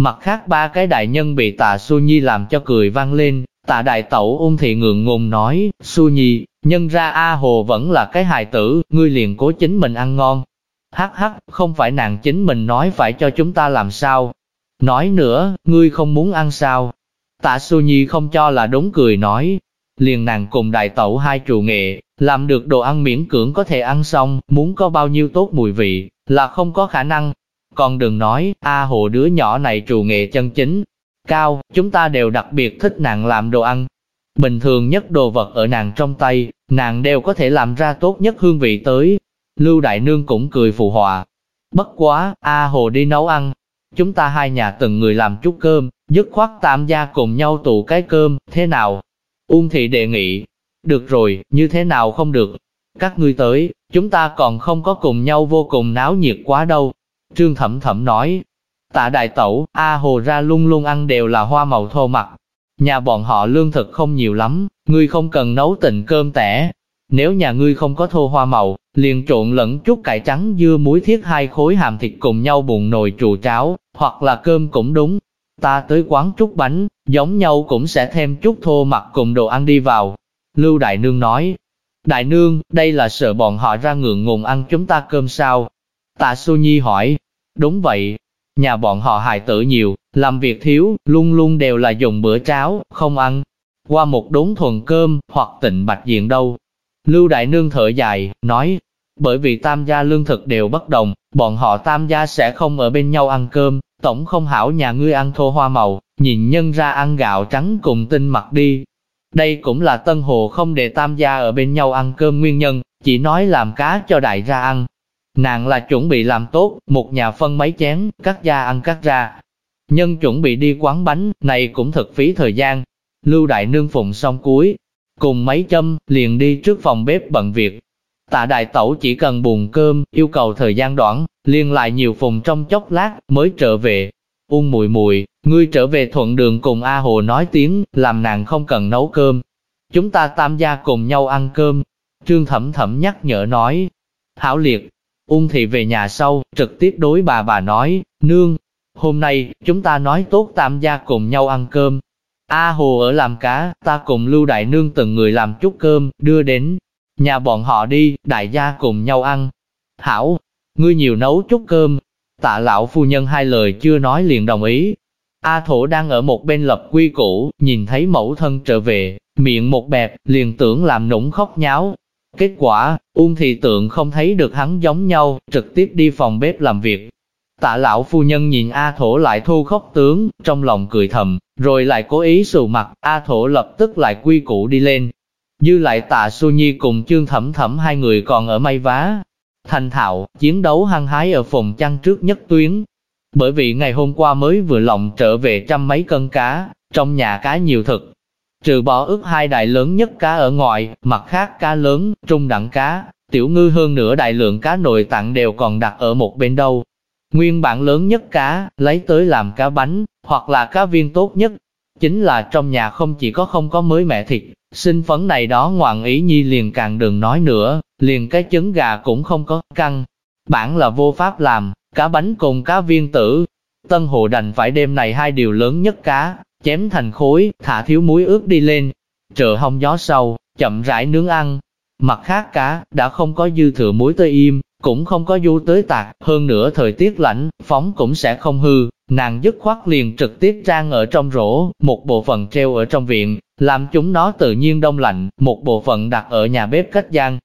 Mặt khác ba cái đại nhân bị tạ Su Nhi làm cho cười vang lên, tạ đại tẩu ung thị ngượng ngùng nói, Su Nhi, nhân ra A Hồ vẫn là cái hài tử, ngươi liền cố chính mình ăn ngon. Hắc hắc, không phải nàng chính mình nói phải cho chúng ta làm sao. Nói nữa, ngươi không muốn ăn sao. Tạ Su Nhi không cho là đúng cười nói. Liền nàng cùng đại tẩu hai trụ nghệ, làm được đồ ăn miễn cưỡng có thể ăn xong, muốn có bao nhiêu tốt mùi vị, là không có khả năng. Còn đừng nói, A Hồ đứa nhỏ này trù nghệ chân chính, cao, chúng ta đều đặc biệt thích nàng làm đồ ăn. Bình thường nhất đồ vật ở nàng trong tay, nàng đều có thể làm ra tốt nhất hương vị tới. Lưu Đại Nương cũng cười phụ họa. Bất quá, A Hồ đi nấu ăn. Chúng ta hai nhà từng người làm chút cơm, dứt khoát tam gia cùng nhau tụ cái cơm, thế nào? Uông Thị đề nghị. Được rồi, như thế nào không được? Các ngươi tới, chúng ta còn không có cùng nhau vô cùng náo nhiệt quá đâu. Trương Thẩm Thẩm nói, Tạ đại tẩu, A Hồ ra luôn luôn ăn đều là hoa màu thô mặt. Nhà bọn họ lương thực không nhiều lắm, ngươi không cần nấu tình cơm tẻ. Nếu nhà ngươi không có thô hoa màu, liền trộn lẫn chút cải trắng dưa muối thiết hai khối hàm thịt cùng nhau bùn nồi trù cháo, hoặc là cơm cũng đúng. Ta tới quán chút bánh, giống nhau cũng sẽ thêm chút thô mặt cùng đồ ăn đi vào. Lưu Đại Nương nói, Đại Nương, đây là sợ bọn họ ra ngượng ngùng ăn chúng ta cơm sao? Tạ Xu Nhi hỏi, đúng vậy, Nhà bọn họ hài tử nhiều, làm việc thiếu, luôn luôn đều là dùng bữa cháo, không ăn. Qua một đốn thuần cơm, hoặc tịnh bạch diện đâu. Lưu Đại Nương thở dài, nói, bởi vì tam gia lương thực đều bất đồng, bọn họ tam gia sẽ không ở bên nhau ăn cơm, tổng không hảo nhà ngươi ăn thô hoa màu, nhìn nhân ra ăn gạo trắng cùng tinh mặt đi. Đây cũng là Tân Hồ không để tam gia ở bên nhau ăn cơm nguyên nhân, chỉ nói làm cá cho đại gia ăn, Nàng là chuẩn bị làm tốt, một nhà phân mấy chén, cắt da ăn cắt ra. Nhân chuẩn bị đi quán bánh, này cũng thật phí thời gian. Lưu Đại Nương phụng xong cuối, cùng mấy châm, liền đi trước phòng bếp bận việc. Tạ đại tẩu chỉ cần buồn cơm, yêu cầu thời gian đoạn, liền lại nhiều phùng trong chốc lát, mới trở về. Ung mùi mùi, ngươi trở về thuận đường cùng A Hồ nói tiếng, làm nàng không cần nấu cơm. Chúng ta tam gia cùng nhau ăn cơm. Trương Thẩm Thẩm nhắc nhở nói. Hảo liệt, Ung thị về nhà sau, trực tiếp đối bà bà nói, nương, hôm nay, chúng ta nói tốt tam gia cùng nhau ăn cơm. A Hồ ở làm cá, ta cùng Lưu Đại Nương từng người làm chút cơm, đưa đến nhà bọn họ đi, đại gia cùng nhau ăn. Hảo, ngươi nhiều nấu chút cơm. Tạ lão phu nhân hai lời chưa nói liền đồng ý. A Thổ đang ở một bên lập quy củ, nhìn thấy mẫu thân trở về, miệng một bẹp, liền tưởng làm nũng khóc nháo, Kết quả, Uông Thị Tượng không thấy được hắn giống nhau, trực tiếp đi phòng bếp làm việc. Tạ lão phu nhân nhìn A Thổ lại thu khóc tướng, trong lòng cười thầm, rồi lại cố ý sù mặt, A Thổ lập tức lại quy củ đi lên. Dư lại tạ Xu Nhi cùng chương thẩm thẩm hai người còn ở may vá. Thành thạo, chiến đấu hăng hái ở phòng chăn trước nhất tuyến. Bởi vì ngày hôm qua mới vừa lòng trở về trăm mấy cân cá, trong nhà cá nhiều thực, Trừ bỏ ước hai đại lớn nhất cá ở ngoài, mặt khác cá lớn, trung đẳng cá, tiểu ngư hơn nữa đại lượng cá nội tặng đều còn đặt ở một bên đâu. Nguyên bản lớn nhất cá, lấy tới làm cá bánh, hoặc là cá viên tốt nhất. Chính là trong nhà không chỉ có không có mới mẹ thịt, sinh phấn này đó ngoạn ý nhi liền càng đừng nói nữa, liền cái trứng gà cũng không có căng. Bản là vô pháp làm, cá bánh cùng cá viên tử. Tân Hồ đành phải đêm này hai điều lớn nhất cá, chém thành khối, thả thiếu muối ướt đi lên, trợ hông gió sâu, chậm rãi nướng ăn. Mặt khác cá, đã không có dư thừa muối tươi im, cũng không có du tới tạc, hơn nữa thời tiết lạnh, phóng cũng sẽ không hư, nàng dứt khoát liền trực tiếp trang ở trong rổ, một bộ phận treo ở trong viện, làm chúng nó tự nhiên đông lạnh, một bộ phận đặt ở nhà bếp cách gian.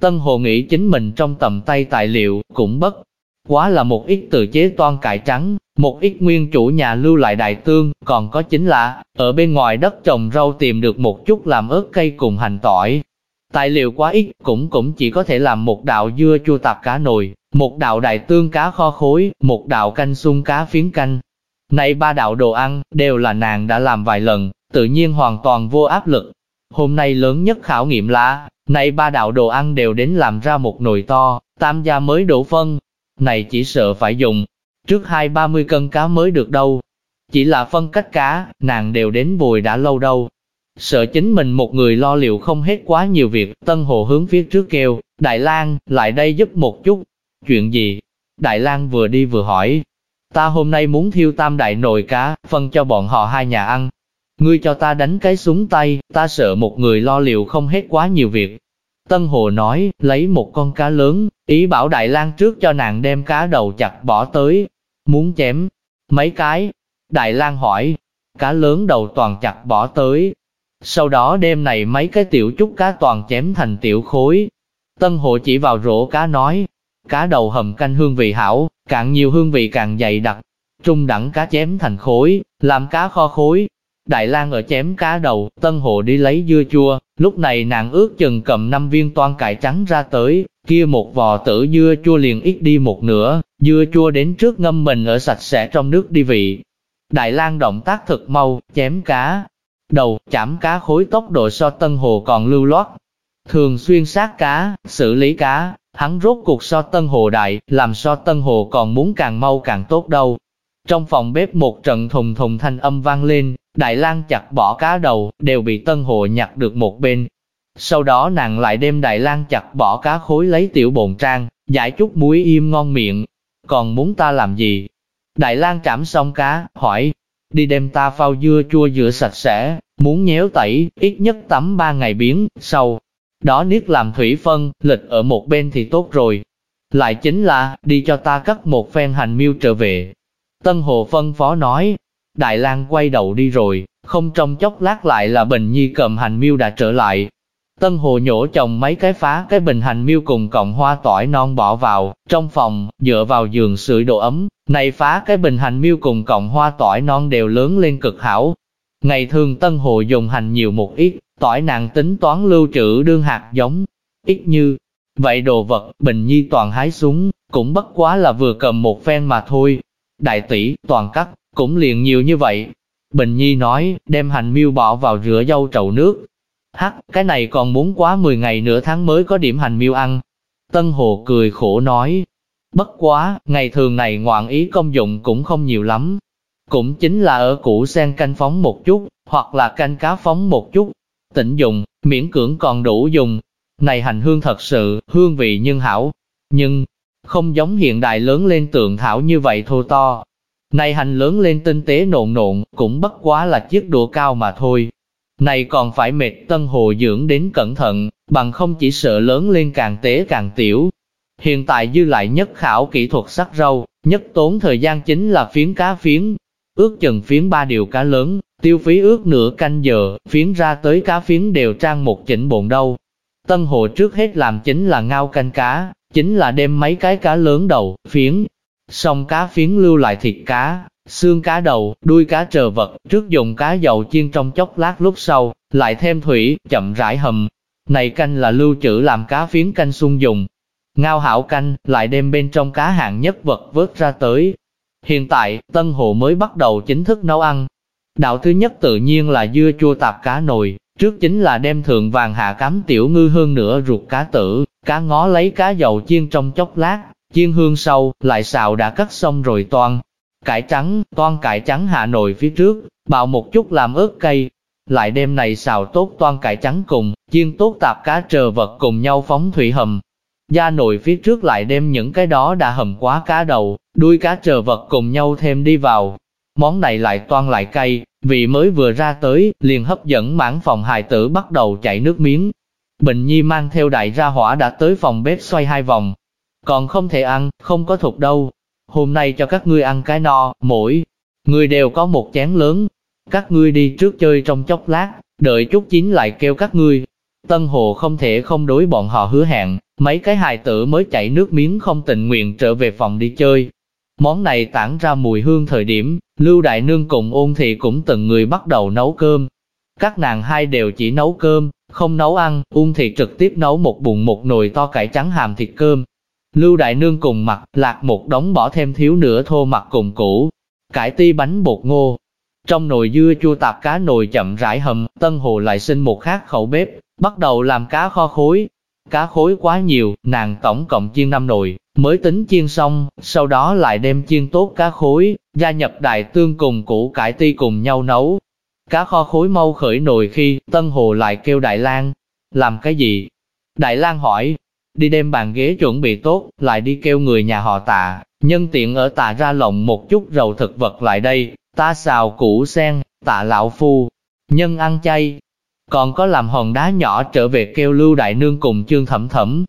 Tân Hồ nghĩ chính mình trong tầm tay tài liệu, cũng bất quá là một ít tự chế toan cải trắng, một ít nguyên chủ nhà lưu lại đại tương, còn có chính là, ở bên ngoài đất trồng rau tìm được một chút làm ớt cây cùng hành tỏi. Tài liệu quá ít, cũng cũng chỉ có thể làm một đạo dưa chua tạp cá nồi, một đạo đại tương cá kho khối, một đạo canh sung cá phiến canh. Này ba đạo đồ ăn, đều là nàng đã làm vài lần, tự nhiên hoàn toàn vô áp lực. Hôm nay lớn nhất khảo nghiệm là, này ba đạo đồ ăn đều đến làm ra một nồi to, tam gia mới đổ phân. Này chỉ sợ phải dùng, trước hai ba mươi cân cá mới được đâu. Chỉ là phân cách cá, nàng đều đến bồi đã lâu đâu. Sợ chính mình một người lo liệu không hết quá nhiều việc, Tân Hồ hướng phía trước kêu, Đại lang lại đây giúp một chút. Chuyện gì? Đại lang vừa đi vừa hỏi. ta hôm nay muốn thiêu tam đại nồi cá, phân cho bọn họ hai nhà ăn. Ngươi cho ta đánh cái súng tay, ta sợ một người lo liệu không hết quá nhiều việc. Tân Hồ nói, lấy một con cá lớn, ý bảo Đại lang trước cho nàng đem cá đầu chặt bỏ tới. Muốn chém mấy cái? Đại lang hỏi, cá lớn đầu toàn chặt bỏ tới. Sau đó đêm này mấy cái tiểu chút cá toàn chém thành tiểu khối. Tân Hồ chỉ vào rổ cá nói, cá đầu hầm canh hương vị hảo, càng nhiều hương vị càng dày đặc. Trung đẳng cá chém thành khối, làm cá kho khối. Đại lang ở chém cá đầu, Tân Hồ đi lấy dưa chua, lúc này nàng ước chừng cầm năm viên toan cải trắng ra tới, kia một vò tử dưa chua liền ít đi một nửa, dưa chua đến trước ngâm mình ở sạch sẽ trong nước đi vị. Đại lang động tác thực mau, chém cá, đầu, chảm cá khối tốc độ so Tân Hồ còn lưu loát. Thường xuyên sát cá, xử lý cá, hắn rốt cuộc so Tân Hồ đại, làm so Tân Hồ còn muốn càng mau càng tốt đâu. Trong phòng bếp một trận thùng thùng thanh âm vang lên, Đại lang chặt bỏ cá đầu, đều bị Tân Hồ nhặt được một bên. Sau đó nàng lại đem Đại lang chặt bỏ cá khối lấy tiểu bồn trang, giải chút muối im ngon miệng. Còn muốn ta làm gì? Đại lang trảm xong cá, hỏi, đi đem ta phao dưa chua rửa sạch sẽ, muốn nhéo tẩy, ít nhất tắm ba ngày biến, sau đó niết làm thủy phân, lịch ở một bên thì tốt rồi. Lại chính là, đi cho ta cắt một phen hành miêu trở về. Tân Hồ phân phó nói, Đại lang quay đầu đi rồi, không trong chốc lát lại là Bình Nhi cầm hành miêu đã trở lại. Tân Hồ nhổ chồng mấy cái phá cái bình hành miêu cùng cọng hoa tỏi non bỏ vào, trong phòng, dựa vào giường sưởi độ ấm, này phá cái bình hành miêu cùng cọng hoa tỏi non đều lớn lên cực hảo. Ngày thường Tân Hồ dùng hành nhiều một ít, tỏi nàng tính toán lưu trữ đương hạt giống, ít như. Vậy đồ vật, Bình Nhi toàn hái xuống cũng bất quá là vừa cầm một phen mà thôi. Đại tỷ, toàn cắt, cũng liền nhiều như vậy. Bình Nhi nói, đem hành miêu bỏ vào rửa dâu trầu nước. Hắc, cái này còn muốn quá 10 ngày nửa tháng mới có điểm hành miêu ăn. Tân Hồ cười khổ nói, bất quá, ngày thường này ngoạn ý công dụng cũng không nhiều lắm. Cũng chính là ở củ sen canh phóng một chút, hoặc là canh cá phóng một chút. Tỉnh dùng, miễn cưỡng còn đủ dùng. Này hành hương thật sự, hương vị nhưng hảo. Nhưng, không giống hiện đại lớn lên tượng thảo như vậy thô to, này hành lớn lên tinh tế nộn nộn, cũng bất quá là chiếc đũa cao mà thôi. Này còn phải mệt tân hồ dưỡng đến cẩn thận, bằng không chỉ sợ lớn lên càng tế càng tiểu. Hiện tại dư lại nhất khảo kỹ thuật sắc rau, nhất tốn thời gian chính là phiến cá phiến. Ước chừng phiến ba điều cá lớn, tiêu phí ước nửa canh giờ, phiến ra tới cá phiến đều trang một chỉnh bồn đâu. Tân hồ trước hết làm chính là ngao canh cá, chính là đem mấy cái cá lớn đầu, phiến, Xong cá phiến lưu lại thịt cá, xương cá đầu, đuôi cá trờ vật, trước dùng cá dầu chiên trong chốc lát lúc sau, lại thêm thủy, chậm rãi hầm. Này canh là lưu trữ làm cá phiến canh sung dùng. Ngao hảo canh, lại đem bên trong cá hạng nhất vật vớt ra tới. Hiện tại, Tân Hồ mới bắt đầu chính thức nấu ăn. Đạo thứ nhất tự nhiên là dưa chua tạp cá nồi, trước chính là đem thượng vàng hạ cám tiểu ngư hương nữa ruột cá tử, cá ngó lấy cá dầu chiên trong chốc lát, chiên hương sâu, lại xào đã cắt xong rồi toan. Cải trắng, toan cải trắng hạ nồi phía trước, bạo một chút làm ớt cây, lại đem này xào tốt toan cải trắng cùng, chiên tốt tạp cá trờ vật cùng nhau phóng thủy hầm. Gia nồi phía trước lại đem những cái đó đã hầm quá cá đầu, đuôi cá trờ vật cùng nhau thêm đi vào. Món này lại toan lại cay, vị mới vừa ra tới, liền hấp dẫn mãn phòng hài tử bắt đầu chảy nước miếng. Bình Nhi mang theo đại ra hỏa đã tới phòng bếp xoay hai vòng, còn không thể ăn, không có thục đâu. Hôm nay cho các ngươi ăn cái no, mỗi người đều có một chén lớn. Các ngươi đi trước chơi trong chốc lát, đợi chút chín lại kêu các ngươi. Tân Hồ không thể không đối bọn họ hứa hẹn, mấy cái hài tử mới chảy nước miếng không tình nguyện trở về phòng đi chơi. Món này tản ra mùi hương thời điểm, Lưu Đại Nương cùng ôn thị cũng từng người bắt đầu nấu cơm. Các nàng hai đều chỉ nấu cơm, không nấu ăn, ôn thị trực tiếp nấu một bụng một nồi to cải trắng hàm thịt cơm, Lưu Đại Nương cùng mặt, lạc một đống bỏ thêm thiếu nửa thô mặt cùng củ, cải ti bánh bột ngô. Trong nồi dưa chua tạp cá nồi chậm rãi hầm, Tân Hồ lại sinh một khác khẩu bếp, bắt đầu làm cá kho khối. Cá khối quá nhiều, nàng tổng cộng chiên năm nồi, mới tính chiên xong, sau đó lại đem chiên tốt cá khối, gia nhập đại tương cùng củ cải ti cùng nhau nấu. Cá kho khối mau khởi nồi khi, Tân Hồ lại kêu Đại lang làm cái gì? Đại lang hỏi, đi đem bàn ghế chuẩn bị tốt, lại đi kêu người nhà họ tạ, nhân tiện ở tạ ra lộng một chút rầu thực vật lại đây, ta xào củ sen, tạ lão phu, nhân ăn chay, còn có làm hòn đá nhỏ trở về kêu lưu đại nương cùng chương thẩm thẩm.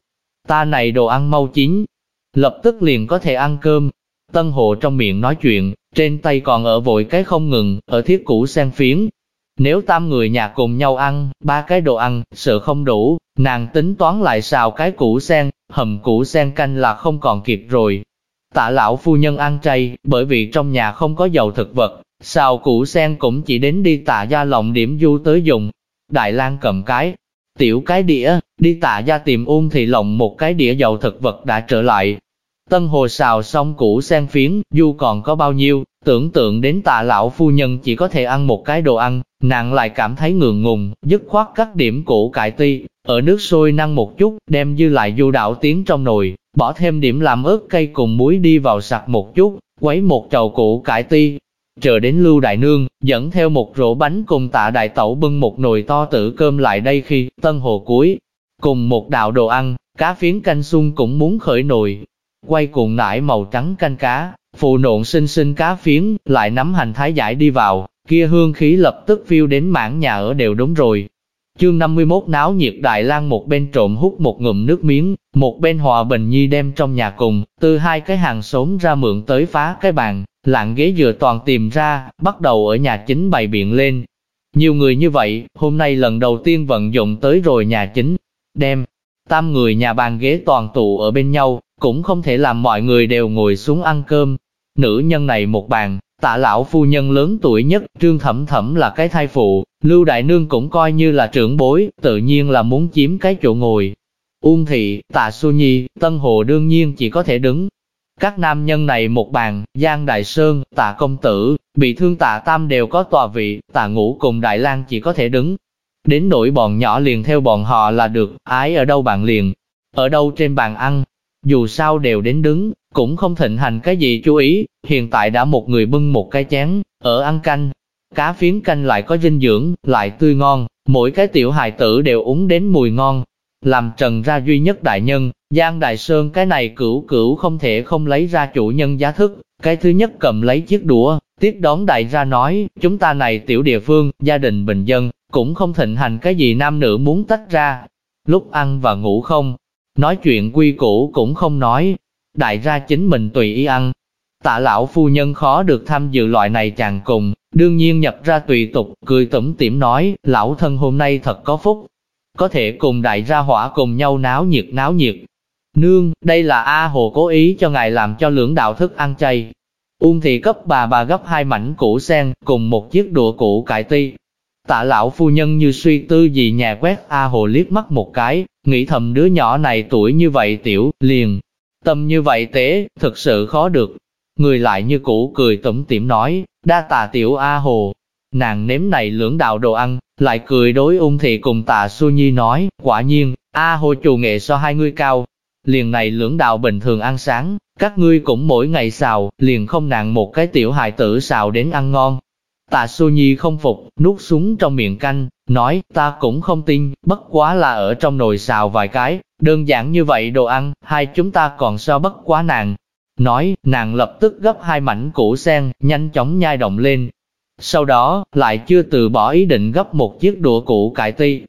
Ta này đồ ăn mau chín, lập tức liền có thể ăn cơm. Tân hộ trong miệng nói chuyện, trên tay còn ở vội cái không ngừng, ở thiết củ sen phiến. Nếu tam người nhà cùng nhau ăn, ba cái đồ ăn, sợ không đủ, nàng tính toán lại xào cái củ sen, hầm củ sen canh là không còn kịp rồi. Tạ lão phu nhân ăn chay, bởi vì trong nhà không có dầu thực vật, xào củ sen cũng chỉ đến đi tạ gia lộng điểm du tới dùng. Đại lang cầm cái, tiểu cái đĩa, đi tạ ra tìm ung thì lộng một cái đĩa dầu thực vật đã trở lại, Tân hồ xào xong củ sen phiến, dù còn có bao nhiêu, tưởng tượng đến tạ lão phu nhân chỉ có thể ăn một cái đồ ăn, nàng lại cảm thấy ngượng ngùng, dứt khoát cắt điểm củ cải ti, ở nước sôi năng một chút, đem dư lại du đảo tiến trong nồi, bỏ thêm điểm làm ớt cây cùng muối đi vào sặc một chút, quấy một chậu củ cải ti. Chờ đến Lưu Đại Nương, dẫn theo một rổ bánh cùng tạ đại tẩu bưng một nồi to tử cơm lại đây khi tân hồ cuối, cùng một đạo đồ ăn, cá phiến canh sung cũng muốn khởi nồi, quay cuộn nải màu trắng canh cá, phụ nộn xinh xinh cá phiến, lại nắm hành thái giải đi vào, kia hương khí lập tức phiêu đến mảng nhà ở đều đúng rồi. Chương 51 náo nhiệt Đại lang một bên trộm hút một ngụm nước miếng, một bên hòa bình nhi đem trong nhà cùng, từ hai cái hàng xóm ra mượn tới phá cái bàn, lạng ghế dựa toàn tìm ra, bắt đầu ở nhà chính bày biện lên. Nhiều người như vậy, hôm nay lần đầu tiên vận dụng tới rồi nhà chính, đem, tam người nhà bàn ghế toàn tụ ở bên nhau, cũng không thể làm mọi người đều ngồi xuống ăn cơm. Nữ nhân này một bàn, tạ lão phu nhân lớn tuổi nhất, trương thẩm thẩm là cái thai phụ, lưu đại nương cũng coi như là trưởng bối, tự nhiên là muốn chiếm cái chỗ ngồi. Uông thị, tạ su nhi, tân hồ đương nhiên chỉ có thể đứng. Các nam nhân này một bàn, Giang Đại Sơn, tạ công tử, bị thương tạ tam đều có tòa vị, tạ ngũ cùng Đại lang chỉ có thể đứng. Đến nỗi bọn nhỏ liền theo bọn họ là được, ái ở đâu bạn liền, ở đâu trên bàn ăn, dù sao đều đến đứng, cũng không thịnh hành cái gì chú ý, hiện tại đã một người bưng một cái chén, ở ăn canh. Cá phiến canh lại có dinh dưỡng, lại tươi ngon, mỗi cái tiểu hài tử đều uống đến mùi ngon. Làm trần ra duy nhất đại nhân, Giang Đại Sơn cái này cửu cửu không thể không lấy ra chủ nhân giá thức. Cái thứ nhất cầm lấy chiếc đũa, tiếp đón đại ra nói, chúng ta này tiểu địa phương, gia đình bình dân, cũng không thịnh hành cái gì nam nữ muốn tách ra. Lúc ăn và ngủ không, nói chuyện quy củ cũng không nói, đại ra chính mình tùy ý ăn. Tạ lão phu nhân khó được tham dự loại này chàng cùng, đương nhiên nhập ra tùy tục, cười tủm tỉm nói, lão thân hôm nay thật có phúc, có thể cùng đại gia hỏa cùng nhau náo nhiệt náo nhiệt. Nương, đây là A Hồ cố ý cho ngài làm cho lưỡng đạo thức ăn chay. Uông thị cấp bà bà gấp hai mảnh củ sen, cùng một chiếc đũa củ cải ti, Tạ lão phu nhân như suy tư gì nhà quét A Hồ liếc mắt một cái, nghĩ thầm đứa nhỏ này tuổi như vậy tiểu, liền. Tâm như vậy tế, thật sự khó được. Người lại như cũ cười tủm tỉm nói, đa tạ tiểu A Hồ. Nàng nếm này lưỡng đạo đồ ăn, lại cười đối ung thị cùng tạ Su Nhi nói, quả nhiên, A Hồ chủ nghệ so hai ngươi cao. Liền này lưỡng đạo bình thường ăn sáng, các ngươi cũng mỗi ngày xào, liền không nàng một cái tiểu hài tử xào đến ăn ngon. Tạ Su Nhi không phục, nuốt xuống trong miệng canh, nói, ta cũng không tin, bất quá là ở trong nồi xào vài cái, đơn giản như vậy đồ ăn, hai chúng ta còn so bất quá nàng. Nói, nàng lập tức gấp hai mảnh củ sen, nhanh chóng nhai động lên. Sau đó, lại chưa từ bỏ ý định gấp một chiếc đũa củ cải ti.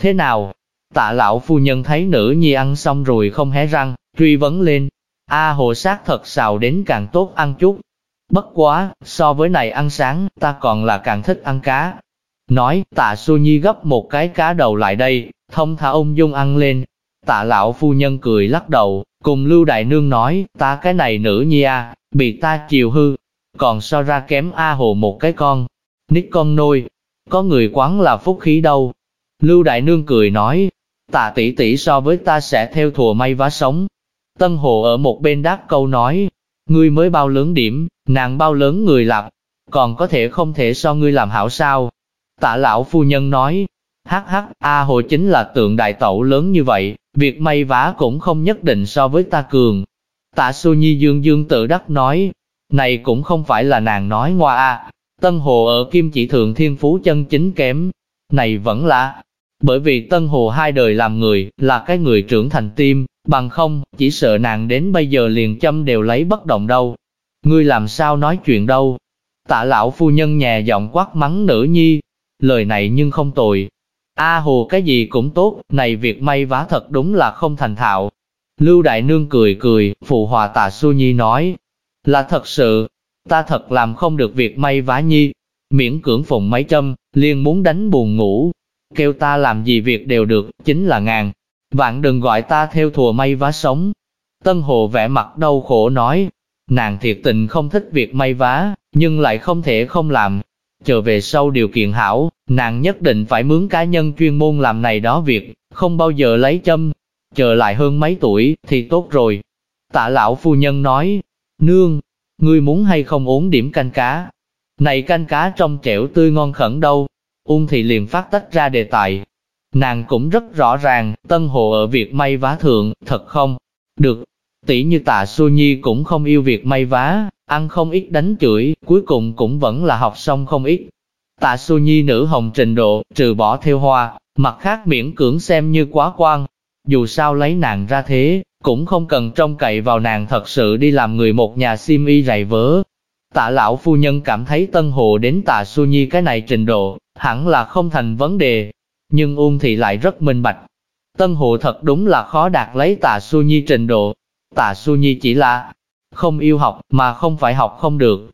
Thế nào? Tạ lão phu nhân thấy nữ nhi ăn xong rồi không hé răng, truy vấn lên. A hồ sát thật xào đến càng tốt ăn chút, Bất quá, so với này ăn sáng, ta còn là càng thích ăn cá. Nói, tạ su nhi gấp một cái cá đầu lại đây, thông thả ung dung ăn lên. Tạ lão phu nhân cười lắc đầu, cùng Lưu Đại Nương nói, ta cái này nữ nhi a, bị ta chiều hư, còn so ra kém A Hồ một cái con. Nít con nôi, có người quán là phúc khí đâu. Lưu Đại Nương cười nói, tạ tỷ tỷ so với ta sẽ theo thùa may vá sống. Tân Hồ ở một bên đáp câu nói, ngươi mới bao lớn điểm, nàng bao lớn người lạc, còn có thể không thể so ngươi làm hảo sao. Tạ lão phu nhân nói, hắc hắc, A Hồ chính là tượng đại tẩu lớn như vậy, việc may vá cũng không nhất định so với ta cường. Tạ su Nhi dương dương tự đắc nói, này cũng không phải là nàng nói ngoa a, Tân Hồ ở Kim Chỉ Thượng Thiên Phú chân chính kém, này vẫn là, bởi vì Tân Hồ hai đời làm người, là cái người trưởng thành tim, Bằng không, chỉ sợ nàng đến bây giờ liền châm đều lấy bất động đâu. Ngươi làm sao nói chuyện đâu? Tạ lão phu nhân nhẹ giọng quát mắng nữ nhi. Lời này nhưng không tồi. A hồ cái gì cũng tốt, này việc may vá thật đúng là không thành thạo. Lưu Đại Nương cười cười, phụ hòa tạ su Nhi nói. Là thật sự, ta thật làm không được việc may vá nhi. Miễn cưỡng phụng mấy châm, liền muốn đánh buồn ngủ. Kêu ta làm gì việc đều được, chính là ngàn. Vạn đừng gọi ta theo thùa may vá sống. Tân Hồ vẽ mặt đau khổ nói, nàng thiệt tình không thích việc may vá, nhưng lại không thể không làm. Chờ về sau điều kiện hảo, nàng nhất định phải mướn cá nhân chuyên môn làm này đó việc, không bao giờ lấy châm. Chờ lại hơn mấy tuổi, thì tốt rồi. Tạ lão phu nhân nói, nương, ngươi muốn hay không uống điểm canh cá? Này canh cá trong trẻo tươi ngon khẩn đâu? Ung thì liền phát tách ra đề tài, Nàng cũng rất rõ ràng, Tân Hồ ở việc may vá thượng, thật không? Được, tỷ như tạ Xu Nhi cũng không yêu việc may vá, ăn không ít đánh chửi, cuối cùng cũng vẫn là học xong không ít. Tạ Xu Nhi nữ hồng trình độ, trừ bỏ theo hoa, mặt khác miễn cưỡng xem như quá quan. Dù sao lấy nàng ra thế, cũng không cần trông cậy vào nàng thật sự đi làm người một nhà sim y rầy vớ. Tạ lão phu nhân cảm thấy Tân Hồ đến tạ Xu Nhi cái này trình độ, hẳn là không thành vấn đề, nhưng Uông Thị lại rất minh bạch. Tân Hồ thật đúng là khó đạt lấy Tạ su nhi trình độ. Tà su nhi chỉ là không yêu học mà không phải học không được.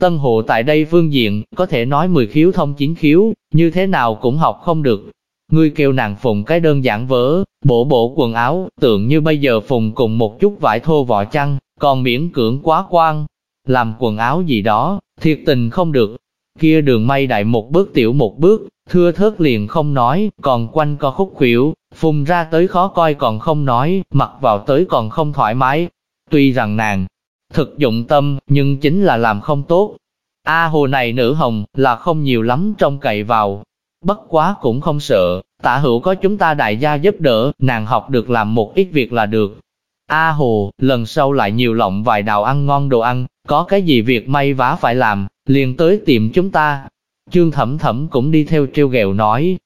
Tân hộ tại đây phương diện có thể nói 10 khiếu thông chín khiếu, như thế nào cũng học không được. Ngươi kêu nàng phùng cái đơn giản vỡ, bổ bổ quần áo, tượng như bây giờ phùng cùng một chút vải thô vỏ chăn, còn miễn cưỡng quá quan. Làm quần áo gì đó, thiệt tình không được. Kia đường may đại một bước tiểu một bước, Thưa thớt liền không nói, còn quanh co khúc khuỷu, phùng ra tới khó coi còn không nói, mặc vào tới còn không thoải mái. Tuy rằng nàng thực dụng tâm, nhưng chính là làm không tốt. A à, hồ này nữ hồng, là không nhiều lắm trong cậy vào. Bất quá cũng không sợ, tạ hữu có chúng ta đại gia giúp đỡ, nàng học được làm một ít việc là được. A à, hồ, lần sau lại nhiều lộng vài đào ăn ngon đồ ăn, có cái gì việc may vá phải làm, liền tới tìm chúng ta, Trương Thẩm Thẩm cũng đi theo treo ghẹo nói,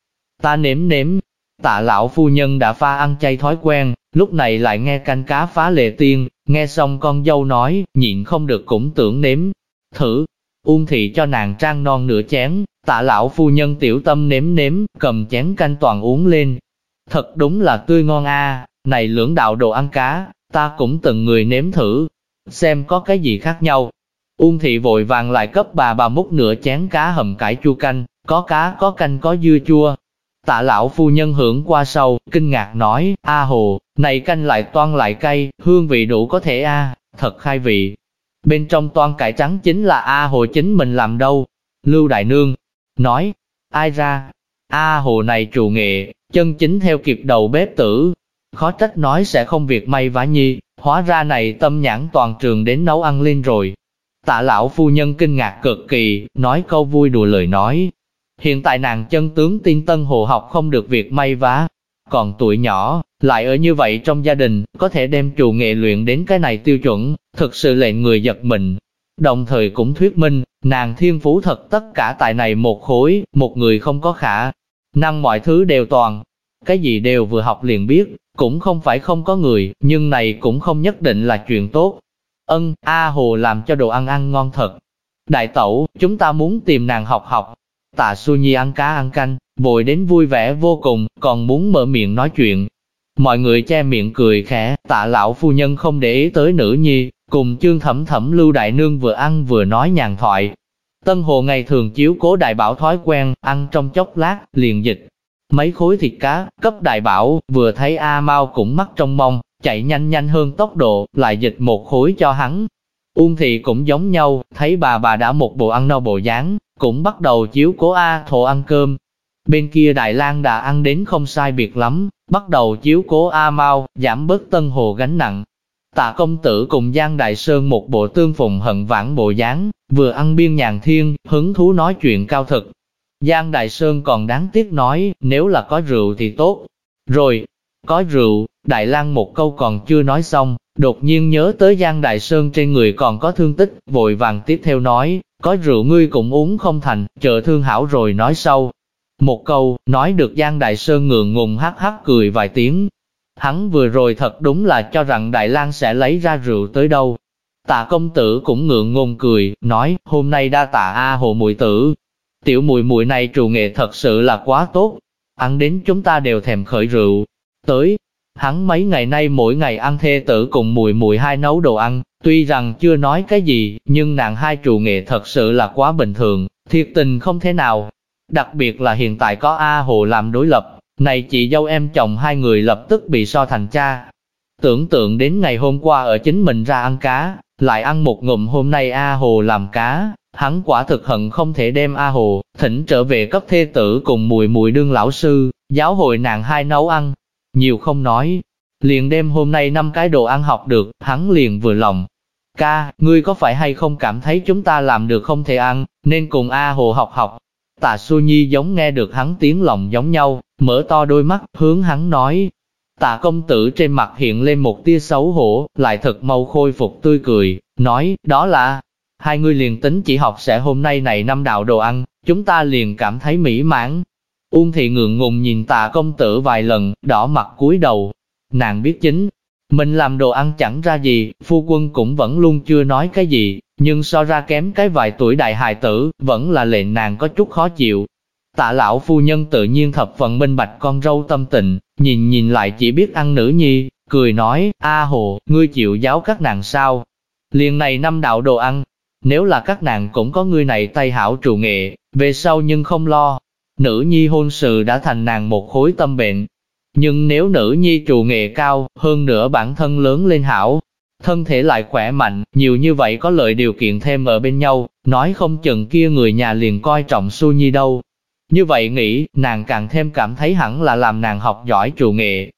ta nếm nếm, tạ lão phu nhân đã pha ăn chay thói quen, lúc này lại nghe canh cá phá lệ tiên, nghe xong con dâu nói, nhịn không được cũng tưởng nếm, thử, Uông thị cho nàng trang non nửa chén, tạ lão phu nhân tiểu tâm nếm nếm, cầm chén canh toàn uống lên. Thật đúng là tươi ngon a, này lưỡng đạo đồ ăn cá, ta cũng từng người nếm thử, xem có cái gì khác nhau. Uông thị vội vàng lại cấp bà bà múc nửa chén cá hầm cải chua canh, có cá có canh có dưa chua. Tạ lão phu nhân hưởng qua sau, kinh ngạc nói, A hồ, này canh lại toan lại cay, hương vị đủ có thể a, thật khai vị. Bên trong toan cải trắng chính là A hồ chính mình làm đâu. Lưu Đại Nương, nói, ai ra, A hồ này trù nghệ, chân chính theo kịp đầu bếp tử. Khó trách nói sẽ không việc may vá nhi, hóa ra này tâm nhãn toàn trường đến nấu ăn lên rồi. Tạ lão phu nhân kinh ngạc cực kỳ, nói câu vui đùa lời nói. Hiện tại nàng chân tướng tin tân hồ học không được việc may vá, còn tuổi nhỏ, lại ở như vậy trong gia đình, có thể đem chủ nghệ luyện đến cái này tiêu chuẩn, thực sự lệnh người giật mình. Đồng thời cũng thuyết minh, nàng thiên phú thật tất cả tại này một khối, một người không có khả, năng mọi thứ đều toàn, cái gì đều vừa học liền biết, cũng không phải không có người, nhưng này cũng không nhất định là chuyện tốt. Ân, A Hồ làm cho đồ ăn ăn ngon thật. Đại tẩu, chúng ta muốn tìm nàng học học. Tạ Su Nhi ăn cá ăn canh, vội đến vui vẻ vô cùng, còn muốn mở miệng nói chuyện. Mọi người che miệng cười khẽ, tạ lão phu nhân không để ý tới nữ nhi, cùng chương thẩm thẩm lưu đại nương vừa ăn vừa nói nhàn thoại. Tân Hồ ngày thường chiếu cố đại bảo thói quen, ăn trong chốc lát, liền dịch. Mấy khối thịt cá, cấp đại bảo, vừa thấy A Mau cũng mắt trong mông chạy nhanh nhanh hơn tốc độ, lại dịch một khối cho hắn. Uông thị cũng giống nhau, thấy bà bà đã một bộ ăn no bộ dáng, cũng bắt đầu chiếu cố A thổ ăn cơm. Bên kia Đại lang đã ăn đến không sai biệt lắm, bắt đầu chiếu cố A Mau, giảm bớt tân hồ gánh nặng. Tạ công tử cùng Giang Đại Sơn một bộ tương phùng hận vãn bộ dáng, vừa ăn biên nhàn thiên, hứng thú nói chuyện cao thực. Giang Đại Sơn còn đáng tiếc nói, nếu là có rượu thì tốt. Rồi, có rượu, Đại lang một câu còn chưa nói xong, đột nhiên nhớ tới Giang Đại Sơn trên người còn có thương tích, vội vàng tiếp theo nói, có rượu ngươi cũng uống không thành, chờ thương hảo rồi nói sau. Một câu, nói được Giang Đại Sơn ngượng ngùng hắc hắc cười vài tiếng. Hắn vừa rồi thật đúng là cho rằng Đại lang sẽ lấy ra rượu tới đâu. Tạ công tử cũng ngượng ngùng cười, nói, hôm nay đa tạ A hồ mùi tử. Tiểu mùi mùi này trù nghệ thật sự là quá tốt, ăn đến chúng ta đều thèm khởi rượu. Tới, hắn mấy ngày nay mỗi ngày ăn thê tử cùng mùi mùi hai nấu đồ ăn, tuy rằng chưa nói cái gì, nhưng nàng hai trụ nghệ thật sự là quá bình thường, thiệt tình không thế nào. Đặc biệt là hiện tại có A Hồ làm đối lập, này chị dâu em chồng hai người lập tức bị so thành cha. Tưởng tượng đến ngày hôm qua ở chính mình ra ăn cá, lại ăn một ngụm hôm nay A Hồ làm cá, hắn quả thực hận không thể đem A Hồ, thỉnh trở về cấp thê tử cùng mùi mùi đương lão sư, giáo hội nàng hai nấu ăn. Nhiều không nói, liền đem hôm nay năm cái đồ ăn học được, hắn liền vừa lòng. Ca, ngươi có phải hay không cảm thấy chúng ta làm được không thể ăn, nên cùng A Hồ học học. Tạ Xu Nhi giống nghe được hắn tiếng lòng giống nhau, mở to đôi mắt, hướng hắn nói. Tạ công tử trên mặt hiện lên một tia xấu hổ, lại thật mau khôi phục tươi cười, nói, đó là, hai người liền tính chỉ học sẽ hôm nay này năm đạo đồ ăn, chúng ta liền cảm thấy mỹ mãn. Uông thị ngượng ngùng nhìn tạ công tử vài lần, đỏ mặt cúi đầu. Nàng biết chính, mình làm đồ ăn chẳng ra gì, phu quân cũng vẫn luôn chưa nói cái gì, nhưng so ra kém cái vài tuổi đại hài tử, vẫn là lệnh nàng có chút khó chịu. Tạ lão phu nhân tự nhiên thập phần minh bạch con râu tâm tình, nhìn nhìn lại chỉ biết ăn nữ nhi, cười nói, A hồ, ngươi chịu giáo các nàng sao? Liền này năm đạo đồ ăn, nếu là các nàng cũng có ngươi này tay hảo trụ nghệ, về sau nhưng không lo. Nữ nhi hôn sự đã thành nàng một khối tâm bệnh. Nhưng nếu nữ nhi trụ nghệ cao, hơn nữa bản thân lớn lên hảo, thân thể lại khỏe mạnh, nhiều như vậy có lợi điều kiện thêm ở bên nhau, nói không chừng kia người nhà liền coi trọng su nhi đâu. Như vậy nghĩ, nàng càng thêm cảm thấy hẳn là làm nàng học giỏi trụ nghệ.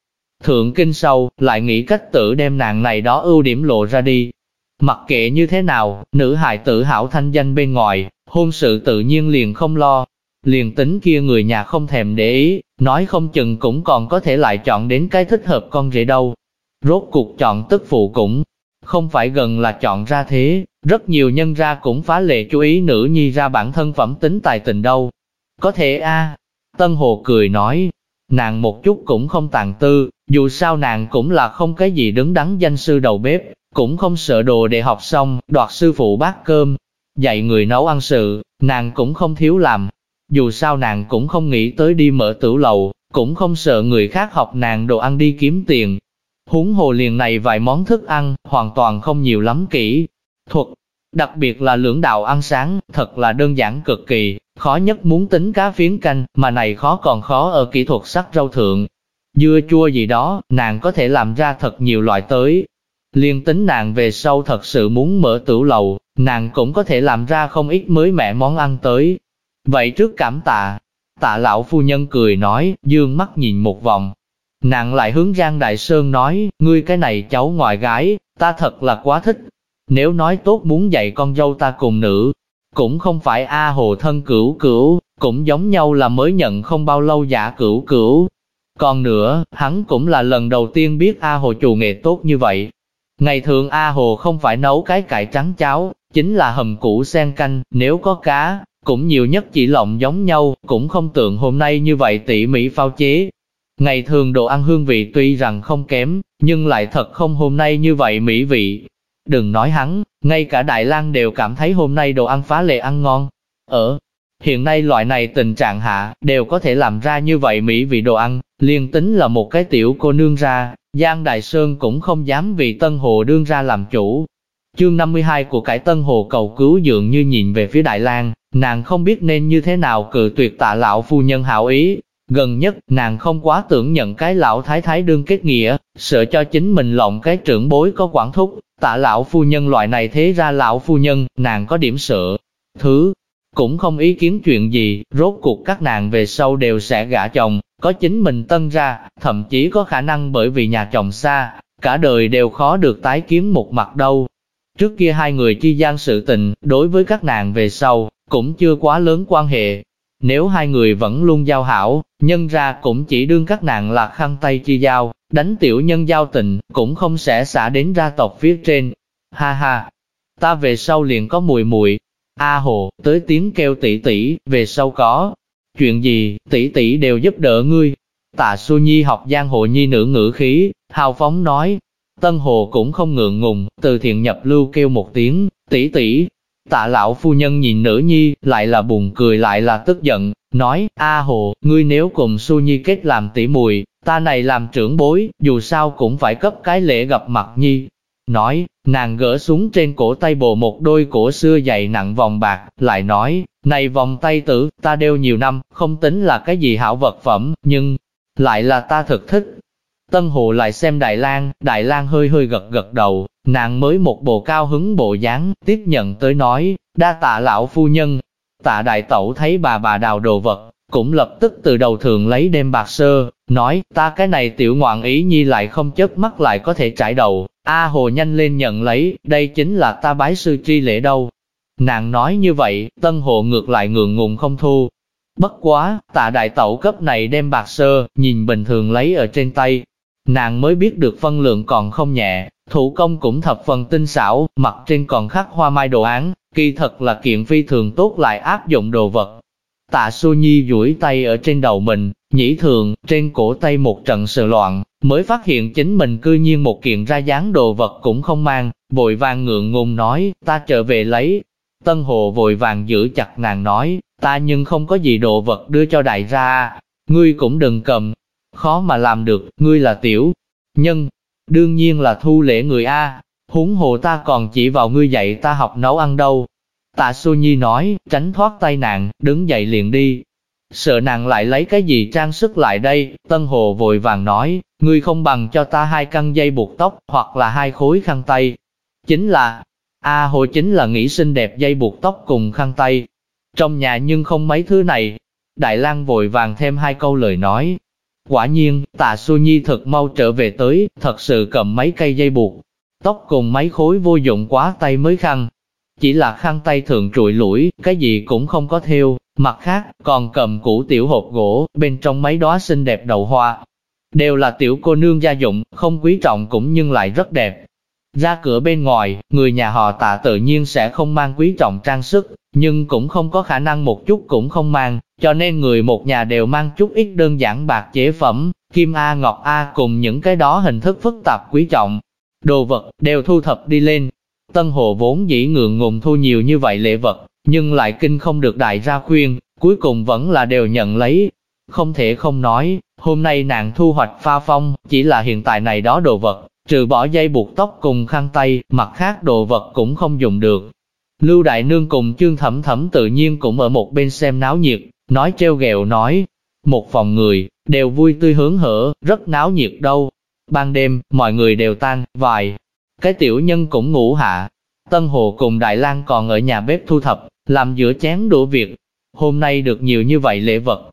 Thượng kinh sâu, lại nghĩ cách tự đem nàng này đó ưu điểm lộ ra đi, Mặc kệ như thế nào, nữ hài tử hảo thanh danh bên ngoài, hôn sự tự nhiên liền không lo. Liền tính kia người nhà không thèm để ý, nói không chừng cũng còn có thể lại chọn đến cái thích hợp con rể đâu. Rốt cuộc chọn tức phụ cũng không phải gần là chọn ra thế, rất nhiều nhân ra cũng phá lệ chú ý nữ nhi ra bản thân phẩm tính tài tình đâu. Có thể a Tân Hồ cười nói, nàng một chút cũng không tàn tư, dù sao nàng cũng là không cái gì đứng đắn danh sư đầu bếp, cũng không sợ đồ để học xong, đoạt sư phụ bát cơm, dạy người nấu ăn sự, nàng cũng không thiếu làm. Dù sao nàng cũng không nghĩ tới đi mở tử lầu, cũng không sợ người khác học nàng đồ ăn đi kiếm tiền. Húng hồ liền này vài món thức ăn, hoàn toàn không nhiều lắm kỹ. Thuật, đặc biệt là lưỡng đạo ăn sáng, thật là đơn giản cực kỳ, khó nhất muốn tính cá phiến canh, mà này khó còn khó ở kỹ thuật sắc rau thượng. Dưa chua gì đó, nàng có thể làm ra thật nhiều loại tới, Liên tính nàng về sau thật sự muốn mở tửu lầu, nàng cũng có thể làm ra không ít mới mẻ món ăn tới. Vậy trước cảm tạ, tạ lão phu nhân cười nói, dương mắt nhìn một vòng. Nàng lại hướng Giang Đại Sơn nói, ngươi cái này cháu ngoại gái, ta thật là quá thích. Nếu nói tốt muốn dạy con dâu ta cùng nữ, cũng không phải A hồ thân cửu cửu, cũng giống nhau là mới nhận không bao lâu giả cửu cửu. Còn nữa, hắn cũng là lần đầu tiên biết A hồ chủ nghệ tốt như vậy, Ngày thường A Hồ không phải nấu cái cải trắng cháo, chính là hầm củ sen canh, nếu có cá, cũng nhiều nhất chỉ lộng giống nhau, cũng không tượng hôm nay như vậy tỉ mỉ phao chế. Ngày thường đồ ăn hương vị tuy rằng không kém, nhưng lại thật không hôm nay như vậy mỹ vị. Đừng nói hắn, ngay cả Đại lang đều cảm thấy hôm nay đồ ăn phá lệ ăn ngon. Ở hiện nay loại này tình trạng hạ, đều có thể làm ra như vậy mỹ vị đồ ăn, liền tính là một cái tiểu cô nương ra, Giang Đại Sơn cũng không dám vì Tân Hồ đương ra làm chủ. Chương 52 của cải Tân Hồ cầu cứu dường như nhìn về phía Đại lang nàng không biết nên như thế nào cự tuyệt tạ lão phu nhân hảo ý. Gần nhất, nàng không quá tưởng nhận cái lão thái thái đương kết nghĩa, sợ cho chính mình lộng cái trưởng bối có quản thúc, tạ lão phu nhân loại này thế ra lão phu nhân, nàng có điểm sợ. Thứ, cũng không ý kiến chuyện gì, rốt cuộc các nàng về sau đều sẽ gả chồng, có chính mình tân ra, thậm chí có khả năng bởi vì nhà chồng xa, cả đời đều khó được tái kiến một mặt đâu. Trước kia hai người chi gian sự tình, đối với các nàng về sau, cũng chưa quá lớn quan hệ. Nếu hai người vẫn luôn giao hảo, nhân ra cũng chỉ đương các nàng là khăn tay chi giao, đánh tiểu nhân giao tình, cũng không sẽ xả đến ra tộc phía trên. Ha ha, ta về sau liền có mùi mùi. A hồ, tới tiếng kêu tỷ tỷ, về sau có, Chuyện gì, tỷ tỷ đều giúp đỡ ngươi. Tạ Xu Nhi học giang hồ nhi nữ ngữ khí, hào phóng nói. Tân Hồ cũng không ngượng ngùng, từ thiện nhập lưu kêu một tiếng, tỷ tỷ. Tạ lão phu nhân nhìn nữ nhi, lại là buồn cười lại là tức giận, nói, A Hồ, ngươi nếu cùng Su Nhi kết làm tỷ mùi, ta này làm trưởng bối, dù sao cũng phải cấp cái lễ gặp mặt nhi. Nói, nàng gỡ xuống trên cổ tay bồ một đôi cổ xưa dày nặng vòng bạc, lại nói, này vòng tay tử, ta đeo nhiều năm, không tính là cái gì hảo vật phẩm, nhưng, lại là ta thực thích. Tân Hồ lại xem Đại lang Đại lang hơi hơi gật gật đầu, nàng mới một bộ cao hứng bộ dáng, tiếp nhận tới nói, đa tạ lão phu nhân. Tạ đại tẩu thấy bà bà đào đồ vật, cũng lập tức từ đầu thường lấy đem bạc sơ, nói, ta cái này tiểu ngoạn ý nhi lại không chớp mắt lại có thể trải đầu, A Hồ nhanh lên nhận lấy, đây chính là ta bái sư tri lễ đâu. Nàng nói như vậy, Tân Hồ ngược lại ngượng ngùng không thu. Bất quá, tạ đại tẩu cấp này đem bạc sơ, nhìn bình thường lấy ở trên tay. Nàng mới biết được phân lượng còn không nhẹ, thủ công cũng thập phần tinh xảo, mặt trên còn khắc hoa mai đồ án, kỳ thật là kiện phi thường tốt lại áp dụng đồ vật. Tạ Xu Nhi duỗi tay ở trên đầu mình, nhĩ thường, trên cổ tay một trận sờ loạn, mới phát hiện chính mình cư nhiên một kiện ra dáng đồ vật cũng không mang, vội vàng ngượng ngùng nói, ta trở về lấy. Tân Hồ vội vàng giữ chặt nàng nói, ta nhưng không có gì đồ vật đưa cho đại ra, ngươi cũng đừng cầm, khó mà làm được, ngươi là tiểu nhân, đương nhiên là thu lễ người A, huống hồ ta còn chỉ vào ngươi dạy ta học nấu ăn đâu. Tạ Xu Nhi nói, tránh thoát tay nàng, đứng dậy liền đi. Sợ nàng lại lấy cái gì trang sức lại đây, Tân Hồ vội vàng nói, ngươi không bằng cho ta hai căn dây buộc tóc, hoặc là hai khối khăn tay. Chính là, A Hồ chính là nghĩ xinh đẹp dây buộc tóc cùng khăn tay. Trong nhà nhưng không mấy thứ này. Đại lang vội vàng thêm hai câu lời nói. Quả nhiên, tạ su Nhi thật mau trở về tới, thật sự cầm mấy cây dây buộc. Tóc cùng mấy khối vô dụng quá tay mới khăn, chỉ là khăn tay thường trụi lũi, cái gì cũng không có theo, mặt khác, còn cầm củ tiểu hộp gỗ, bên trong mấy đóa xinh đẹp đầu hoa. Đều là tiểu cô nương gia dụng, không quý trọng cũng nhưng lại rất đẹp. Ra cửa bên ngoài, người nhà họ tạ tự nhiên sẽ không mang quý trọng trang sức, nhưng cũng không có khả năng một chút cũng không mang, cho nên người một nhà đều mang chút ít đơn giản bạc chế phẩm, kim A ngọc A cùng những cái đó hình thức phức tạp quý trọng. Đồ vật đều thu thập đi lên, Tân Hồ vốn dĩ ngượng ngùng thu nhiều như vậy lễ vật, nhưng lại kinh không được đại ra khuyên, cuối cùng vẫn là đều nhận lấy. Không thể không nói, hôm nay nàng thu hoạch pha phong, chỉ là hiện tại này đó đồ vật, trừ bỏ dây buộc tóc cùng khăn tay, mặt khác đồ vật cũng không dùng được. Lưu Đại Nương cùng Trương Thẩm Thẩm tự nhiên cũng ở một bên xem náo nhiệt, nói treo ghẹo nói, một phòng người, đều vui tươi hướng hở, rất náo nhiệt đâu. Ban đêm, mọi người đều tan, vài, cái tiểu nhân cũng ngủ hạ. Tân Hồ cùng Đại lang còn ở nhà bếp thu thập, làm giữa chén đũa việc. Hôm nay được nhiều như vậy lễ vật.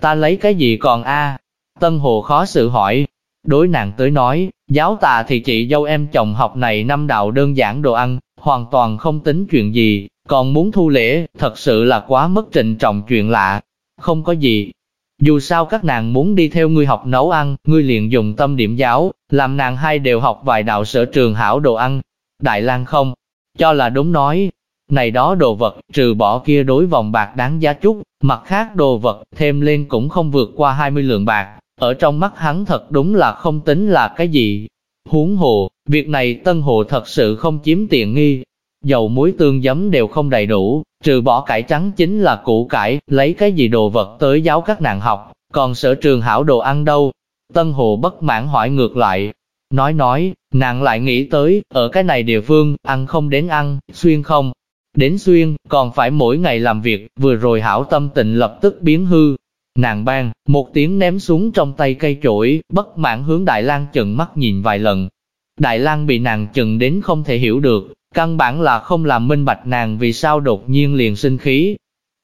Ta lấy cái gì còn a? Tân Hồ khó xử hỏi. Đối nàng tới nói, giáo tà thì chị dâu em chồng học này năm đạo đơn giản đồ ăn, hoàn toàn không tính chuyện gì, còn muốn thu lễ, thật sự là quá mất trình trọng chuyện lạ. Không có gì, dù sao các nàng muốn đi theo ngươi học nấu ăn, ngươi liền dùng tâm điểm giáo, làm nàng hai đều học vài đạo sở trường hảo đồ ăn. Đại lang không, cho là đúng nói, này đó đồ vật, trừ bỏ kia đối vòng bạc đáng giá chút, mặt khác đồ vật, thêm lên cũng không vượt qua 20 lượng bạc, ở trong mắt hắn thật đúng là không tính là cái gì. Huống hồ, việc này Tân Hồ thật sự không chiếm tiện nghi, dầu muối tương giấm đều không đầy đủ, trừ bỏ cải trắng chính là củ cải, lấy cái gì đồ vật tới giáo các nàng học, còn sở trường hảo đồ ăn đâu. Tân Hồ bất mãn hỏi ngược lại, nói nói, nàng lại nghĩ tới, ở cái này địa phương, ăn không đến ăn, xuyên không, đến xuyên, còn phải mỗi ngày làm việc, vừa rồi hảo tâm tình lập tức biến hư. Nàng bang, một tiếng ném xuống trong tay cây chổi, bất mãn hướng Đại lang chừng mắt nhìn vài lần. Đại lang bị nàng chừng đến không thể hiểu được, Căn bản là không làm minh bạch nàng vì sao đột nhiên liền sinh khí.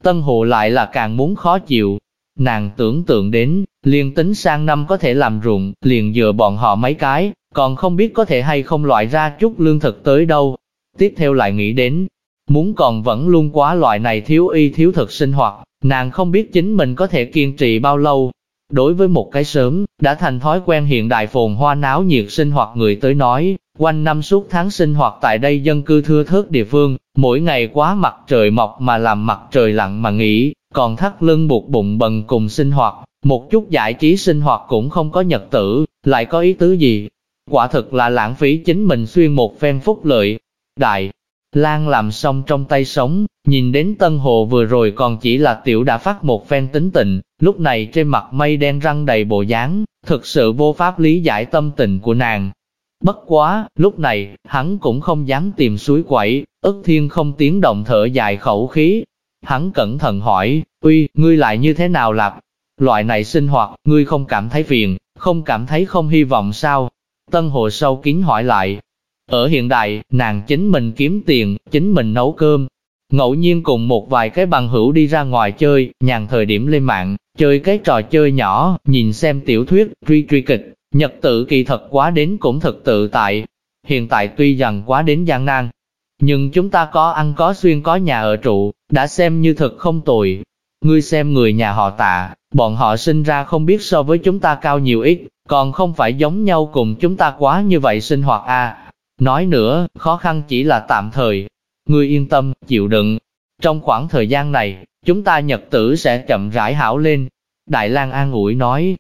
Tân hộ lại là càng muốn khó chịu. Nàng tưởng tượng đến, liền tính sang năm có thể làm ruộng, liền dựa bọn họ mấy cái, còn không biết có thể hay không loại ra chút lương thực tới đâu. Tiếp theo lại nghĩ đến, muốn còn vẫn luôn quá loại này thiếu y thiếu thực sinh hoạt, nàng không biết chính mình có thể kiên trì bao lâu. Đối với một cái sớm, đã thành thói quen hiện đại phồn hoa náo nhiệt sinh hoạt người tới nói, Quanh năm suốt tháng sinh hoạt tại đây dân cư thưa thớt địa phương, mỗi ngày quá mặt trời mọc mà làm mặt trời lặn mà nghỉ, còn thắt lưng buộc bụng bần cùng sinh hoạt, một chút giải trí sinh hoạt cũng không có nhật tử, lại có ý tứ gì. Quả thực là lãng phí chính mình xuyên một phen phúc lợi. Đại, Lan làm xong trong tay sống, nhìn đến Tân Hồ vừa rồi còn chỉ là tiểu đã phát một phen tính tình, lúc này trên mặt mây đen răng đầy bộ dáng, thực sự vô pháp lý giải tâm tình của nàng. Bất quá, lúc này, hắn cũng không dám tìm suối quẩy, ức thiên không tiếng động thở dài khẩu khí. Hắn cẩn thận hỏi, uy, ngươi lại như thế nào lạc? Loại này sinh hoạt, ngươi không cảm thấy phiền, không cảm thấy không hy vọng sao? Tân Hồ sâu kín hỏi lại, ở hiện đại, nàng chính mình kiếm tiền, chính mình nấu cơm. Ngẫu nhiên cùng một vài cái bằng hữu đi ra ngoài chơi, nhàn thời điểm lên mạng, chơi cái trò chơi nhỏ, nhìn xem tiểu thuyết, truy truy kịch, nhật tự kỳ thật quá đến cũng thật tự tại. Hiện tại tuy rằng quá đến gian nan, nhưng chúng ta có ăn có xuyên có nhà ở trụ, đã xem như thật không tồi. Ngươi xem người nhà họ tạ, bọn họ sinh ra không biết so với chúng ta cao nhiều ít, còn không phải giống nhau cùng chúng ta quá như vậy sinh hoạt a à. Nói nữa, khó khăn chỉ là tạm thời. Ngươi yên tâm, chịu đựng. Trong khoảng thời gian này, chúng ta nhật tử sẽ chậm rãi hảo lên. Đại lang an ủi nói.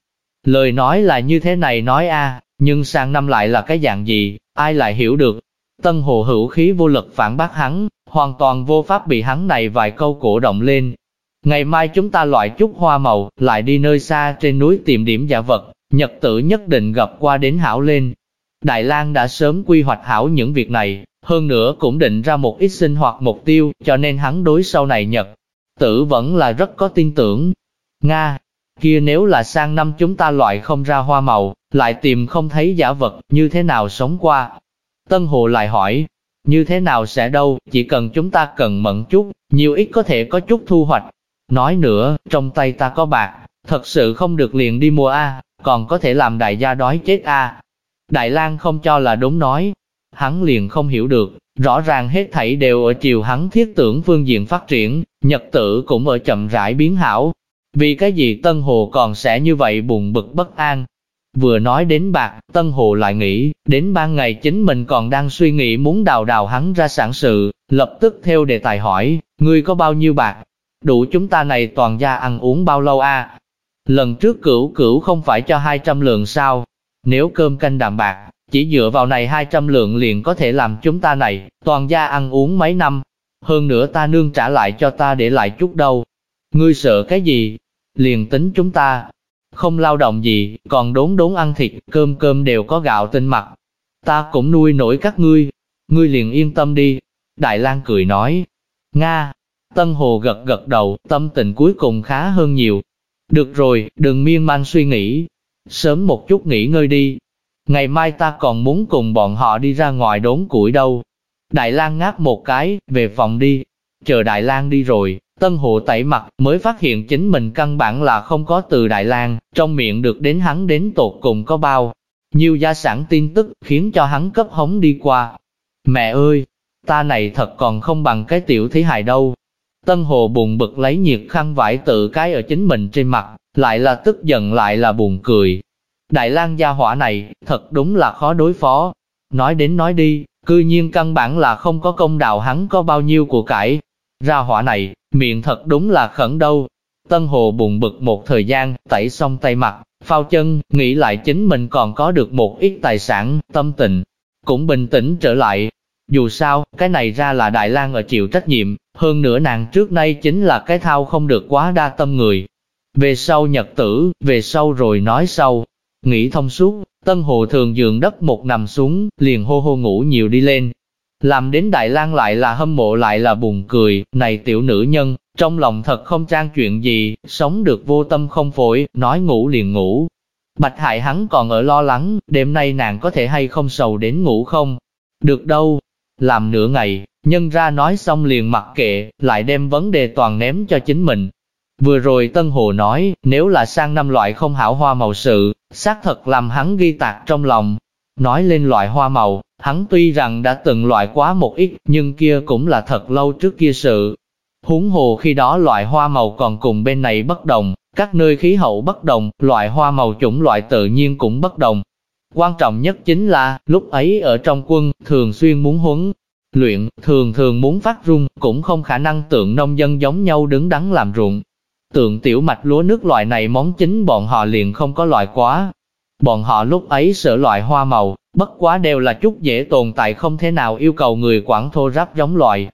Lời nói là như thế này nói a, nhưng sang năm lại là cái dạng gì, ai lại hiểu được. Tân hồ hữu khí vô lực phản bác hắn, hoàn toàn vô pháp bị hắn này vài câu cổ động lên. Ngày mai chúng ta loại chút hoa màu, lại đi nơi xa trên núi tìm điểm giả vật, nhật tử nhất định gặp qua đến hảo lên. Đại lang đã sớm quy hoạch hảo những việc này, hơn nữa cũng định ra một ít sinh hoạt mục tiêu, cho nên hắn đối sau này Nhật. Tử vẫn là rất có tin tưởng. Nga, kia nếu là sang năm chúng ta loại không ra hoa màu, lại tìm không thấy giả vật, như thế nào sống qua? Tân Hồ lại hỏi, như thế nào sẽ đâu, chỉ cần chúng ta cần mẫn chút, nhiều ít có thể có chút thu hoạch. Nói nữa, trong tay ta có bạc, thật sự không được liền đi mua A, còn có thể làm đại gia đói chết A. Đại lang không cho là đúng nói. Hắn liền không hiểu được, rõ ràng hết thảy đều ở chiều hắn thiết tưởng phương diện phát triển, nhật tử cũng ở chậm rãi biến hảo. Vì cái gì Tân Hồ còn sẽ như vậy buồn bực bất an? Vừa nói đến bạc, Tân Hồ lại nghĩ, đến ban ngày chính mình còn đang suy nghĩ muốn đào đào hắn ra sản sự, lập tức theo đề tài hỏi, ngươi có bao nhiêu bạc? Đủ chúng ta này toàn gia ăn uống bao lâu a? Lần trước cửu cửu không phải cho 200 lượng sao? Nếu cơm canh đạm bạc, chỉ dựa vào này 200 lượng liền có thể làm chúng ta này, toàn gia ăn uống mấy năm. Hơn nữa ta nương trả lại cho ta để lại chút đâu. Ngươi sợ cái gì? Liền tính chúng ta, không lao động gì, còn đốn đốn ăn thịt, cơm cơm đều có gạo tinh mặt. Ta cũng nuôi nổi các ngươi, ngươi liền yên tâm đi. Đại lang cười nói, Nga, Tân Hồ gật gật đầu, tâm tình cuối cùng khá hơn nhiều. Được rồi, đừng miên man suy nghĩ, sớm một chút nghỉ ngơi đi. Ngày mai ta còn muốn cùng bọn họ đi ra ngoài đốn củi đâu. Đại lang ngáp một cái, về phòng đi. Chờ Đại lang đi rồi, Tân Hộ tẩy mặt mới phát hiện chính mình căn bản là không có từ Đại lang trong miệng được đến hắn đến tột cùng có bao. Nhiều gia sản tin tức khiến cho hắn cấp hống đi qua. Mẹ ơi, ta này thật còn không bằng cái tiểu thế hài đâu. Tân Hồ buồn bực lấy nhiệt khăn vải tự cái ở chính mình trên mặt, lại là tức giận lại là buồn cười. Đại lang gia hỏa này, thật đúng là khó đối phó. Nói đến nói đi, cư nhiên căn bản là không có công đạo hắn có bao nhiêu của cải. Ra hỏa này, miệng thật đúng là khẩn đâu. Tân Hồ buồn bực một thời gian, tẩy xong tay mặt, phao chân, nghĩ lại chính mình còn có được một ít tài sản, tâm tình, cũng bình tĩnh trở lại. Dù sao, cái này ra là Đại lang ở chịu trách nhiệm, hơn nữa nàng trước nay chính là cái thao không được quá đa tâm người, về sau nhật tử, về sau rồi nói sau. Nghĩ thông suốt, Tân Hồ thường giường đất một nằm xuống, liền hô hô ngủ nhiều đi lên. Làm đến Đại lang lại là hâm mộ lại là buồn cười, này tiểu nữ nhân, trong lòng thật không trang chuyện gì, sống được vô tâm không phổi, nói ngủ liền ngủ. Bạch hại hắn còn ở lo lắng, đêm nay nàng có thể hay không sầu đến ngủ không? Được đâu. Làm nửa ngày, nhân ra nói xong liền mặc kệ, lại đem vấn đề toàn ném cho chính mình, Vừa rồi Tân Hồ nói, nếu là sang năm loại không hảo hoa màu sự, xác thật làm hắn ghi tạc trong lòng. Nói lên loại hoa màu, hắn tuy rằng đã từng loại quá một ít, nhưng kia cũng là thật lâu trước kia sự. Huống hồ khi đó loại hoa màu còn cùng bên này bất đồng, các nơi khí hậu bất đồng, loại hoa màu chủng loại tự nhiên cũng bất đồng. Quan trọng nhất chính là, lúc ấy ở trong quân, thường xuyên muốn huấn, luyện, thường thường muốn phát rung, cũng không khả năng tượng nông dân giống nhau đứng đắn làm ruộng, Tượng tiểu mạch lúa nước loại này món chính bọn họ liền không có loại quá. Bọn họ lúc ấy sợ loại hoa màu, bất quá đều là chút dễ tồn tại không thể nào yêu cầu người quản thô ráp giống loại.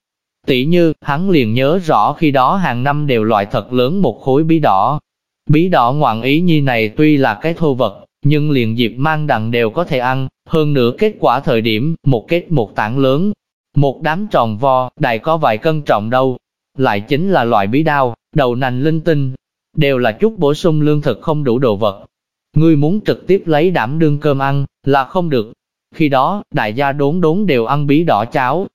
Tỷ như, hắn liền nhớ rõ khi đó hàng năm đều loại thật lớn một khối bí đỏ. Bí đỏ ngoạn ý nhi này tuy là cái thô vật, nhưng liền dịp mang đằng đều có thể ăn, hơn nữa kết quả thời điểm, một kết một tảng lớn, một đám tròn vo, đại có vài cân trọng đâu. Lại chính là loại bí đao, đầu nành linh tinh, đều là chút bổ sung lương thực không đủ đồ vật. Ngươi muốn trực tiếp lấy đảm đương cơm ăn, là không được. Khi đó, đại gia đốn đốn đều ăn bí đỏ cháo.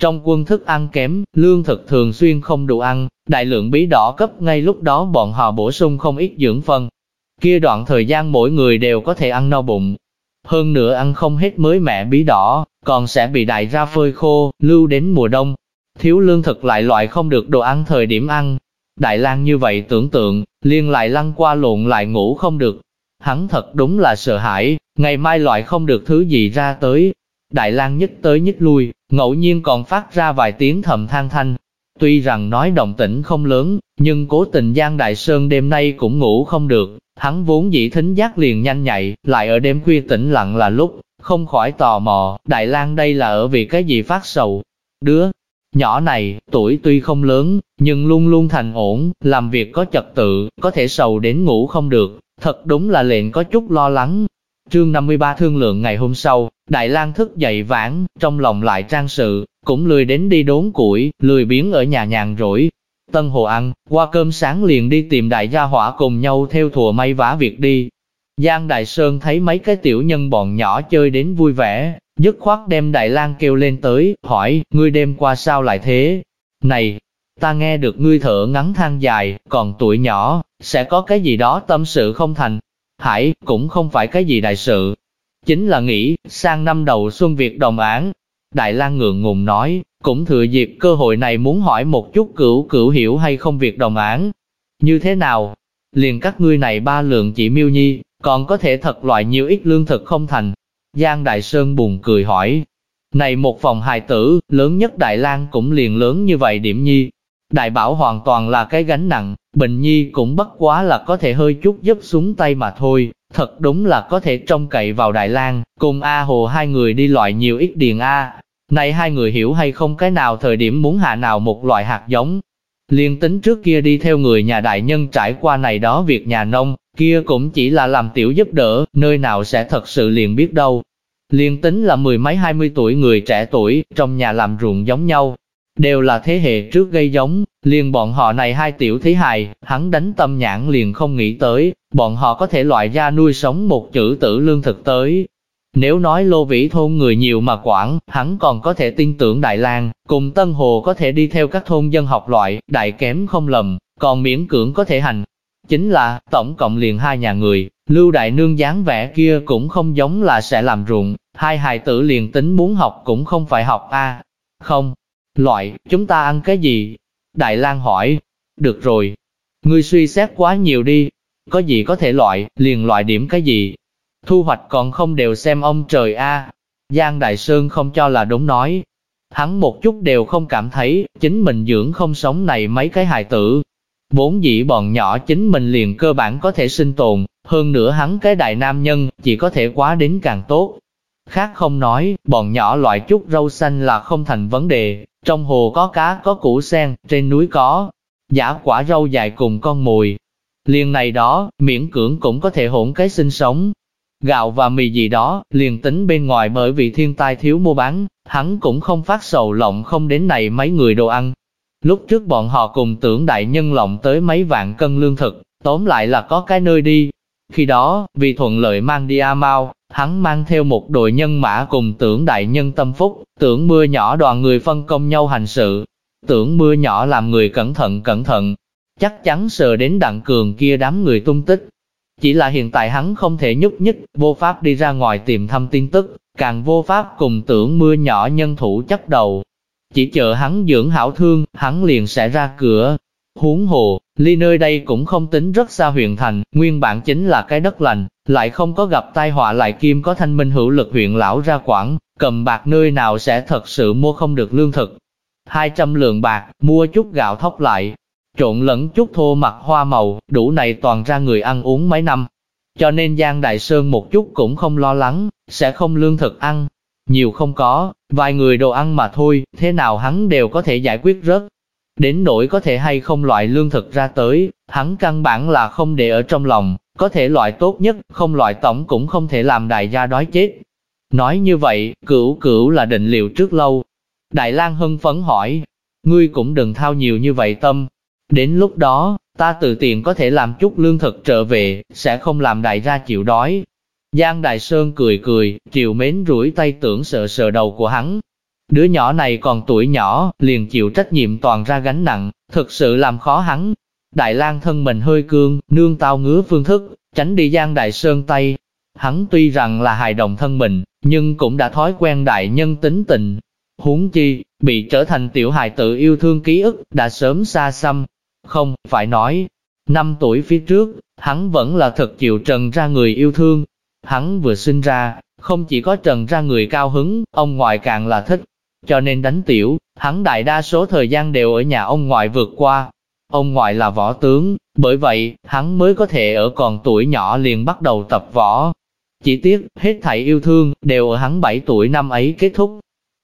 Trong quân thức ăn kém, lương thực thường xuyên không đủ ăn, đại lượng bí đỏ cấp ngay lúc đó bọn họ bổ sung không ít dưỡng phân. Kia đoạn thời gian mỗi người đều có thể ăn no bụng. Hơn nữa ăn không hết mới mẹ bí đỏ, còn sẽ bị đại ra phơi khô, lưu đến mùa đông. Thiếu lương thực lại loại không được đồ ăn thời điểm ăn, Đại lang như vậy tưởng tượng, liên lại lăn qua lộn lại ngủ không được. Hắn thật đúng là sợ hãi, ngày mai loại không được thứ gì ra tới. Đại lang nhích tới nhích lui, ngẫu nhiên còn phát ra vài tiếng thầm than thanh. Tuy rằng nói động tĩnh không lớn, nhưng cố tình Giang Đại Sơn đêm nay cũng ngủ không được, hắn vốn dĩ thính giác liền nhanh nhạy, lại ở đêm khuya tĩnh lặng là lúc, không khỏi tò mò, Đại lang đây là ở vì cái gì phát sầu. Đứa Nhỏ này, tuổi tuy không lớn, nhưng luôn luôn thành ổn, làm việc có trật tự, có thể sầu đến ngủ không được, thật đúng là lệnh có chút lo lắng. Trương 53 thương lượng ngày hôm sau, Đại lang thức dậy vãn, trong lòng lại trang sự, cũng lười đến đi đốn củi, lười biến ở nhà nhàn rỗi. Tân Hồ ăn, qua cơm sáng liền đi tìm đại gia hỏa cùng nhau theo thùa may vá việc đi. Giang Đại Sơn thấy mấy cái tiểu nhân bọn nhỏ chơi đến vui vẻ, dứt khoát đem Đại lang kêu lên tới, hỏi, ngươi đêm qua sao lại thế? Này, ta nghe được ngươi thở ngắn than dài, còn tuổi nhỏ, sẽ có cái gì đó tâm sự không thành. Hải, cũng không phải cái gì đại sự. Chính là nghĩ, sang năm đầu xuân việc đồng án. Đại lang ngượng ngùng nói, cũng thừa dịp cơ hội này muốn hỏi một chút cửu cửu hiểu hay không việc đồng án. Như thế nào? Liền các ngươi này ba lượng chỉ miêu nhi, còn có thể thật loại nhiều ít lương thực không thành. Giang Đại Sơn buồn cười hỏi, này một phòng hài tử, lớn nhất Đại lang cũng liền lớn như vậy điểm nhi. Đại bảo hoàn toàn là cái gánh nặng, Bình Nhi cũng bất quá là có thể hơi chút giúp xuống tay mà thôi, thật đúng là có thể trông cậy vào Đại lang cùng A Hồ hai người đi loại nhiều ít điền A. Này hai người hiểu hay không cái nào thời điểm muốn hạ nào một loại hạt giống. Liên tính trước kia đi theo người nhà đại nhân trải qua này đó việc nhà nông, kia cũng chỉ là làm tiểu giúp đỡ, nơi nào sẽ thật sự liền biết đâu. liền tính là mười mấy hai mươi tuổi người trẻ tuổi, trong nhà làm ruộng giống nhau, đều là thế hệ trước gây giống, liền bọn họ này hai tiểu thế hài, hắn đánh tâm nhãn liền không nghĩ tới, bọn họ có thể loại ra nuôi sống một chữ tử lương thực tới. Nếu nói lô vĩ thôn người nhiều mà quản, hắn còn có thể tin tưởng Đại lang cùng Tân Hồ có thể đi theo các thôn dân học loại, đại kém không lầm, còn miễn cưỡng có thể hành, Chính là, tổng cộng liền hai nhà người, Lưu Đại Nương dáng vẻ kia cũng không giống là sẽ làm ruộng, hai hài tử liền tính muốn học cũng không phải học a Không, loại, chúng ta ăn cái gì? Đại lang hỏi, được rồi, ngươi suy xét quá nhiều đi, có gì có thể loại, liền loại điểm cái gì? Thu hoạch còn không đều xem ông trời a Giang Đại Sơn không cho là đúng nói. Hắn một chút đều không cảm thấy, chính mình dưỡng không sống này mấy cái hài tử, bốn dĩ bọn nhỏ chính mình liền cơ bản có thể sinh tồn, hơn nữa hắn cái đại nam nhân, chỉ có thể quá đến càng tốt. Khác không nói, bọn nhỏ loại chút rau xanh là không thành vấn đề, trong hồ có cá có củ sen, trên núi có giả quả rau dài cùng con mùi. Liền này đó, miễn cưỡng cũng có thể hỗn cái sinh sống. Gạo và mì gì đó, liền tính bên ngoài bởi vì thiên tai thiếu mua bán, hắn cũng không phát sầu lộng không đến này mấy người đồ ăn, Lúc trước bọn họ cùng tưởng đại nhân lộng tới mấy vạn cân lương thực, tóm lại là có cái nơi đi. Khi đó, vì thuận lợi mang đi A Mau, hắn mang theo một đội nhân mã cùng tưởng đại nhân tâm phúc, tưởng mưa nhỏ đoàn người phân công nhau hành sự. Tưởng mưa nhỏ làm người cẩn thận cẩn thận, chắc chắn sờ đến đặng cường kia đám người tung tích. Chỉ là hiện tại hắn không thể nhúc nhích, vô pháp đi ra ngoài tìm thăm tin tức, càng vô pháp cùng tưởng mưa nhỏ nhân thủ chấp đầu, chỉ chờ hắn dưỡng hảo thương, hắn liền sẽ ra cửa. Huống hồ, ly nơi đây cũng không tính rất xa huyện thành, nguyên bản chính là cái đất lành, lại không có gặp tai họa lại kim có thanh minh hữu lực huyện lão ra quản, cầm bạc nơi nào sẽ thật sự mua không được lương thực. 200 lượng bạc, mua chút gạo thóc lại. trộn lẫn chút thô mặt hoa màu, đủ này toàn ra người ăn uống mấy năm. Cho nên Giang Đại Sơn một chút cũng không lo lắng, sẽ không lương thực ăn. Nhiều không có, vài người đồ ăn mà thôi, thế nào hắn đều có thể giải quyết rớt. Đến nỗi có thể hay không loại lương thực ra tới, hắn căn bản là không để ở trong lòng, có thể loại tốt nhất, không loại tổng cũng không thể làm đại gia đói chết. Nói như vậy, cửu cửu là định liệu trước lâu. Đại lang hưng phấn hỏi, ngươi cũng đừng thao nhiều như vậy tâm. Đến lúc đó, ta tự tiện có thể làm chút lương thực trở về, sẽ không làm đại gia chịu đói. Giang Đại Sơn cười cười, triều mến rủi tay tưởng sợ sợ đầu của hắn. Đứa nhỏ này còn tuổi nhỏ, liền chịu trách nhiệm toàn ra gánh nặng, thực sự làm khó hắn. Đại lang thân mình hơi cương, nương tao ngứa phương thức, tránh đi Giang Đại Sơn tay. Hắn tuy rằng là hài đồng thân mình, nhưng cũng đã thói quen đại nhân tính tình. Huống chi, bị trở thành tiểu hài tự yêu thương ký ức, đã sớm xa xăm. Không, phải nói, năm tuổi phía trước, hắn vẫn là thật chịu trần ra người yêu thương. Hắn vừa sinh ra, không chỉ có trần ra người cao hứng, ông ngoại càng là thích. Cho nên đánh tiểu, hắn đại đa số thời gian đều ở nhà ông ngoại vượt qua. Ông ngoại là võ tướng, bởi vậy, hắn mới có thể ở còn tuổi nhỏ liền bắt đầu tập võ. Chỉ tiếc, hết thảy yêu thương, đều ở hắn 7 tuổi năm ấy kết thúc.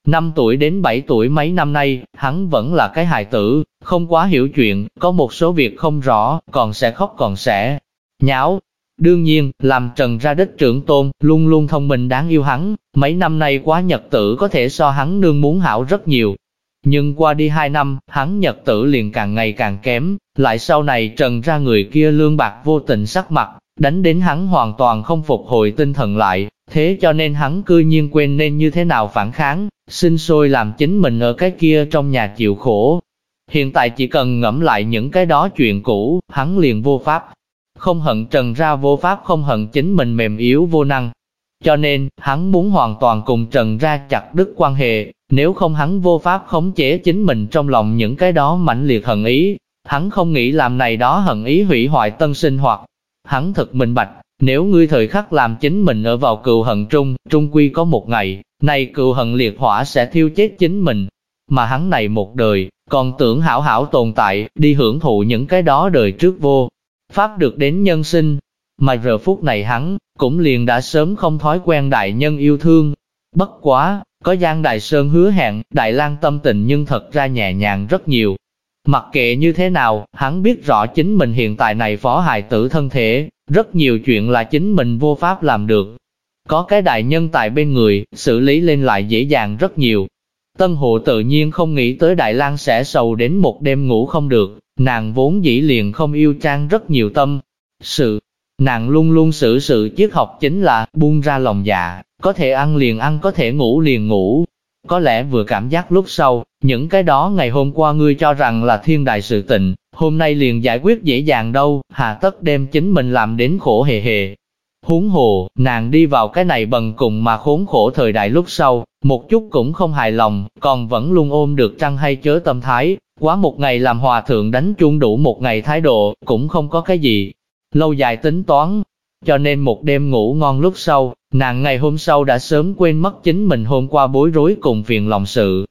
5 tuổi đến 7 tuổi mấy năm nay, hắn vẫn là cái hài tử, không quá hiểu chuyện, có một số việc không rõ, còn sẽ khóc còn sẽ nháo. Đương nhiên, làm trần ra đích trưởng tôn, luôn luôn thông minh đáng yêu hắn, mấy năm nay quá nhật tử có thể so hắn nương muốn hảo rất nhiều. Nhưng qua đi hai năm, hắn nhật tử liền càng ngày càng kém, lại sau này trần ra người kia lương bạc vô tình sắc mặt, đánh đến hắn hoàn toàn không phục hồi tinh thần lại, thế cho nên hắn cư nhiên quên nên như thế nào phản kháng, sinh sôi làm chính mình ở cái kia trong nhà chịu khổ. Hiện tại chỉ cần ngẫm lại những cái đó chuyện cũ, hắn liền vô pháp. Không hận trần ra vô pháp không hận chính mình mềm yếu vô năng. Cho nên, hắn muốn hoàn toàn cùng trần ra chặt đứt quan hệ, nếu không hắn vô pháp khống chế chính mình trong lòng những cái đó mãnh liệt hận ý. Hắn không nghĩ làm này đó hận ý hủy hoại tân sinh hoạt, Hắn thật minh bạch, nếu ngươi thời khắc làm chính mình ở vào cựu hận trung, trung quy có một ngày, này cựu hận liệt hỏa sẽ thiêu chết chính mình. Mà hắn này một đời, còn tưởng hảo hảo tồn tại, đi hưởng thụ những cái đó đời trước vô. Pháp được đến nhân sinh, mà giờ phút này hắn, cũng liền đã sớm không thói quen đại nhân yêu thương. Bất quá, có Giang Đại Sơn hứa hẹn, Đại lang tâm tình nhưng thật ra nhẹ nhàng rất nhiều, Mặc kệ như thế nào, hắn biết rõ chính mình hiện tại này phó hài tử thân thể, rất nhiều chuyện là chính mình vô pháp làm được. Có cái đại nhân tại bên người, xử lý lên lại dễ dàng rất nhiều. Tân hộ tự nhiên không nghĩ tới Đại lang sẽ sầu đến một đêm ngủ không được, nàng vốn dĩ liền không yêu trang rất nhiều tâm. Sự, nàng luôn luôn xử sự triết học chính là buông ra lòng dạ, có thể ăn liền ăn có thể ngủ liền ngủ, có lẽ vừa cảm giác lúc sau, những cái đó ngày hôm qua ngươi cho rằng là thiên đại sự tình, hôm nay liền giải quyết dễ dàng đâu, hà tất đem chính mình làm đến khổ hề hề. Huống hồ, nàng đi vào cái này bần cùng mà khốn khổ thời đại lúc sau, một chút cũng không hài lòng, còn vẫn luôn ôm được trăng hay chớ tâm thái, quá một ngày làm hòa thượng đánh chuông đủ một ngày thái độ, cũng không có cái gì. Lâu dài tính toán, cho nên một đêm ngủ ngon lúc sau, nàng ngày hôm sau đã sớm quên mất chính mình hôm qua bối rối cùng phiền lòng sự.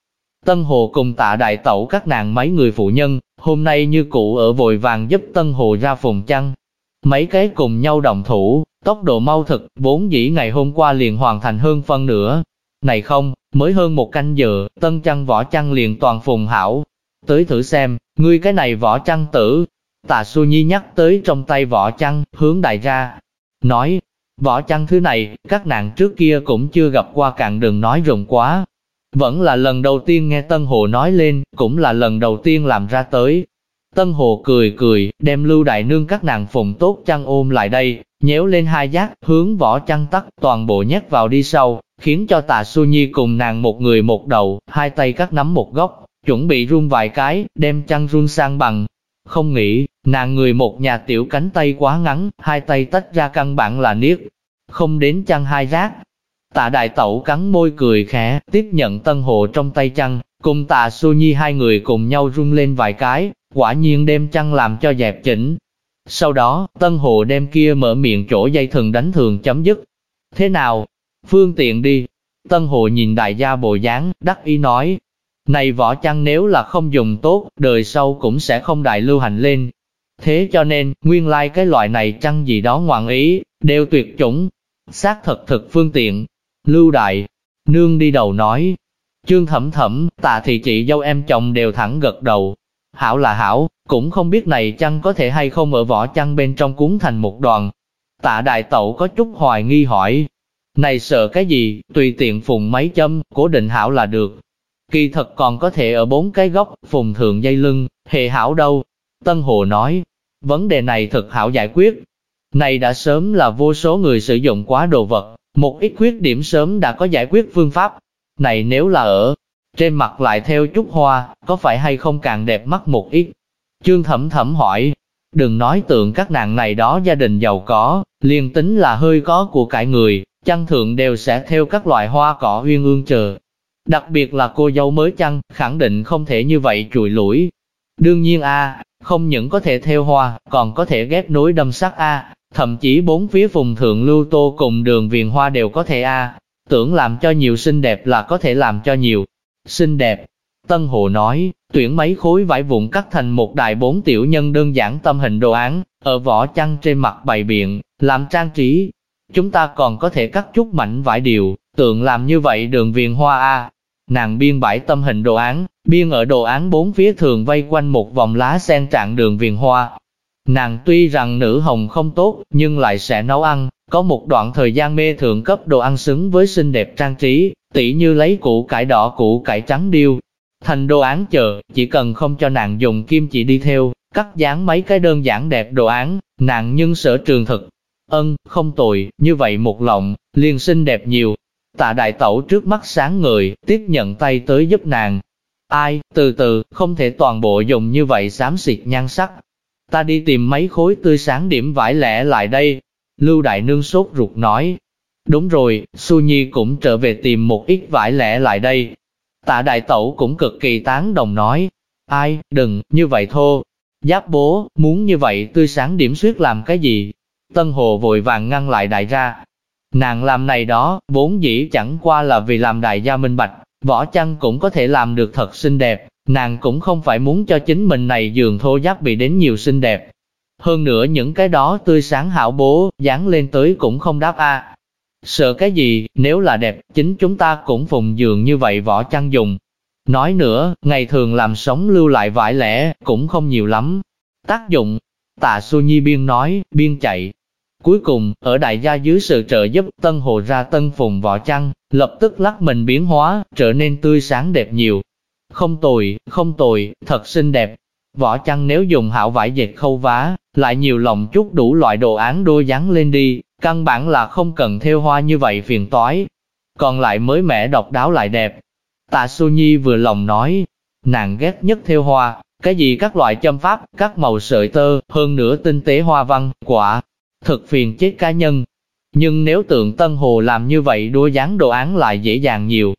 Tân Hồ cùng tạ đại tẩu các nàng mấy người phụ nhân, hôm nay như cụ ở vội vàng giúp Tân Hồ ra phùng chăn. Mấy cái cùng nhau đồng thủ, tốc độ mau thực, vốn dĩ ngày hôm qua liền hoàn thành hơn phân nửa. Này không, mới hơn một canh giờ, tân chăn võ chăn liền toàn phùng hảo. Tới thử xem, ngươi cái này võ chăn tử. Tà Xu Nhi nhắc tới trong tay võ chăn, hướng đại ra, nói, võ chăn thứ này, các nàng trước kia cũng chưa gặp qua cạn đừng nói rộng quá. Vẫn là lần đầu tiên nghe Tân Hồ nói lên, cũng là lần đầu tiên làm ra tới. Tân Hồ cười cười, đem lưu đại nương các nàng phùng tốt chăn ôm lại đây, nhéo lên hai giác, hướng vỏ chăn tắt, toàn bộ nhét vào đi sau, khiến cho tà su nhi cùng nàng một người một đầu, hai tay cắt nắm một góc, chuẩn bị run vài cái, đem chăn run sang bằng, không nghĩ, nàng người một nhà tiểu cánh tay quá ngắn, hai tay tách ra căn bản là niết, không đến chăn hai rác. Tạ đại tẩu cắn môi cười khẽ, tiếp nhận tân hộ trong tay chăn, cùng tạ su nhi hai người cùng nhau rung lên vài cái, quả nhiên đem chăn làm cho dẹp chỉnh. Sau đó, tân hồ đem kia mở miệng chỗ dây thừng đánh thường chấm dứt. Thế nào? Phương tiện đi. Tân hồ nhìn đại gia bộ dáng, đắc ý nói. Này võ chăng nếu là không dùng tốt, đời sau cũng sẽ không đại lưu hành lên. Thế cho nên, nguyên lai like cái loại này chăng gì đó ngoạn ý, đều tuyệt chủng. Xác thật thực phương tiện. Lưu đại, nương đi đầu nói. Trương thẩm thẩm, tạ thị chị dâu em chồng đều thẳng gật đầu. Hảo là hảo, cũng không biết này chăn có thể hay không ở vỏ chăn bên trong cuốn thành một đoàn. Tạ đại tẩu có chút hoài nghi hỏi. Này sợ cái gì, tùy tiện phùng mấy châm, cố định hảo là được. Kỳ thật còn có thể ở bốn cái góc, phùng thường dây lưng, hệ hảo đâu. Tân Hồ nói, vấn đề này thật hảo giải quyết. Này đã sớm là vô số người sử dụng quá đồ vật, một ít khuyết điểm sớm đã có giải quyết phương pháp. Này nếu là ở trên mặt lại theo chút hoa, có phải hay không càng đẹp mắt một ít? Trương Thẩm Thẩm hỏi, đừng nói tượng các nàng này đó gia đình giàu có, liền tính là hơi có của cải người, chăn thượng đều sẽ theo các loại hoa cỏ uyên ương chờ. Đặc biệt là cô dâu mới chăn, khẳng định không thể như vậy chùi lũi. Đương nhiên a, không những có thể theo hoa, còn có thể ghép nối đâm sắc a, thậm chí bốn phía vùng thượng lưu tô cùng đường viền hoa đều có thể a. Tưởng làm cho nhiều xinh đẹp là có thể làm cho nhiều xinh đẹp. Tân Hồ nói, tuyển mấy khối vải vụn cắt thành một đại bốn tiểu nhân đơn giản tâm hình đồ án, ở vỏ chăn trên mặt bày biện, làm trang trí. Chúng ta còn có thể cắt chút mảnh vải điều, tượng làm như vậy đường viền hoa A. Nàng biên bãi tâm hình đồ án, biên ở đồ án bốn phía thường vây quanh một vòng lá sen trạng đường viền hoa. Nàng tuy rằng nữ hồng không tốt, nhưng lại sẽ nấu ăn, có một đoạn thời gian mê thượng cấp đồ ăn xứng với xinh đẹp trang trí, tỉ như lấy củ cải đỏ củ cải trắng điêu. Thành đồ án chờ, chỉ cần không cho nàng dùng kim chỉ đi theo, cắt dán mấy cái đơn giản đẹp đồ án, nàng nhưng sở trường thực. Ân, không tồi, như vậy một lòng, liền xinh đẹp nhiều. Tạ đại tẩu trước mắt sáng người, tiếp nhận tay tới giúp nàng. Ai, từ từ, không thể toàn bộ dùng như vậy xám xịt nhan sắc. Ta đi tìm mấy khối tươi sáng điểm vải lẻ lại đây. Lưu Đại Nương sốt ruột nói, Đúng rồi, Su Nhi cũng trở về tìm một ít vải lẻ lại đây. Tạ đại tẩu cũng cực kỳ tán đồng nói, ai, đừng, như vậy thô. Giáp bố, muốn như vậy tươi sáng điểm suyết làm cái gì? Tân Hồ vội vàng ngăn lại đại ra. Nàng làm này đó, vốn dĩ chẳng qua là vì làm đại gia minh bạch, võ chăng cũng có thể làm được thật xinh đẹp, nàng cũng không phải muốn cho chính mình này giường thô giáp bị đến nhiều xinh đẹp. Hơn nữa những cái đó tươi sáng hảo bố, dán lên tới cũng không đáp a Sợ cái gì, nếu là đẹp, chính chúng ta cũng phùng dường như vậy vỏ chăn dùng. Nói nữa, ngày thường làm sống lưu lại vải lẻ, cũng không nhiều lắm. Tác dụng, tạ Xu Nhi biên nói, biên chạy. Cuối cùng, ở đại gia dưới sự trợ giúp Tân Hồ ra tân phùng vỏ chăn, lập tức lắc mình biến hóa, trở nên tươi sáng đẹp nhiều. Không tồi, không tồi, thật xinh đẹp. Vỏ chăn nếu dùng hảo vải dệt khâu vá, lại nhiều lòng chút đủ loại đồ án đôi dán lên đi, Căn bản là không cần theo hoa như vậy phiền toái. Còn lại mới mẻ độc đáo lại đẹp. Tạ Su Nhi vừa lòng nói, nàng ghét nhất theo hoa, cái gì các loại châm pháp, các màu sợi tơ, hơn nữa tinh tế hoa văn, quả, thực phiền chết cá nhân. Nhưng nếu tượng Tân Hồ làm như vậy đua dáng đồ án lại dễ dàng nhiều.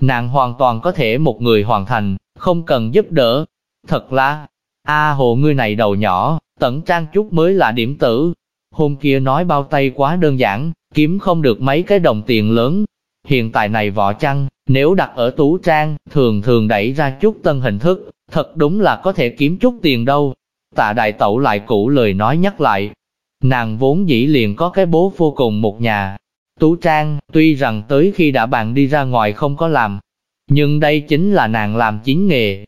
Nàng hoàn toàn có thể một người hoàn thành, không cần giúp đỡ. Thật là, a hồ ngươi này đầu nhỏ, tẩn trang chút mới là điểm tử. Hôm kia nói bao tay quá đơn giản, kiếm không được mấy cái đồng tiền lớn. Hiện tại này vỏ chăn, nếu đặt ở tú trang, thường thường đẩy ra chút tân hình thức, thật đúng là có thể kiếm chút tiền đâu. Tạ đại tẩu lại cũ lời nói nhắc lại. Nàng vốn dĩ liền có cái bố vô cùng một nhà. Tú trang, tuy rằng tới khi đã bạn đi ra ngoài không có làm, nhưng đây chính là nàng làm chính nghề.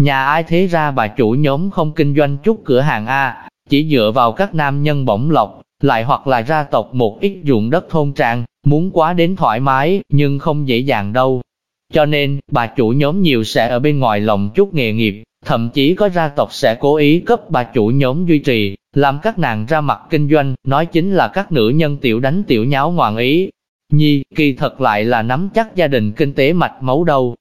Nhà ai thế ra bà chủ nhóm không kinh doanh chút cửa hàng A, chỉ dựa vào các nam nhân bổng lộc, lại hoặc là ra tộc một ít dụng đất thôn trang, muốn quá đến thoải mái, nhưng không dễ dàng đâu. Cho nên, bà chủ nhóm nhiều sẽ ở bên ngoài lòng chút nghề nghiệp, thậm chí có gia tộc sẽ cố ý cấp bà chủ nhóm duy trì, làm các nàng ra mặt kinh doanh, nói chính là các nữ nhân tiểu đánh tiểu nháo ngoạn ý. Nhi, kỳ thật lại là nắm chắc gia đình kinh tế mạch máu đâu,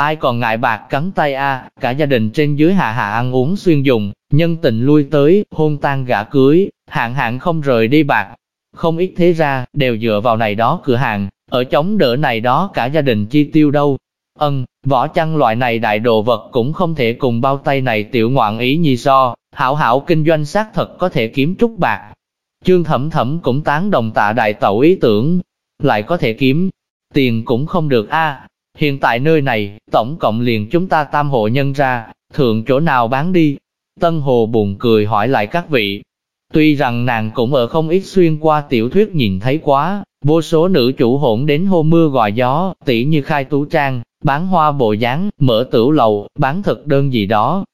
Ai còn ngại bạc cắn tay a, cả gia đình trên dưới hạ hạ ăn uống xuyên dùng, nhân tình lui tới, hôn tan gả cưới, hạng hạng không rời đi bạc. Không ít thế ra, đều dựa vào này đó cửa hàng, ở chống đỡ này đó cả gia đình chi tiêu đâu. Ân, vỏ chăn loại này đại đồ vật cũng không thể cùng bao tay này tiểu ngoạn ý nhi so, hảo hảo kinh doanh xác thật có thể kiếm chút bạc. Trương Thẩm Thẩm cũng tán đồng tạ đại tẩu ý tưởng, lại có thể kiếm tiền cũng không được a Hiện tại nơi này, tổng cộng liền chúng ta tam hộ nhân ra, thượng chỗ nào bán đi? Tân Hồ buồn cười hỏi lại các vị. Tuy rằng nàng cũng ở không ít xuyên qua tiểu thuyết nhìn thấy quá, vô số nữ chủ hỗn đến hô mưa gọi gió, tỉ như khai tú trang, bán hoa bộ dáng, mở tửu lầu, bán thực đơn gì đó.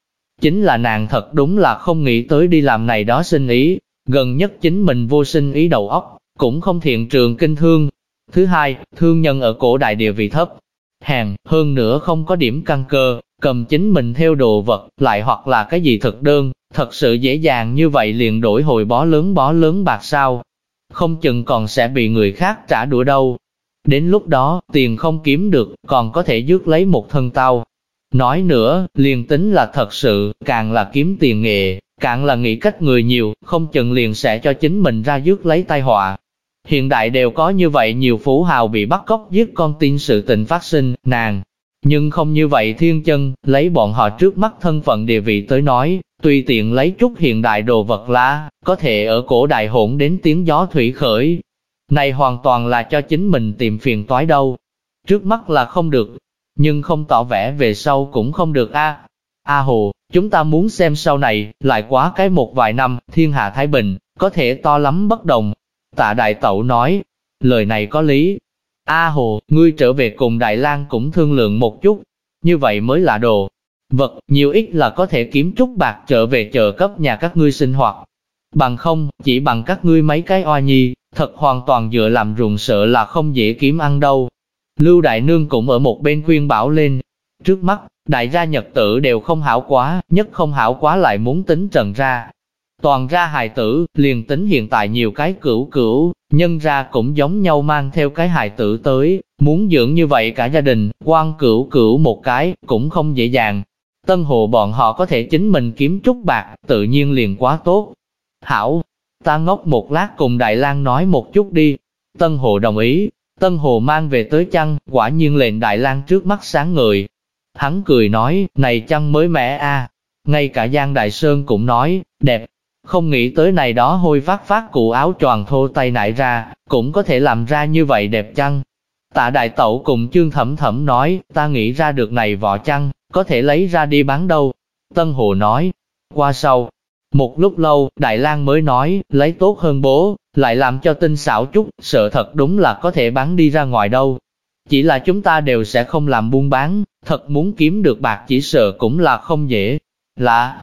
Chính là nàng thật đúng là không nghĩ tới đi làm này đó sinh ý, gần nhất chính mình vô sinh ý đầu óc, cũng không thiện trường kinh thương. Thứ hai, thương nhân ở cổ đại địa vị thấp, hàng, hơn nữa không có điểm căn cơ, cầm chính mình theo đồ vật, lại hoặc là cái gì thực đơn, thật sự dễ dàng như vậy liền đổi hồi bó lớn bó lớn bạc sao. Không chừng còn sẽ bị người khác trả đũa đâu. Đến lúc đó, tiền không kiếm được, còn có thể dứt lấy một thân tao. Nói nữa, liền tính là thật sự, càng là kiếm tiền nghệ, càng là nghĩ cách người nhiều, không chừng liền sẽ cho chính mình ra dứt lấy tai họa. Hiện đại đều có như vậy nhiều phú hào bị bắt cóc giết con tin sự tình phát sinh, nàng. Nhưng không như vậy thiên chân, lấy bọn họ trước mắt thân phận địa vị tới nói, tùy tiện lấy chút hiện đại đồ vật lá, có thể ở cổ đại hỗn đến tiếng gió thủy khởi. Này hoàn toàn là cho chính mình tìm phiền toái đâu. Trước mắt là không được, nhưng không tỏ vẻ về sau cũng không được a. A Hồ, chúng ta muốn xem sau này, lại quá cái một vài năm, thiên hạ Thái Bình, có thể to lắm bất đồng, Tạ Đại Tẩu nói, lời này có lý. A Hồ, ngươi trở về cùng Đại lang cũng thương lượng một chút, như vậy mới là đồ. Vật, nhiều ít là có thể kiếm chút bạc trở về trợ cấp nhà các ngươi sinh hoạt. Bằng không, chỉ bằng các ngươi mấy cái oa nhi, thật hoàn toàn dựa làm ruộng sợ là không dễ kiếm ăn đâu. Lưu Đại Nương cũng ở một bên khuyên bảo lên. Trước mắt, đại gia nhật tử đều không hảo quá, nhất không hảo quá lại muốn tính trần ra, Toàn ra hài tử, liền tính hiện tại nhiều cái cửu cửu, nhân ra cũng giống nhau mang theo cái hài tử tới, muốn dưỡng như vậy cả gia đình, quan cửu cửu một cái, cũng không dễ dàng. Tân hồ bọn họ có thể chính mình kiếm chút bạc, tự nhiên liền quá tốt. Hảo, ta ngốc một lát cùng Đại lang nói một chút đi. Tân hồ đồng ý, Tân hồ mang về tới chăn, quả nhiên lệnh Đại lang trước mắt sáng người. Hắn cười nói, này chăn mới mẻ a Ngay cả Giang Đại Sơn cũng nói, đẹp, không nghĩ tới này đó hôi phát phát cụ áo tròn thô tay nại ra, cũng có thể làm ra như vậy đẹp chăng? Tạ đại tẩu cùng chương thẩm thẩm nói, ta nghĩ ra được này vỏ chăng, có thể lấy ra đi bán đâu. Tân Hồ nói, qua sau, một lúc lâu, Đại lang mới nói, lấy tốt hơn bố, lại làm cho tinh xảo chút, sợ thật đúng là có thể bán đi ra ngoài đâu. Chỉ là chúng ta đều sẽ không làm buôn bán, thật muốn kiếm được bạc chỉ sợ cũng là không dễ. Lạ,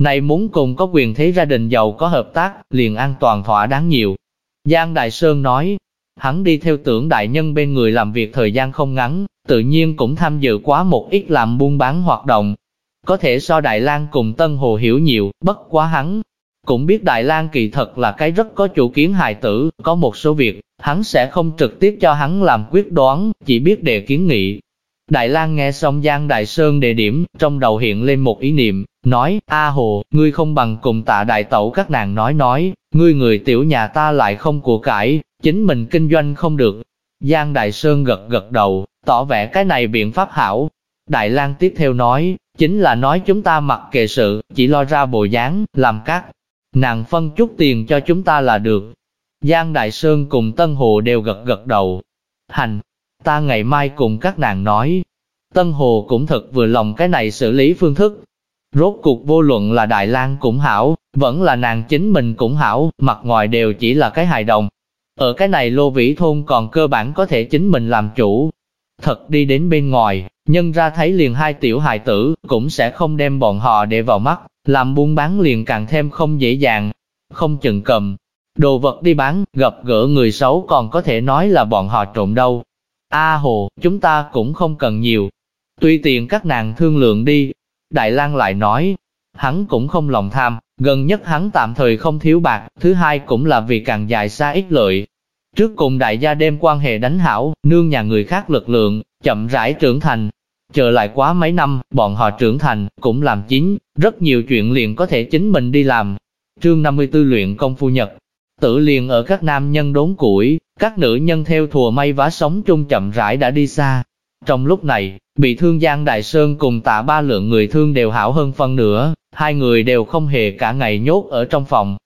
này muốn cùng có quyền thế gia đình giàu có hợp tác, liền an toàn thỏa đáng nhiều. Giang Đại Sơn nói, hắn đi theo tưởng đại nhân bên người làm việc thời gian không ngắn, tự nhiên cũng tham dự quá một ít làm buôn bán hoạt động. Có thể so Đại lang cùng Tân Hồ hiểu nhiều, bất quá hắn. Cũng biết Đại lang kỳ thật là cái rất có chủ kiến hài tử, có một số việc, hắn sẽ không trực tiếp cho hắn làm quyết đoán, chỉ biết đề kiến nghị, Đại lang nghe xong Giang Đại Sơn đề điểm, trong đầu hiện lên một ý niệm, nói, A Hồ, ngươi không bằng cùng tạ đại tẩu các nàng nói nói, ngươi người tiểu nhà ta lại không của cải, chính mình kinh doanh không được. Giang Đại Sơn gật gật đầu, tỏ vẻ cái này biện pháp hảo. Đại lang tiếp theo nói, chính là nói chúng ta mặc kệ sự, chỉ lo ra bồi dáng, làm các nàng phân chút tiền cho chúng ta là được. Giang Đại Sơn cùng Tân Hồ đều gật gật đầu. Hành, ta ngày mai cùng các nàng nói. Tân Hồ cũng thật vừa lòng cái này xử lý phương thức. Rốt cuộc vô luận là Đại lang cũng hảo, vẫn là nàng chính mình cũng hảo, mặt ngoài đều chỉ là cái hài đồng. Ở cái này lô vĩ thôn còn cơ bản có thể chính mình làm chủ. Thật đi đến bên ngoài, nhân ra thấy liền hai tiểu hài tử, cũng sẽ không đem bọn họ để vào mắt, làm buôn bán liền càng thêm không dễ dàng. Không chừng cầm, đồ vật đi bán, gặp gỡ người xấu còn có thể nói là bọn họ trộm đâu. A Hồ, chúng ta cũng không cần nhiều. Tuy tiện các nàng thương lượng đi. Đại lang lại nói, hắn cũng không lòng tham, gần nhất hắn tạm thời không thiếu bạc, thứ hai cũng là vì càng dài xa ít lợi. Trước cùng đại gia đem quan hệ đánh hảo, nương nhà người khác lực lượng, chậm rãi trưởng thành. Chờ lại quá mấy năm, bọn họ trưởng thành, cũng làm chính, rất nhiều chuyện liền có thể chính mình đi làm. Trương 54 luyện công phu nhật, Tử liền ở các nam nhân đốn củi, các nữ nhân theo thùa may vá sống chung chậm rãi đã đi xa. Trong lúc này, bị thương Giang Đại Sơn cùng tạ ba lượng người thương đều hảo hơn phân nửa, hai người đều không hề cả ngày nhốt ở trong phòng.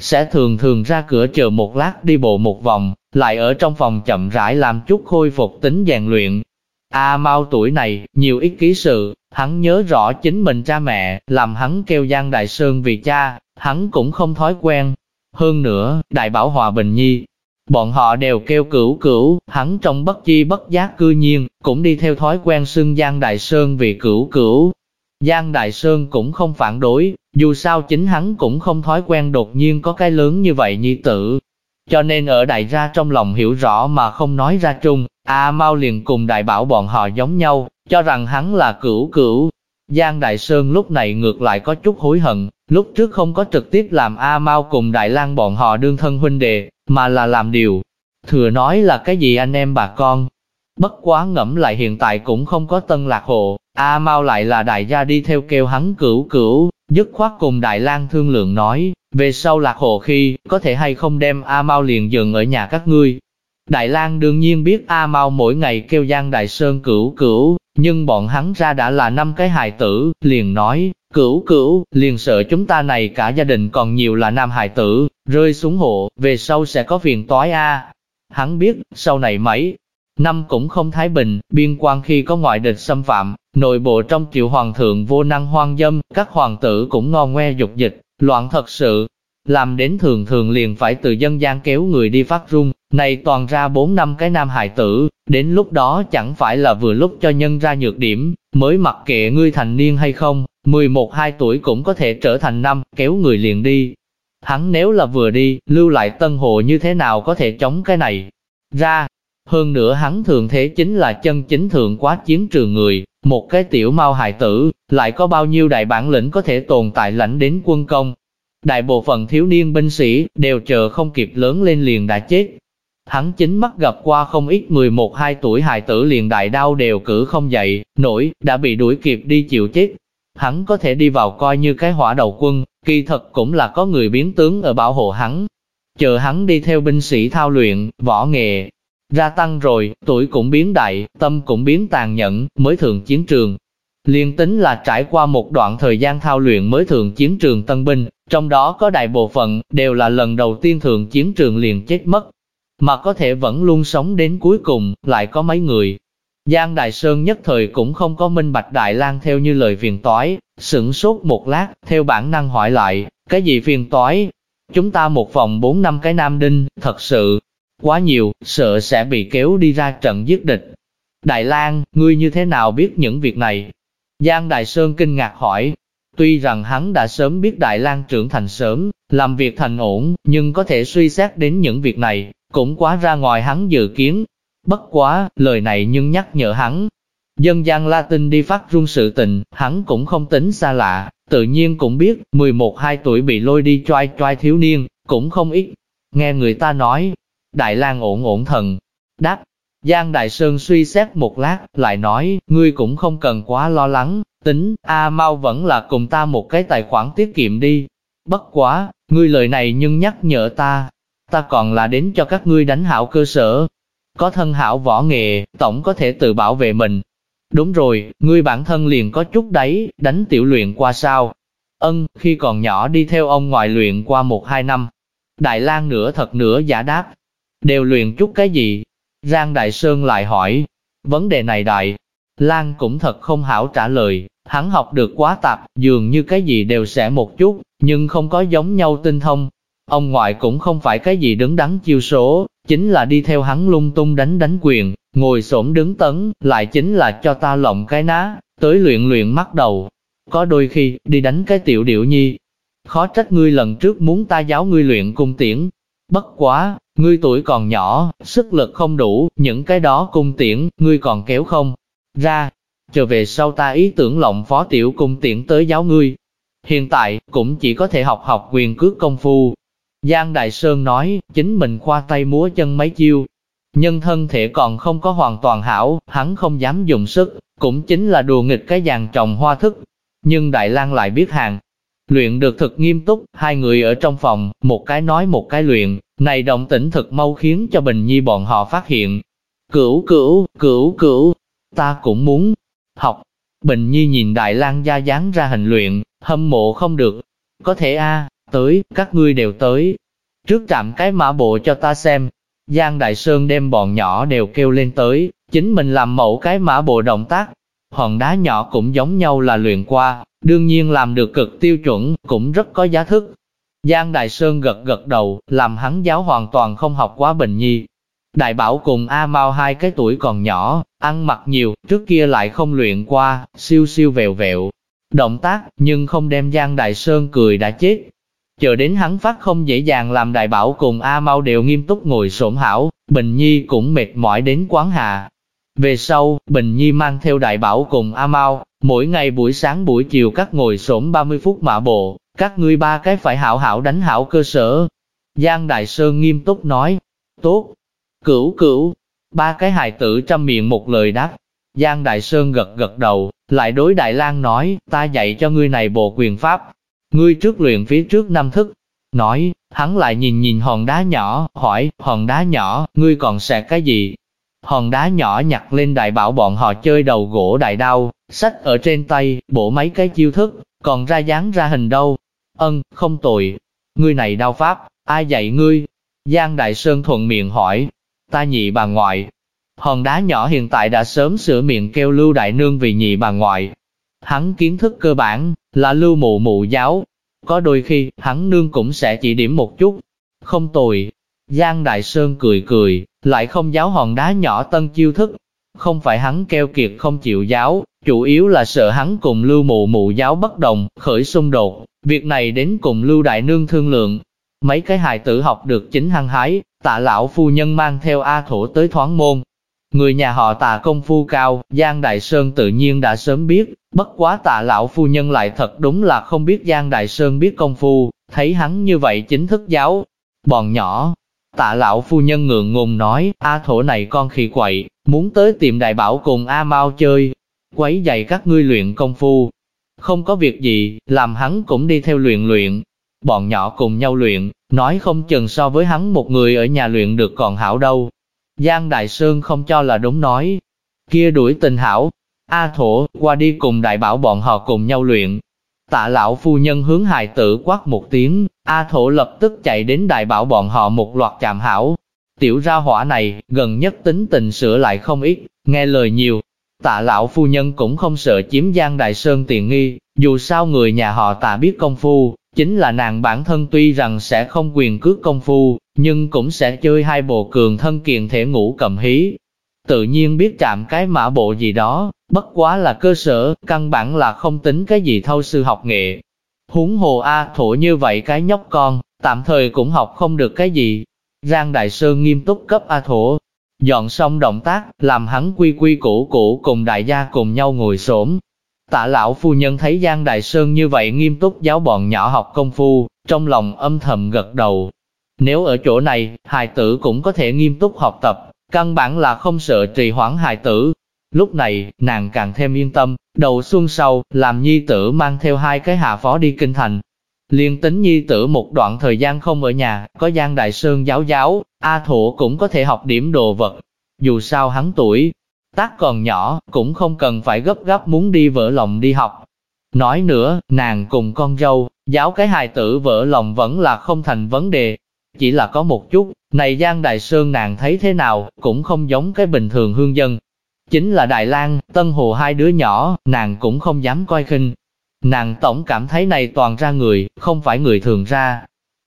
Sẽ thường thường ra cửa chờ một lát đi bộ một vòng, lại ở trong phòng chậm rãi làm chút khôi phục tính rèn luyện. A mau tuổi này, nhiều ít ký sự, hắn nhớ rõ chính mình cha mẹ, làm hắn kêu Giang Đại Sơn vì cha, hắn cũng không thói quen. Hơn nữa, Đại Bảo Hòa Bình Nhi, bọn họ đều kêu cửu cửu, hắn trong bất chi bất giác cư nhiên, cũng đi theo thói quen xưng Giang Đại Sơn vì cửu cửu. Giang Đại Sơn cũng không phản đối, dù sao chính hắn cũng không thói quen đột nhiên có cái lớn như vậy nhi tử. Cho nên ở đại ra trong lòng hiểu rõ mà không nói ra chung, A Mau liền cùng đại bảo bọn họ giống nhau, cho rằng hắn là cửu cửu. Giang Đại Sơn lúc này ngược lại có chút hối hận, lúc trước không có trực tiếp làm A Mau cùng Đại lang bọn họ đương thân huynh đệ, mà là làm điều. Thừa nói là cái gì anh em bà con. Bất quá ngẫm lại hiện tại cũng không có tân lạc hộ, A Mau lại là đại gia đi theo kêu hắn cửu cửu, dứt khoát cùng Đại lang thương lượng nói, về sau lạc hộ khi, có thể hay không đem A Mau liền dừng ở nhà các ngươi, Đại lang đương nhiên biết A Mau mỗi ngày kêu Giang Đại Sơn cửu cửu, nhưng bọn hắn ra đã là năm cái hài tử, liền nói, cửu cửu, liền sợ chúng ta này cả gia đình còn nhiều là nam hài tử, rơi xuống hộ, về sau sẽ có phiền toái A. Hắn biết, sau này mấy năm cũng không thái bình, biên quan khi có ngoại địch xâm phạm, nội bộ trong triệu hoàng thượng vô năng hoang dâm, các hoàng tử cũng ngon ngoe dục dịch, loạn thật sự, làm đến thường thường liền phải từ dân gian kéo người đi phát rung, này toàn ra bốn năm cái nam hài tử, đến lúc đó chẳng phải là vừa lúc cho nhân ra nhược điểm, mới mặc kệ ngươi thành niên hay không, 11-2 tuổi cũng có thể trở thành năm, kéo người liền đi. Hắn nếu là vừa đi, lưu lại tân hồ như thế nào có thể chống cái này? Ra, hơn nữa hắn thường thế chính là chân chính thượng quá chiến trường người, một cái tiểu mau hài tử, lại có bao nhiêu đại bản lĩnh có thể tồn tại lãnh đến quân công, Đại bộ phận thiếu niên binh sĩ đều chờ không kịp lớn lên liền đã chết. Hắn chính mắt gặp qua không ít 11-2 tuổi hài tử liền đại đau đều cử không dậy, nổi, đã bị đuổi kịp đi chịu chết. Hắn có thể đi vào coi như cái hỏa đầu quân, kỳ thật cũng là có người biến tướng ở bảo hộ hắn. Chờ hắn đi theo binh sĩ thao luyện, võ nghề ra tăng rồi, tuổi cũng biến đại, tâm cũng biến tàn nhẫn, mới thường chiến trường, Liên tính là trải qua một đoạn thời gian thao luyện mới thường chiến trường tân binh, trong đó có đại bộ phận đều là lần đầu tiên thường chiến trường liền chết mất, mà có thể vẫn luôn sống đến cuối cùng, lại có mấy người. Giang Đại Sơn nhất thời cũng không có minh bạch Đại lang theo như lời phiền toái, sửng sốt một lát, theo bản năng hỏi lại, cái gì phiền toái? Chúng ta một vòng bốn năm cái nam đinh, thật sự, quá nhiều, sợ sẽ bị kéo đi ra trận giết địch. Đại lang, ngươi như thế nào biết những việc này? Giang Đại Sơn kinh ngạc hỏi, tuy rằng hắn đã sớm biết Đại lang trưởng thành sớm, làm việc thành ổn, nhưng có thể suy xét đến những việc này, cũng quá ra ngoài hắn dự kiến. Bất quá, lời này nhưng nhắc nhở hắn. Dân gian Latin đi phát run sự tình, hắn cũng không tính xa lạ, tự nhiên cũng biết, 11-2 tuổi bị lôi đi choai choai thiếu niên, cũng không ít. Nghe người ta nói, Đại lang ổn ổn thần, đáp, Giang Đại Sơn suy xét một lát, lại nói, ngươi cũng không cần quá lo lắng, tính, A Mau vẫn là cùng ta một cái tài khoản tiết kiệm đi. Bất quá, ngươi lời này nhưng nhắc nhở ta, ta còn là đến cho các ngươi đánh hảo cơ sở. Có thân hảo võ nghệ, tổng có thể tự bảo vệ mình. Đúng rồi, ngươi bản thân liền có chút đấy, đánh tiểu luyện qua sao. Ân, khi còn nhỏ đi theo ông ngoại luyện qua một hai năm. Đại lang nửa thật nửa giả đáp. Đều luyện chút cái gì, Giang Đại Sơn lại hỏi, vấn đề này đại, Lan cũng thật không hảo trả lời, hắn học được quá tạp, dường như cái gì đều sẽ một chút, nhưng không có giống nhau tinh thông. Ông ngoại cũng không phải cái gì đứng đắn chiêu số, chính là đi theo hắn lung tung đánh đánh quyền, ngồi xổm đứng tấn, lại chính là cho ta lộng cái ná, tới luyện luyện mắt đầu. Có đôi khi, đi đánh cái tiểu điệu nhi. Khó trách ngươi lần trước muốn ta giáo ngươi luyện cung tiễn. Bất quá, Ngươi tuổi còn nhỏ, sức lực không đủ, những cái đó cung tiễn, ngươi còn kéo không? Ra, trở về sau ta ý tưởng lộng phó tiểu cung tiễn tới giáo ngươi. Hiện tại, cũng chỉ có thể học học quyền cước công phu. Giang Đại Sơn nói, chính mình khoa tay múa chân mấy chiêu. Nhân thân thể còn không có hoàn toàn hảo, hắn không dám dùng sức, cũng chính là đùa nghịch cái dàn trồng hoa thức. Nhưng Đại lang lại biết hàng, Luyện được thật nghiêm túc, hai người ở trong phòng, một cái nói một cái luyện, này động tĩnh thật mau khiến cho Bình Nhi bọn họ phát hiện. Cửu cửu, cửu cửu, ta cũng muốn học. Bình Nhi nhìn Đại lang gia dáng ra hình luyện, hâm mộ không được. Có thể a, tới, các ngươi đều tới. Trước chạm cái mã bộ cho ta xem. Giang Đại Sơn đem bọn nhỏ đều kêu lên tới, chính mình làm mẫu cái mã bộ động tác. Hòn đá nhỏ cũng giống nhau là luyện qua, đương nhiên làm được cực tiêu chuẩn, cũng rất có giá thức. Giang Đại Sơn gật gật đầu, làm hắn giáo hoàn toàn không học quá bình nhi. Đại Bảo cùng A Mao hai cái tuổi còn nhỏ, ăn mặc nhiều, trước kia lại không luyện qua, siêu siêu vèo vẹo. Động tác, nhưng không đem Giang Đại Sơn cười đã chết. Chờ đến hắn phát không dễ dàng làm Đại Bảo cùng A Mao đều nghiêm túc ngồi xổm hảo, Bình Nhi cũng mệt mỏi đến quán hạ. Về sau, Bình Nhi mang theo Đại Bảo cùng A Mao, mỗi ngày buổi sáng buổi chiều các ngồi xổm 30 phút mã bộ, các ngươi ba cái phải hảo hảo đánh hảo cơ sở. Giang Đại Sơn nghiêm túc nói, tốt, cửu cửu, ba cái hài tử trăm miệng một lời đáp. Giang Đại Sơn gật gật đầu, lại đối Đại lang nói, ta dạy cho ngươi này bộ quyền pháp. Ngươi trước luyện phía trước năm thức. Nói, hắn lại nhìn nhìn hòn đá nhỏ, hỏi, hòn đá nhỏ, ngươi còn sẽ cái gì? Hòn đá nhỏ nhặt lên đại bảo bọn họ chơi đầu gỗ đại đao, sách ở trên tay, bổ mấy cái chiêu thức, còn ra dáng ra hình đâu. Ân, không tồi. Ngươi này đao pháp, ai dạy ngươi? Giang Đại Sơn thuận miệng hỏi. Ta nhị bà ngoại. Hòn đá nhỏ hiện tại đã sớm sửa miệng kêu Lưu Đại Nương vì nhị bà ngoại. Hắn kiến thức cơ bản, là lưu mụ mụ giáo. Có đôi khi, hắn nương cũng sẽ chỉ điểm một chút. Không tồi. Giang Đại Sơn cười cười, lại không giáo hòn đá nhỏ tân chiêu thức. Không phải hắn keo kiệt không chịu giáo, chủ yếu là sợ hắn cùng lưu mụ mụ giáo bất đồng, khởi xung đột. Việc này đến cùng Lưu Đại Nương thương lượng. Mấy cái hài tử học được chính hăng hái, tạ lão phu nhân mang theo A Thổ tới thoáng môn. Người nhà họ tạ công phu cao, Giang Đại Sơn tự nhiên đã sớm biết, bất quá tạ lão phu nhân lại thật đúng là không biết Giang Đại Sơn biết công phu, thấy hắn như vậy chính thức giáo. Bọn nhỏ, tạ lão phu nhân ngượng ngùng nói, A Thổ này con khỉ quậy, muốn tới tìm đại bảo cùng A Mau chơi, quấy dày các ngươi luyện công phu, không có việc gì, làm hắn cũng đi theo luyện luyện. Bọn nhỏ cùng nhau luyện, nói không chừng so với hắn một người ở nhà luyện được còn hảo đâu. Giang Đại Sơn không cho là đúng nói. Kia đuổi tình hảo. A thổ, qua đi cùng đại bảo bọn họ cùng nhau luyện. Tạ lão phu nhân hướng hài tử quát một tiếng, A thổ lập tức chạy đến đại bảo bọn họ một loạt chạm hảo. Tiểu ra hỏa này, gần nhất tính tình sửa lại không ít, nghe lời nhiều, Tạ lão phu nhân cũng không sợ chiếm Giang Đại Sơn tiền nghi, dù sao người nhà họ tạ biết công phu, chính là nàng bản thân tuy rằng sẽ không quyền cước công phu, nhưng cũng sẽ chơi hai bộ cường thân kiện thể ngũ cầm hí. Tự nhiên biết chạm cái mã bộ gì đó, bất quá là cơ sở, căn bản là không tính cái gì thâu sư học nghệ. Huống hồ A thổ như vậy cái nhóc con, tạm thời cũng học không được cái gì. Giang Đại Sơn nghiêm túc cấp A thổ, Dọn xong động tác, làm hắn quy quy củ củ cùng đại gia cùng nhau ngồi xổm. Tạ lão phu nhân thấy Giang Đại Sơn như vậy nghiêm túc giáo bọn nhỏ học công phu, trong lòng âm thầm gật đầu. Nếu ở chỗ này, hài tử cũng có thể nghiêm túc học tập, căn bản là không sợ trì hoãn hài tử. Lúc này, nàng càng thêm yên tâm, đầu xuân sau, làm nhi tử mang theo hai cái hạ phó đi kinh thành, Liên tính nhi tử một đoạn thời gian không ở nhà, có Giang Đại Sơn giáo giáo, A Thổ cũng có thể học điểm đồ vật. Dù sao hắn tuổi, tác còn nhỏ, cũng không cần phải gấp gáp muốn đi vỡ lòng đi học. Nói nữa, nàng cùng con dâu, giáo cái hài tử vỡ lòng vẫn là không thành vấn đề. Chỉ là có một chút, này Giang Đại Sơn nàng thấy thế nào, cũng không giống cái bình thường hương dân. Chính là Đại lang Tân Hồ hai đứa nhỏ, nàng cũng không dám coi khinh, Nàng tổng cảm thấy này toàn ra người, không phải người thường ra.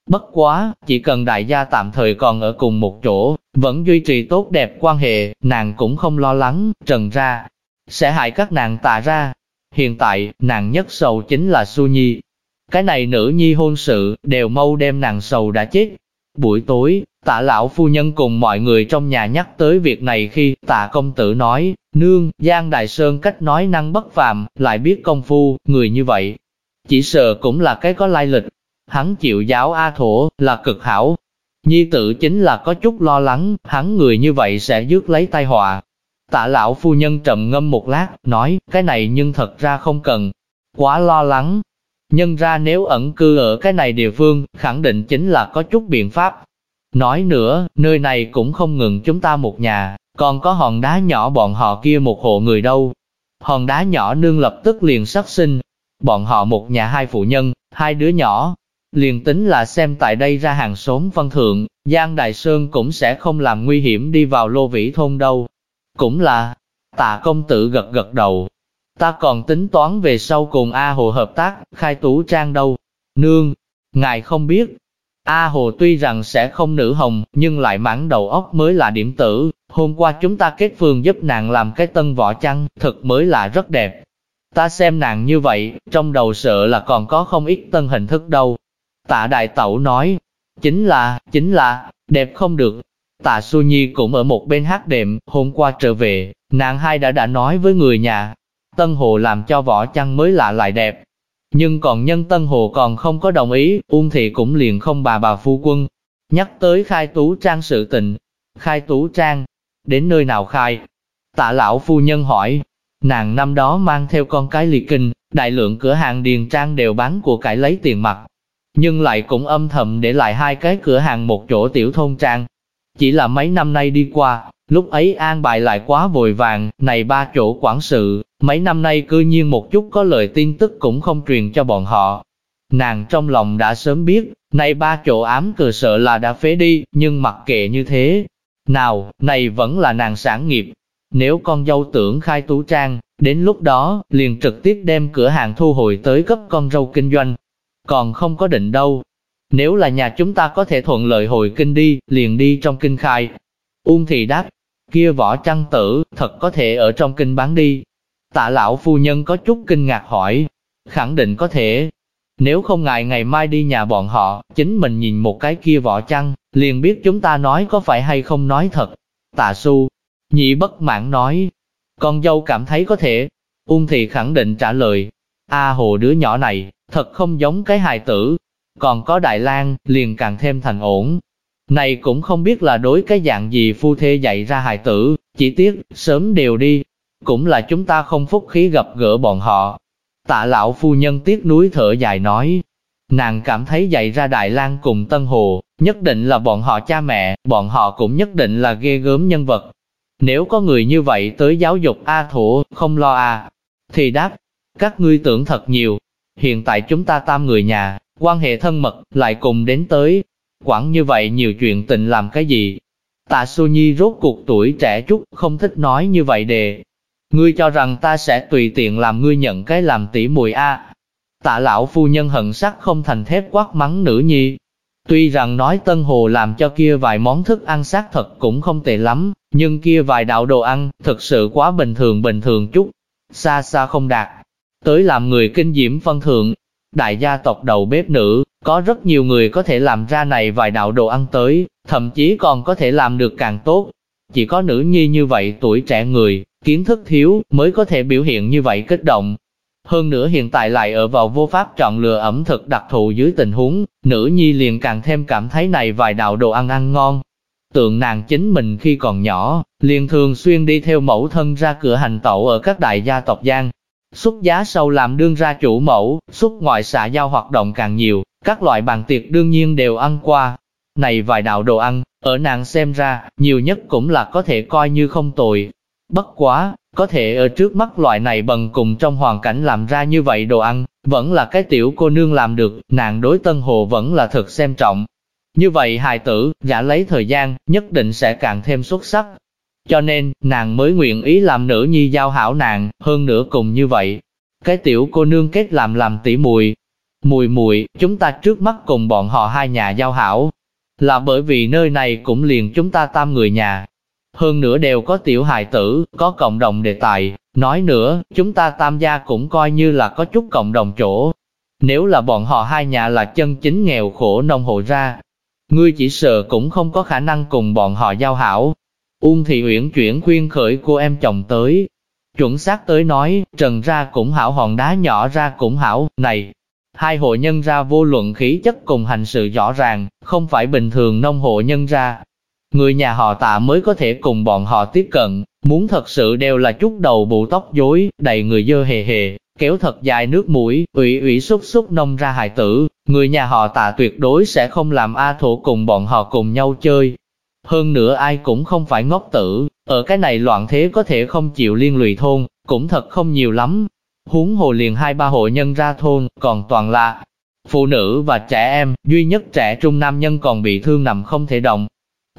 Bất quá, chỉ cần đại gia tạm thời còn ở cùng một chỗ, vẫn duy trì tốt đẹp quan hệ, nàng cũng không lo lắng, trần ra, sẽ hại các nàng tà ra. Hiện tại, nàng nhất sầu chính là Su Nhi. Cái này nữ nhi hôn sự, đều mau đem nàng sầu đã chết. Buổi tối, tạ lão phu nhân cùng mọi người trong nhà nhắc tới việc này khi tạ công tử nói, nương, Giang Đại Sơn cách nói năng bất phàm, lại biết công phu, người như vậy. Chỉ sợ cũng là cái có lai lịch. Hắn chịu giáo A Thổ, là cực hảo. Nhi tử chính là có chút lo lắng, hắn người như vậy sẽ dứt lấy tai họa. Tạ lão phu nhân trầm ngâm một lát, nói, cái này nhưng thật ra không cần. Quá lo lắng, Nhân ra nếu ẩn cư ở cái này địa phương, khẳng định chính là có chút biện pháp. Nói nữa, nơi này cũng không ngừng chúng ta một nhà, còn có hòn đá nhỏ bọn họ kia một hộ người đâu. Hòn đá nhỏ nương lập tức liền sắp sinh. Bọn họ một nhà hai phụ nhân, hai đứa nhỏ. Liền tính là xem tại đây ra hàng xóm văn thượng, Giang Đại Sơn cũng sẽ không làm nguy hiểm đi vào lô vĩ thôn đâu. Cũng là, tạ công tử gật gật đầu. Ta còn tính toán về sau cùng A Hồ hợp tác, khai tú trang đâu. Nương, ngài không biết. A Hồ tuy rằng sẽ không nữ hồng, nhưng lại mãn đầu óc mới là điểm tử. Hôm qua chúng ta kết phương giúp nàng làm cái tân vỏ chăn, thật mới là rất đẹp. Ta xem nàng như vậy, trong đầu sợ là còn có không ít tân hình thức đâu. Tạ đại tẩu nói, chính là, chính là, đẹp không được. Tạ Xu Nhi cũng ở một bên hát đệm, hôm qua trở về, nàng hai đã đã nói với người nhà, Tân Hồ làm cho vỏ chăn mới lạ lại đẹp. Nhưng còn nhân Tân Hồ còn không có đồng ý, Uông Thị cũng liền không bà bà phu quân. Nhắc tới khai tú trang sự tình, khai tú trang, đến nơi nào khai? Tạ lão phu nhân hỏi, nàng năm đó mang theo con cái liệt kinh, đại lượng cửa hàng điền trang đều bán của cải lấy tiền mặt. Nhưng lại cũng âm thầm để lại hai cái cửa hàng một chỗ tiểu thôn trang. Chỉ là mấy năm nay đi qua, Lúc ấy an bài lại quá vội vàng, này ba chỗ quản sự, mấy năm nay cư nhiên một chút có lời tin tức cũng không truyền cho bọn họ. Nàng trong lòng đã sớm biết, nay ba chỗ ám cờ sợ là đã phế đi, nhưng mặc kệ như thế. Nào, này vẫn là nàng sản nghiệp. Nếu con dâu tưởng khai tú trang, đến lúc đó, liền trực tiếp đem cửa hàng thu hồi tới cấp con dâu kinh doanh. Còn không có định đâu. Nếu là nhà chúng ta có thể thuận lợi hồi kinh đi, liền đi trong kinh khai. Ung thì đáp, kia võ trăng tử, thật có thể ở trong kinh bán đi. Tạ lão phu nhân có chút kinh ngạc hỏi, khẳng định có thể. Nếu không ngại ngày mai đi nhà bọn họ, chính mình nhìn một cái kia vỏ chăng, liền biết chúng ta nói có phải hay không nói thật. Tạ su, nhị bất mãn nói, con dâu cảm thấy có thể. Ung thị khẳng định trả lời, A hồ đứa nhỏ này, thật không giống cái hài tử. Còn có Đại lang liền càng thêm thành ổn. Này cũng không biết là đối cái dạng gì phu thê dạy ra hài tử, chỉ tiếc, sớm đều đi. Cũng là chúng ta không phúc khí gặp gỡ bọn họ. Tạ lão phu nhân tiếc núi thở dài nói. Nàng cảm thấy dạy ra Đại lang cùng Tân Hồ, nhất định là bọn họ cha mẹ, bọn họ cũng nhất định là ghê gớm nhân vật. Nếu có người như vậy tới giáo dục A thủ, không lo A, thì đáp, các ngươi tưởng thật nhiều. Hiện tại chúng ta tam người nhà, quan hệ thân mật, lại cùng đến tới, Quản như vậy nhiều chuyện tình làm cái gì? Tạ xô Nhi rốt cuộc tuổi trẻ chút, không thích nói như vậy đề. Ngươi cho rằng ta sẽ tùy tiện làm ngươi nhận cái làm tỷ mùi a? Tạ lão phu nhân hận sắc không thành thép quát mắng nữ nhi. Tuy rằng nói Tân Hồ làm cho kia vài món thức ăn xác thật cũng không tệ lắm, nhưng kia vài đạo đồ ăn, thực sự quá bình thường bình thường chút, xa xa không đạt. Tới làm người kinh diễm phân thượng, đại gia tộc đầu bếp nữ, có rất nhiều người có thể làm ra này vài đạo đồ ăn tới, thậm chí còn có thể làm được càng tốt. Chỉ có nữ nhi như vậy tuổi trẻ người, kiến thức thiếu, mới có thể biểu hiện như vậy kích động. Hơn nữa hiện tại lại ở vào vô pháp chọn lựa ẩm thực đặc thù dưới tình huống, nữ nhi liền càng thêm cảm thấy này vài đạo đồ ăn ăn ngon. Tượng nàng chính mình khi còn nhỏ, liền thường xuyên đi theo mẫu thân ra cửa hành tẩu ở các đại gia tộc Giang, Xuất giá sâu làm đương ra chủ mẫu, xuất ngoại xã giao hoạt động càng nhiều, các loại bàn tiệc đương nhiên đều ăn qua. Này vài đạo đồ ăn, ở nàng xem ra, nhiều nhất cũng là có thể coi như không tồi. Bất quá, có thể ở trước mắt loại này bần cùng trong hoàn cảnh làm ra như vậy đồ ăn, vẫn là cái tiểu cô nương làm được, nàng đối Tân Hồ vẫn là thật xem trọng. Như vậy hài tử, giả lấy thời gian, nhất định sẽ càng thêm xuất sắc, cho nên, nàng mới nguyện ý làm nữ nhi giao hảo nàng, hơn nữa cùng như vậy. Cái tiểu cô nương kết làm làm tỉ mùi. Mùi mùi, chúng ta trước mắt cùng bọn họ hai nhà giao hảo. Là bởi vì nơi này cũng liền chúng ta tam người nhà. Hơn nữa đều có tiểu hài tử, có cộng đồng đề tài. Nói nữa, chúng ta tam gia cũng coi như là có chút cộng đồng chỗ. Nếu là bọn họ hai nhà là chân chính nghèo khổ nông hộ ra, ngươi chỉ sợ cũng không có khả năng cùng bọn họ giao hảo, Uông Thị Uyển chuyển khuyên khởi cô em chồng tới. Chuẩn xác tới nói, trần ra cũng hảo hòn đá nhỏ ra cũng hảo, này. Hai hộ nhân ra vô luận khí chất cùng hành sự rõ ràng, không phải bình thường nông hộ nhân ra. Người nhà họ tạ mới có thể cùng bọn họ tiếp cận, muốn thật sự đều là chút đầu bụ tóc dối, đầy người dơ hề hề, kéo thật dài nước mũi, ủy ủy xúc xúc nông ra hài tử, người nhà họ tạ tuyệt đối sẽ không làm A thổ cùng bọn họ cùng nhau chơi, hơn nữa ai cũng không phải ngốc tử, ở cái này loạn thế có thể không chịu liên lụy thôn, cũng thật không nhiều lắm. Huống hồ liền hai ba hộ nhân ra thôn, còn toàn là phụ nữ và trẻ em, duy nhất trẻ trung nam nhân còn bị thương nằm không thể động.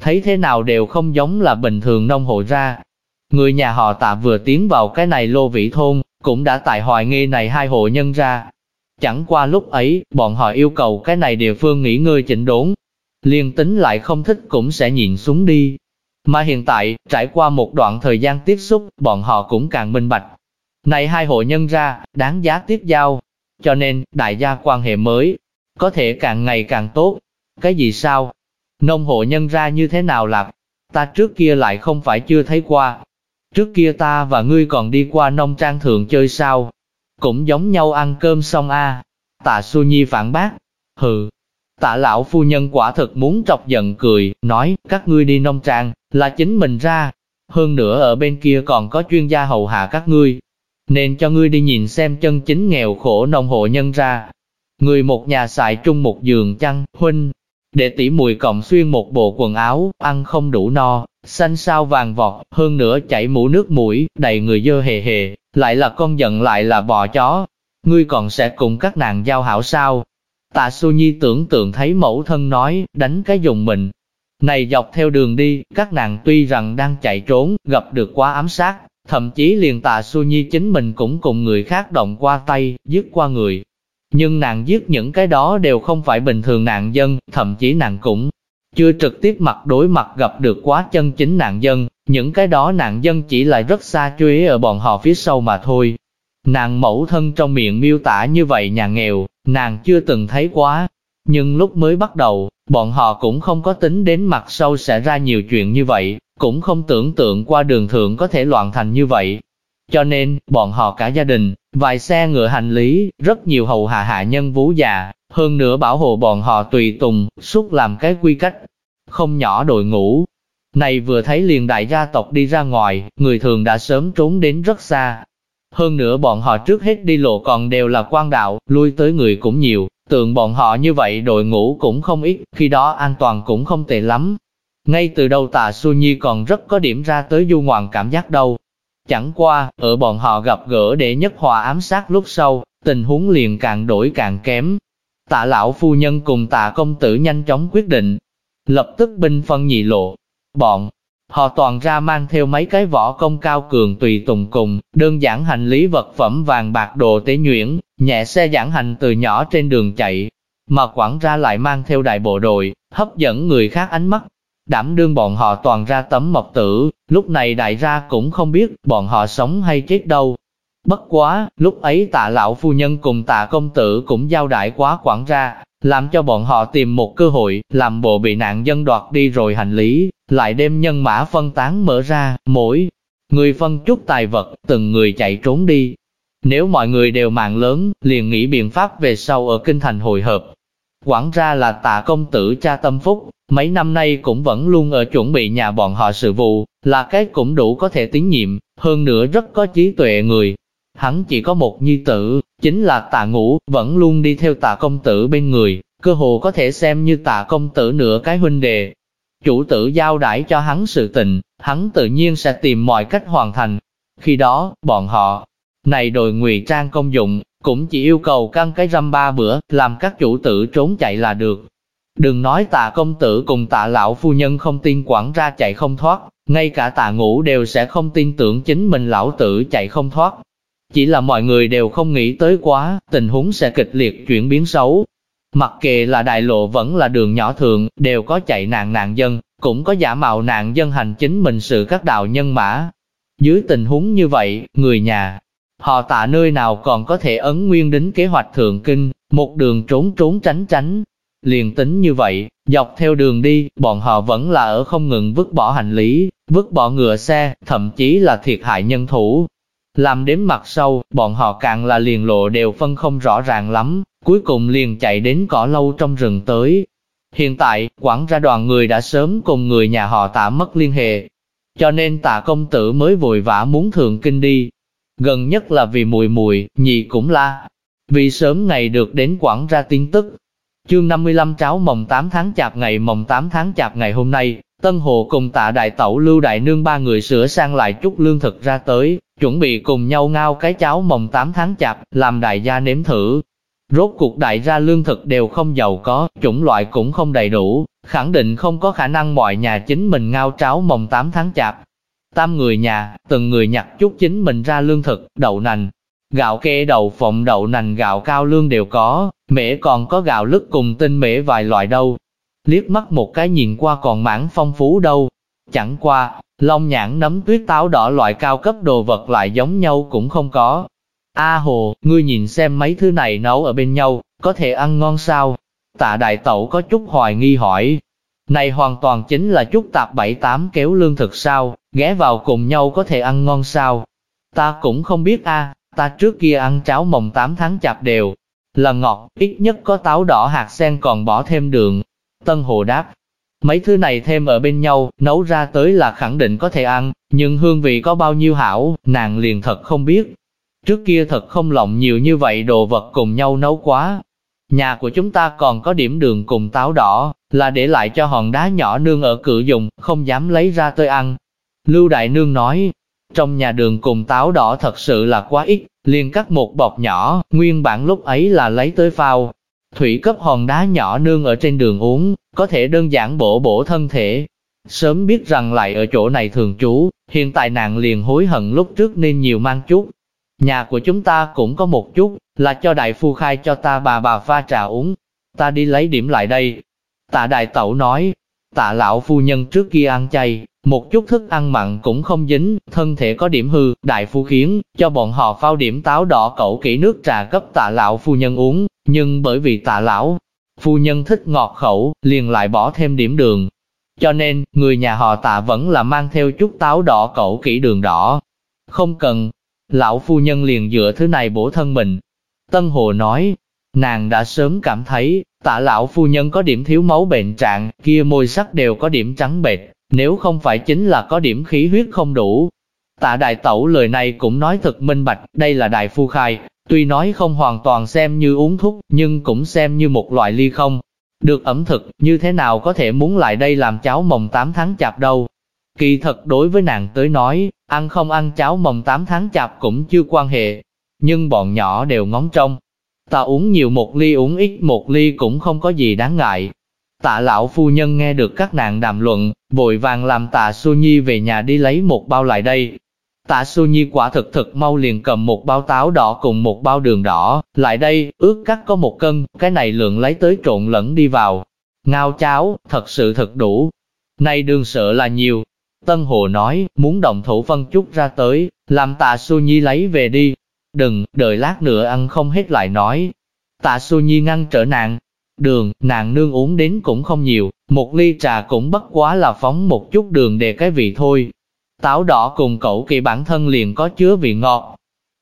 Thấy thế nào đều không giống là bình thường nông hộ ra. Người nhà họ tạ vừa tiến vào cái này lô vĩ thôn, cũng đã tại hoài nghi này hai hộ nhân ra. Chẳng qua lúc ấy, bọn họ yêu cầu cái này địa phương nghỉ ngơi chỉnh đốn. Liên tính lại không thích cũng sẽ nhìn xuống đi. Mà hiện tại, trải qua một đoạn thời gian tiếp xúc, bọn họ cũng càng minh bạch. Này hai hộ nhân ra, đáng giá tiếp giao. Cho nên, đại gia quan hệ mới, có thể càng ngày càng tốt. Cái gì sao? Nông hộ nhân ra như thế nào lạc? Ta trước kia lại không phải chưa thấy qua. Trước kia ta và ngươi còn đi qua nông trang thượng chơi sao? Cũng giống nhau ăn cơm xong a. Tạ Xu Nhi phản bác. Hừ. Tạ lão phu nhân quả thật muốn trọc giận cười, nói, các ngươi đi nông trang, là chính mình ra. Hơn nữa ở bên kia còn có chuyên gia hầu hạ các ngươi. Nên cho ngươi đi nhìn xem chân chính nghèo khổ nông hộ nhân ra. Người một nhà xài chung một giường chăn, huynh, để tỉ mùi cộng xuyên một bộ quần áo, ăn không đủ no, xanh sao vàng vọt, hơn nữa chảy mũ nước mũi, đầy người dơ hề hề, lại là con giận lại là bò chó. Ngươi còn sẽ cùng các nàng giao hảo sao? Tạ Xu Nhi tưởng tượng thấy mẫu thân nói, đánh cái dùng mình. Này dọc theo đường đi, các nàng tuy rằng đang chạy trốn, gặp được quá ám sát, thậm chí liền Tạ su Nhi chính mình cũng cùng người khác động qua tay, giết qua người, nhưng nàng giết những cái đó đều không phải bình thường nạn dân, thậm chí nàng cũng chưa trực tiếp mặt đối mặt gặp được quá chân chính nạn dân, những cái đó nạn dân chỉ là rất xa truy ở bọn họ phía sau mà thôi. Nàng mẫu thân trong miệng miêu tả như vậy nhà nghèo, nàng chưa từng thấy quá. Nhưng lúc mới bắt đầu, bọn họ cũng không có tính đến mặt sau sẽ ra nhiều chuyện như vậy, cũng không tưởng tượng qua đường thượng có thể loạn thành như vậy. Cho nên, bọn họ cả gia đình, vài xe ngựa hành lý, rất nhiều hầu hạ hạ nhân vú già, hơn nữa bảo hộ bọn họ tùy tùng, suốt làm cái quy cách, không nhỏ đội ngũ. Này vừa thấy liền đại gia tộc đi ra ngoài, người thường đã sớm trốn đến rất xa. Hơn nữa bọn họ trước hết đi lộ còn đều là quan đạo, lui tới người cũng nhiều, tượng bọn họ như vậy đội ngũ cũng không ít, khi đó an toàn cũng không tệ lắm. Ngay từ đầu tà Su Nhi còn rất có điểm ra tới du ngoạn cảm giác đâu, Chẳng qua, ở bọn họ gặp gỡ để nhất hòa ám sát lúc sau, tình huống liền càng đổi càng kém. Tạ lão phu nhân cùng tạ công tử nhanh chóng quyết định, lập tức binh phân nhị lộ. Bọn, họ toàn ra mang theo mấy cái võ công cao cường tùy tùng cùng, đơn giản hành lý vật phẩm vàng bạc đồ tế nhuyễn, nhẹ xe giảng hành từ nhỏ trên đường chạy, mà quản ra lại mang theo đại bộ đội, hấp dẫn người khác ánh mắt, đảm đương bọn họ toàn ra tấm mộc tử, lúc này đại ra cũng không biết bọn họ sống hay chết đâu. Bất quá, lúc ấy tạ lão phu nhân cùng tạ công tử cũng giao đại quá quản ra, làm cho bọn họ tìm một cơ hội, làm bộ bị nạn dân đoạt đi rồi hành lý, lại đem nhân mã phân tán mở ra, mỗi người phân chút tài vật, từng người chạy trốn đi. Nếu mọi người đều mạng lớn, liền nghĩ biện pháp về sau ở kinh thành hồi hợp, Quảng ra là tạ công tử cha tâm phúc, mấy năm nay cũng vẫn luôn ở chuẩn bị nhà bọn họ sự vụ, là cái cũng đủ có thể tín nhiệm, hơn nữa rất có trí tuệ người. Hắn chỉ có một nhi tử, chính là tạ ngũ, vẫn luôn đi theo tạ công tử bên người, cơ hồ có thể xem như tạ công tử nửa cái huynh đệ Chủ tử giao đãi cho hắn sự tình, hắn tự nhiên sẽ tìm mọi cách hoàn thành. Khi đó, bọn họ, này đội ngụy trang công dụng, cũng chỉ yêu cầu căng cái răm ba bữa, làm các chủ tử trốn chạy là được. Đừng nói tạ công tử cùng tạ lão phu nhân không tin quản ra chạy không thoát, ngay cả tạ ngũ đều sẽ không tin tưởng chính mình lão tử chạy không thoát. Chỉ là mọi người đều không nghĩ tới quá, tình huống sẽ kịch liệt chuyển biến xấu. Mặc kệ là đại lộ vẫn là đường nhỏ thường, đều có chạy nạn nạn dân, cũng có giả mạo nạn dân hành chính mình sự các đạo nhân mã. Dưới tình huống như vậy, người nhà, Họ tạ nơi nào còn có thể ấn nguyên đến kế hoạch thượng kinh, một đường trốn trốn tránh tránh. Liền tính như vậy, dọc theo đường đi, bọn họ vẫn là ở không ngừng vứt bỏ hành lý, vứt bỏ ngựa xe, thậm chí là thiệt hại nhân thủ. Làm đến mặt sau, bọn họ càng là liền lộ đều phân không rõ ràng lắm, cuối cùng liền chạy đến cỏ lâu trong rừng tới. Hiện tại, quản ra đoàn người đã sớm cùng người nhà họ tạ mất liên hệ, cho nên tạ công tử mới vội vã muốn thượng kinh đi, gần nhất là vì mùi mùi, nhị cũng là vì sớm ngày được đến quản ra tin tức. Chương 55 tráo mồng 8 tháng chạp ngày mồng 8 tháng chạp ngày hôm nay, Tân Hồ cùng tạ đại tẩu lưu đại nương ba người sửa sang lại chút lương thực ra tới, chuẩn bị cùng nhau ngao cái cháo mồng 8 tháng chạp, làm đại gia nếm thử. Rốt cuộc đại gia lương thực đều không giàu có, chủng loại cũng không đầy đủ, khẳng định không có khả năng mọi nhà chính mình ngao cháo mồng 8 tháng chạp. Tam người nhà, từng người nhặt chút chính mình ra lương thực, đậu nành, gạo kê đậu phộng đậu nành gạo cao lương đều có, mễ còn có gạo lứt cùng tinh mễ vài loại đâu. Liếc mắt một cái nhìn qua còn mãn phong phú đâu. Chẳng qua, long nhãn nấm tuyết táo đỏ loại cao cấp đồ vật lại giống nhau cũng không có. A hồ, ngươi nhìn xem mấy thứ này nấu ở bên nhau, có thể ăn ngon sao? Tạ đại tẩu có chút hoài nghi hỏi. Này hoàn toàn chính là chút tạp bảy tám kéo lương thực sao, ghé vào cùng nhau có thể ăn ngon sao? Ta cũng không biết a, ta trước kia ăn cháo mồng 8 tháng chạp đều, là ngọt, ít nhất có táo đỏ hạt sen còn bỏ thêm đường. Tân Hồ đáp, mấy thứ này thêm ở bên nhau, nấu ra tới là khẳng định có thể ăn, nhưng hương vị có bao nhiêu hảo, nàng liền thật không biết. Trước kia thật không lộng nhiều như vậy đồ vật cùng nhau nấu quá. Nhà của chúng ta còn có điểm đường cùng táo đỏ, là để lại cho hòn đá nhỏ nương ở cự dùng, không dám lấy ra tới ăn. Lưu Đại Nương nói, trong nhà đường cùng táo đỏ thật sự là quá ít, liền cắt một bọc nhỏ, nguyên bản lúc ấy là lấy tới phao. Thủy cấp hòn đá nhỏ nương ở trên đường uống, có thể đơn giản bổ bổ thân thể. Sớm biết rằng lại ở chỗ này thường trú, hiện tại nàng liền hối hận lúc trước nên nhiều mang chút. Nhà của chúng ta cũng có một chút, là cho đại phu khai cho ta bà bà pha trà uống. Ta đi lấy điểm lại đây. Tạ đại tẩu nói, tạ lão phu nhân trước kia ăn chay, một chút thức ăn mặn cũng không dính, thân thể có điểm hư, đại phu khiến, cho bọn họ phao điểm táo đỏ cẩu kỹ nước trà cấp tạ lão phu nhân uống, nhưng bởi vì tạ lão, phu nhân thích ngọt khẩu, liền lại bỏ thêm điểm đường. Cho nên, người nhà họ tạ vẫn là mang theo chút táo đỏ cẩu kỹ đường đỏ. Không cần, lão phu nhân liền dựa thứ này bổ thân mình. Tân Hồ nói, nàng đã sớm cảm thấy, tạ lão phu nhân có điểm thiếu máu bệnh trạng, kia môi sắc đều có điểm trắng bệch, nếu không phải chính là có điểm khí huyết không đủ. Tạ đại tẩu lời này cũng nói thật minh bạch, đây là đại phu khai, tuy nói không hoàn toàn xem như uống thuốc, nhưng cũng xem như một loại ly không. Được ẩm thực, như thế nào có thể muốn lại đây làm cháo mồng 8 tháng chạp đâu. Kỳ thật đối với nàng tới nói, ăn không ăn cháo mồng 8 tháng chạp cũng chưa quan hệ. Nhưng bọn nhỏ đều ngóng trông. Ta uống nhiều một ly uống ít một ly cũng không có gì đáng ngại, Tạ lão phu nhân nghe được các nàng đàm luận, vội vàng làm tạ Su Nhi về nhà đi lấy một bao lại đây. Tạ Su Nhi quả thực thực mau liền cầm một bao táo đỏ cùng một bao đường đỏ, lại đây, ước cắt có một cân, cái này lượng lấy tới trộn lẫn đi vào. Ngao cháo, thật sự thật đủ. Nay đường sợ là nhiều. Tân Hồ nói, muốn động thủ phân chút ra tới, làm tạ Su Nhi lấy về đi. Đừng, đợi lát nữa ăn không hết lại nói. Tạ Su Nhi ngăn trở nàng, Đường, nàng nương uống đến cũng không nhiều, một ly trà cũng bất quá là phóng một chút đường để cái vị thôi. Táo đỏ cùng cậu kỳ bản thân liền có chứa vị ngọt.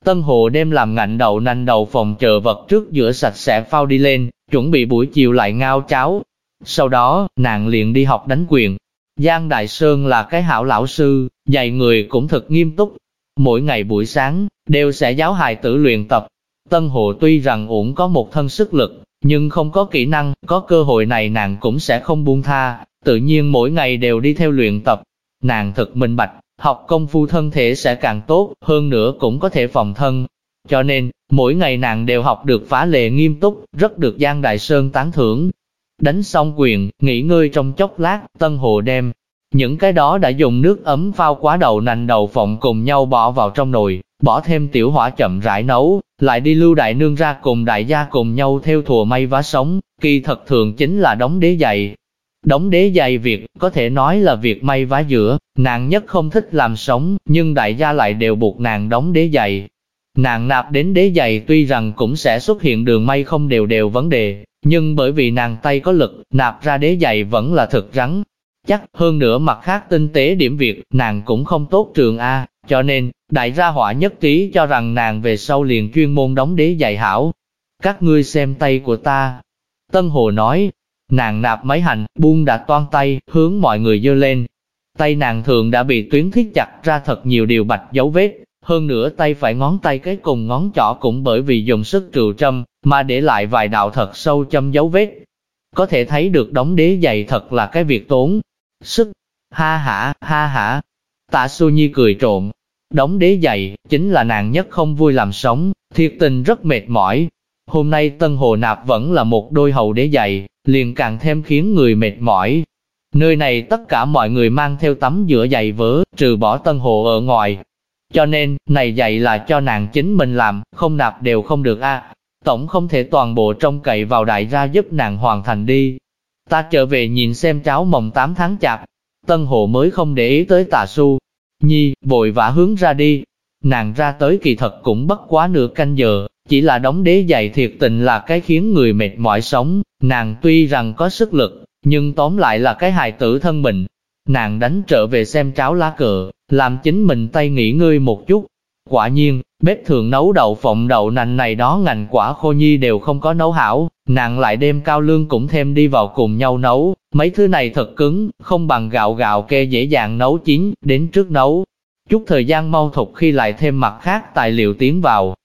Tân Hồ đem làm ngạnh đậu nành đầu phòng chờ vật trước giữa sạch sẽ phao đi lên, chuẩn bị buổi chiều lại ngao cháo. Sau đó, nàng liền đi học đánh quyền. Giang Đại Sơn là cái hảo lão sư, dạy người cũng thật nghiêm túc. Mỗi ngày buổi sáng, đều sẽ giáo hài tử luyện tập. Tân Hồ tuy rằng ủng có một thân sức lực, nhưng không có kỹ năng, có cơ hội này nàng cũng sẽ không buông tha, tự nhiên mỗi ngày đều đi theo luyện tập. Nàng thật minh bạch, học công phu thân thể sẽ càng tốt, hơn nữa cũng có thể phòng thân. Cho nên, mỗi ngày nàng đều học được phá lệ nghiêm túc, rất được Giang Đại Sơn tán thưởng. Đánh xong quyền, nghỉ ngơi trong chốc lát, Tân Hồ đem. Những cái đó đã dùng nước ấm phao quá đầu nành đầu phộng cùng nhau bỏ vào trong nồi, bỏ thêm tiểu hỏa chậm rãi nấu, lại đi lưu đại nương ra cùng đại gia cùng nhau theo thùa may vá sống, kỳ thật thường chính là đóng đế giày. Đóng đế giày việc, có thể nói là việc may vá giữa, nàng nhất không thích làm sống, nhưng đại gia lại đều buộc nàng đóng đế giày. Nàng nạp đến đế giày tuy rằng cũng sẽ xuất hiện đường may không đều đều vấn đề, nhưng bởi vì nàng tay có lực, nạp ra đế giày vẫn là thực rắn. Chắc hơn nữa mặt khác tinh tế điểm việc, nàng cũng không tốt trường A, cho nên, đại gia hỏa nhất trí cho rằng nàng về sau liền chuyên môn đóng đế dạy hảo. Các ngươi xem tay của ta. Tân Hồ nói, nàng nạp mấy hành, buông đã toan tay, hướng mọi người dơ lên. Tay nàng thường đã bị tuyến thiết chặt ra thật nhiều điều bạch dấu vết, hơn nữa tay phải ngón tay cái cùng ngón trỏ cũng bởi vì dùng sức trừ châm, mà để lại vài đạo thật sâu châm dấu vết. Có thể thấy được đóng đế dày thật là cái việc tốn. Sức, ha hả, ha hả. Tạ Su Nhi cười trộm, Đóng đế giày, chính là nàng nhất không vui làm sống, thiệt tình rất mệt mỏi. Hôm nay Tân Hồ Nạp vẫn là một đôi hầu đế giày, liền càng thêm khiến người mệt mỏi. Nơi này tất cả mọi người mang theo tấm giữa giày vớ, trừ bỏ tân hồ ở ngoài. Cho nên, này giày là cho nàng chính mình làm, không nạp đều không được a. Tổng không thể toàn bộ trông cậy vào đại gia giúp nàng hoàn thành đi. Ta trở về nhìn xem cháu mồng 8 tháng chạp. Tân hồ mới không để ý tới tà su. Nhi, vội vã hướng ra đi. Nàng ra tới kỳ thật cũng bất quá nửa canh giờ, chỉ là đóng đế giày thiệt tình là cái khiến người mệt mỏi sống. Nàng tuy rằng có sức lực, nhưng tóm lại là cái hài tử thân mình. Nàng đánh trở về xem cháo lá cờ, làm chính mình tay nghỉ ngơi một chút. Quả nhiên, bếp thường nấu đậu phộng đậu nành này đó ngành quả khô nhi đều không có nấu hảo, nàng lại đem cao lương cũng thêm đi vào cùng nhau nấu. Mấy thứ này thật cứng, không bằng gạo gạo kê dễ dàng nấu chín, đến trước nấu. Chút thời gian mau thục khi lại thêm mặt khác tài liệu tiến vào,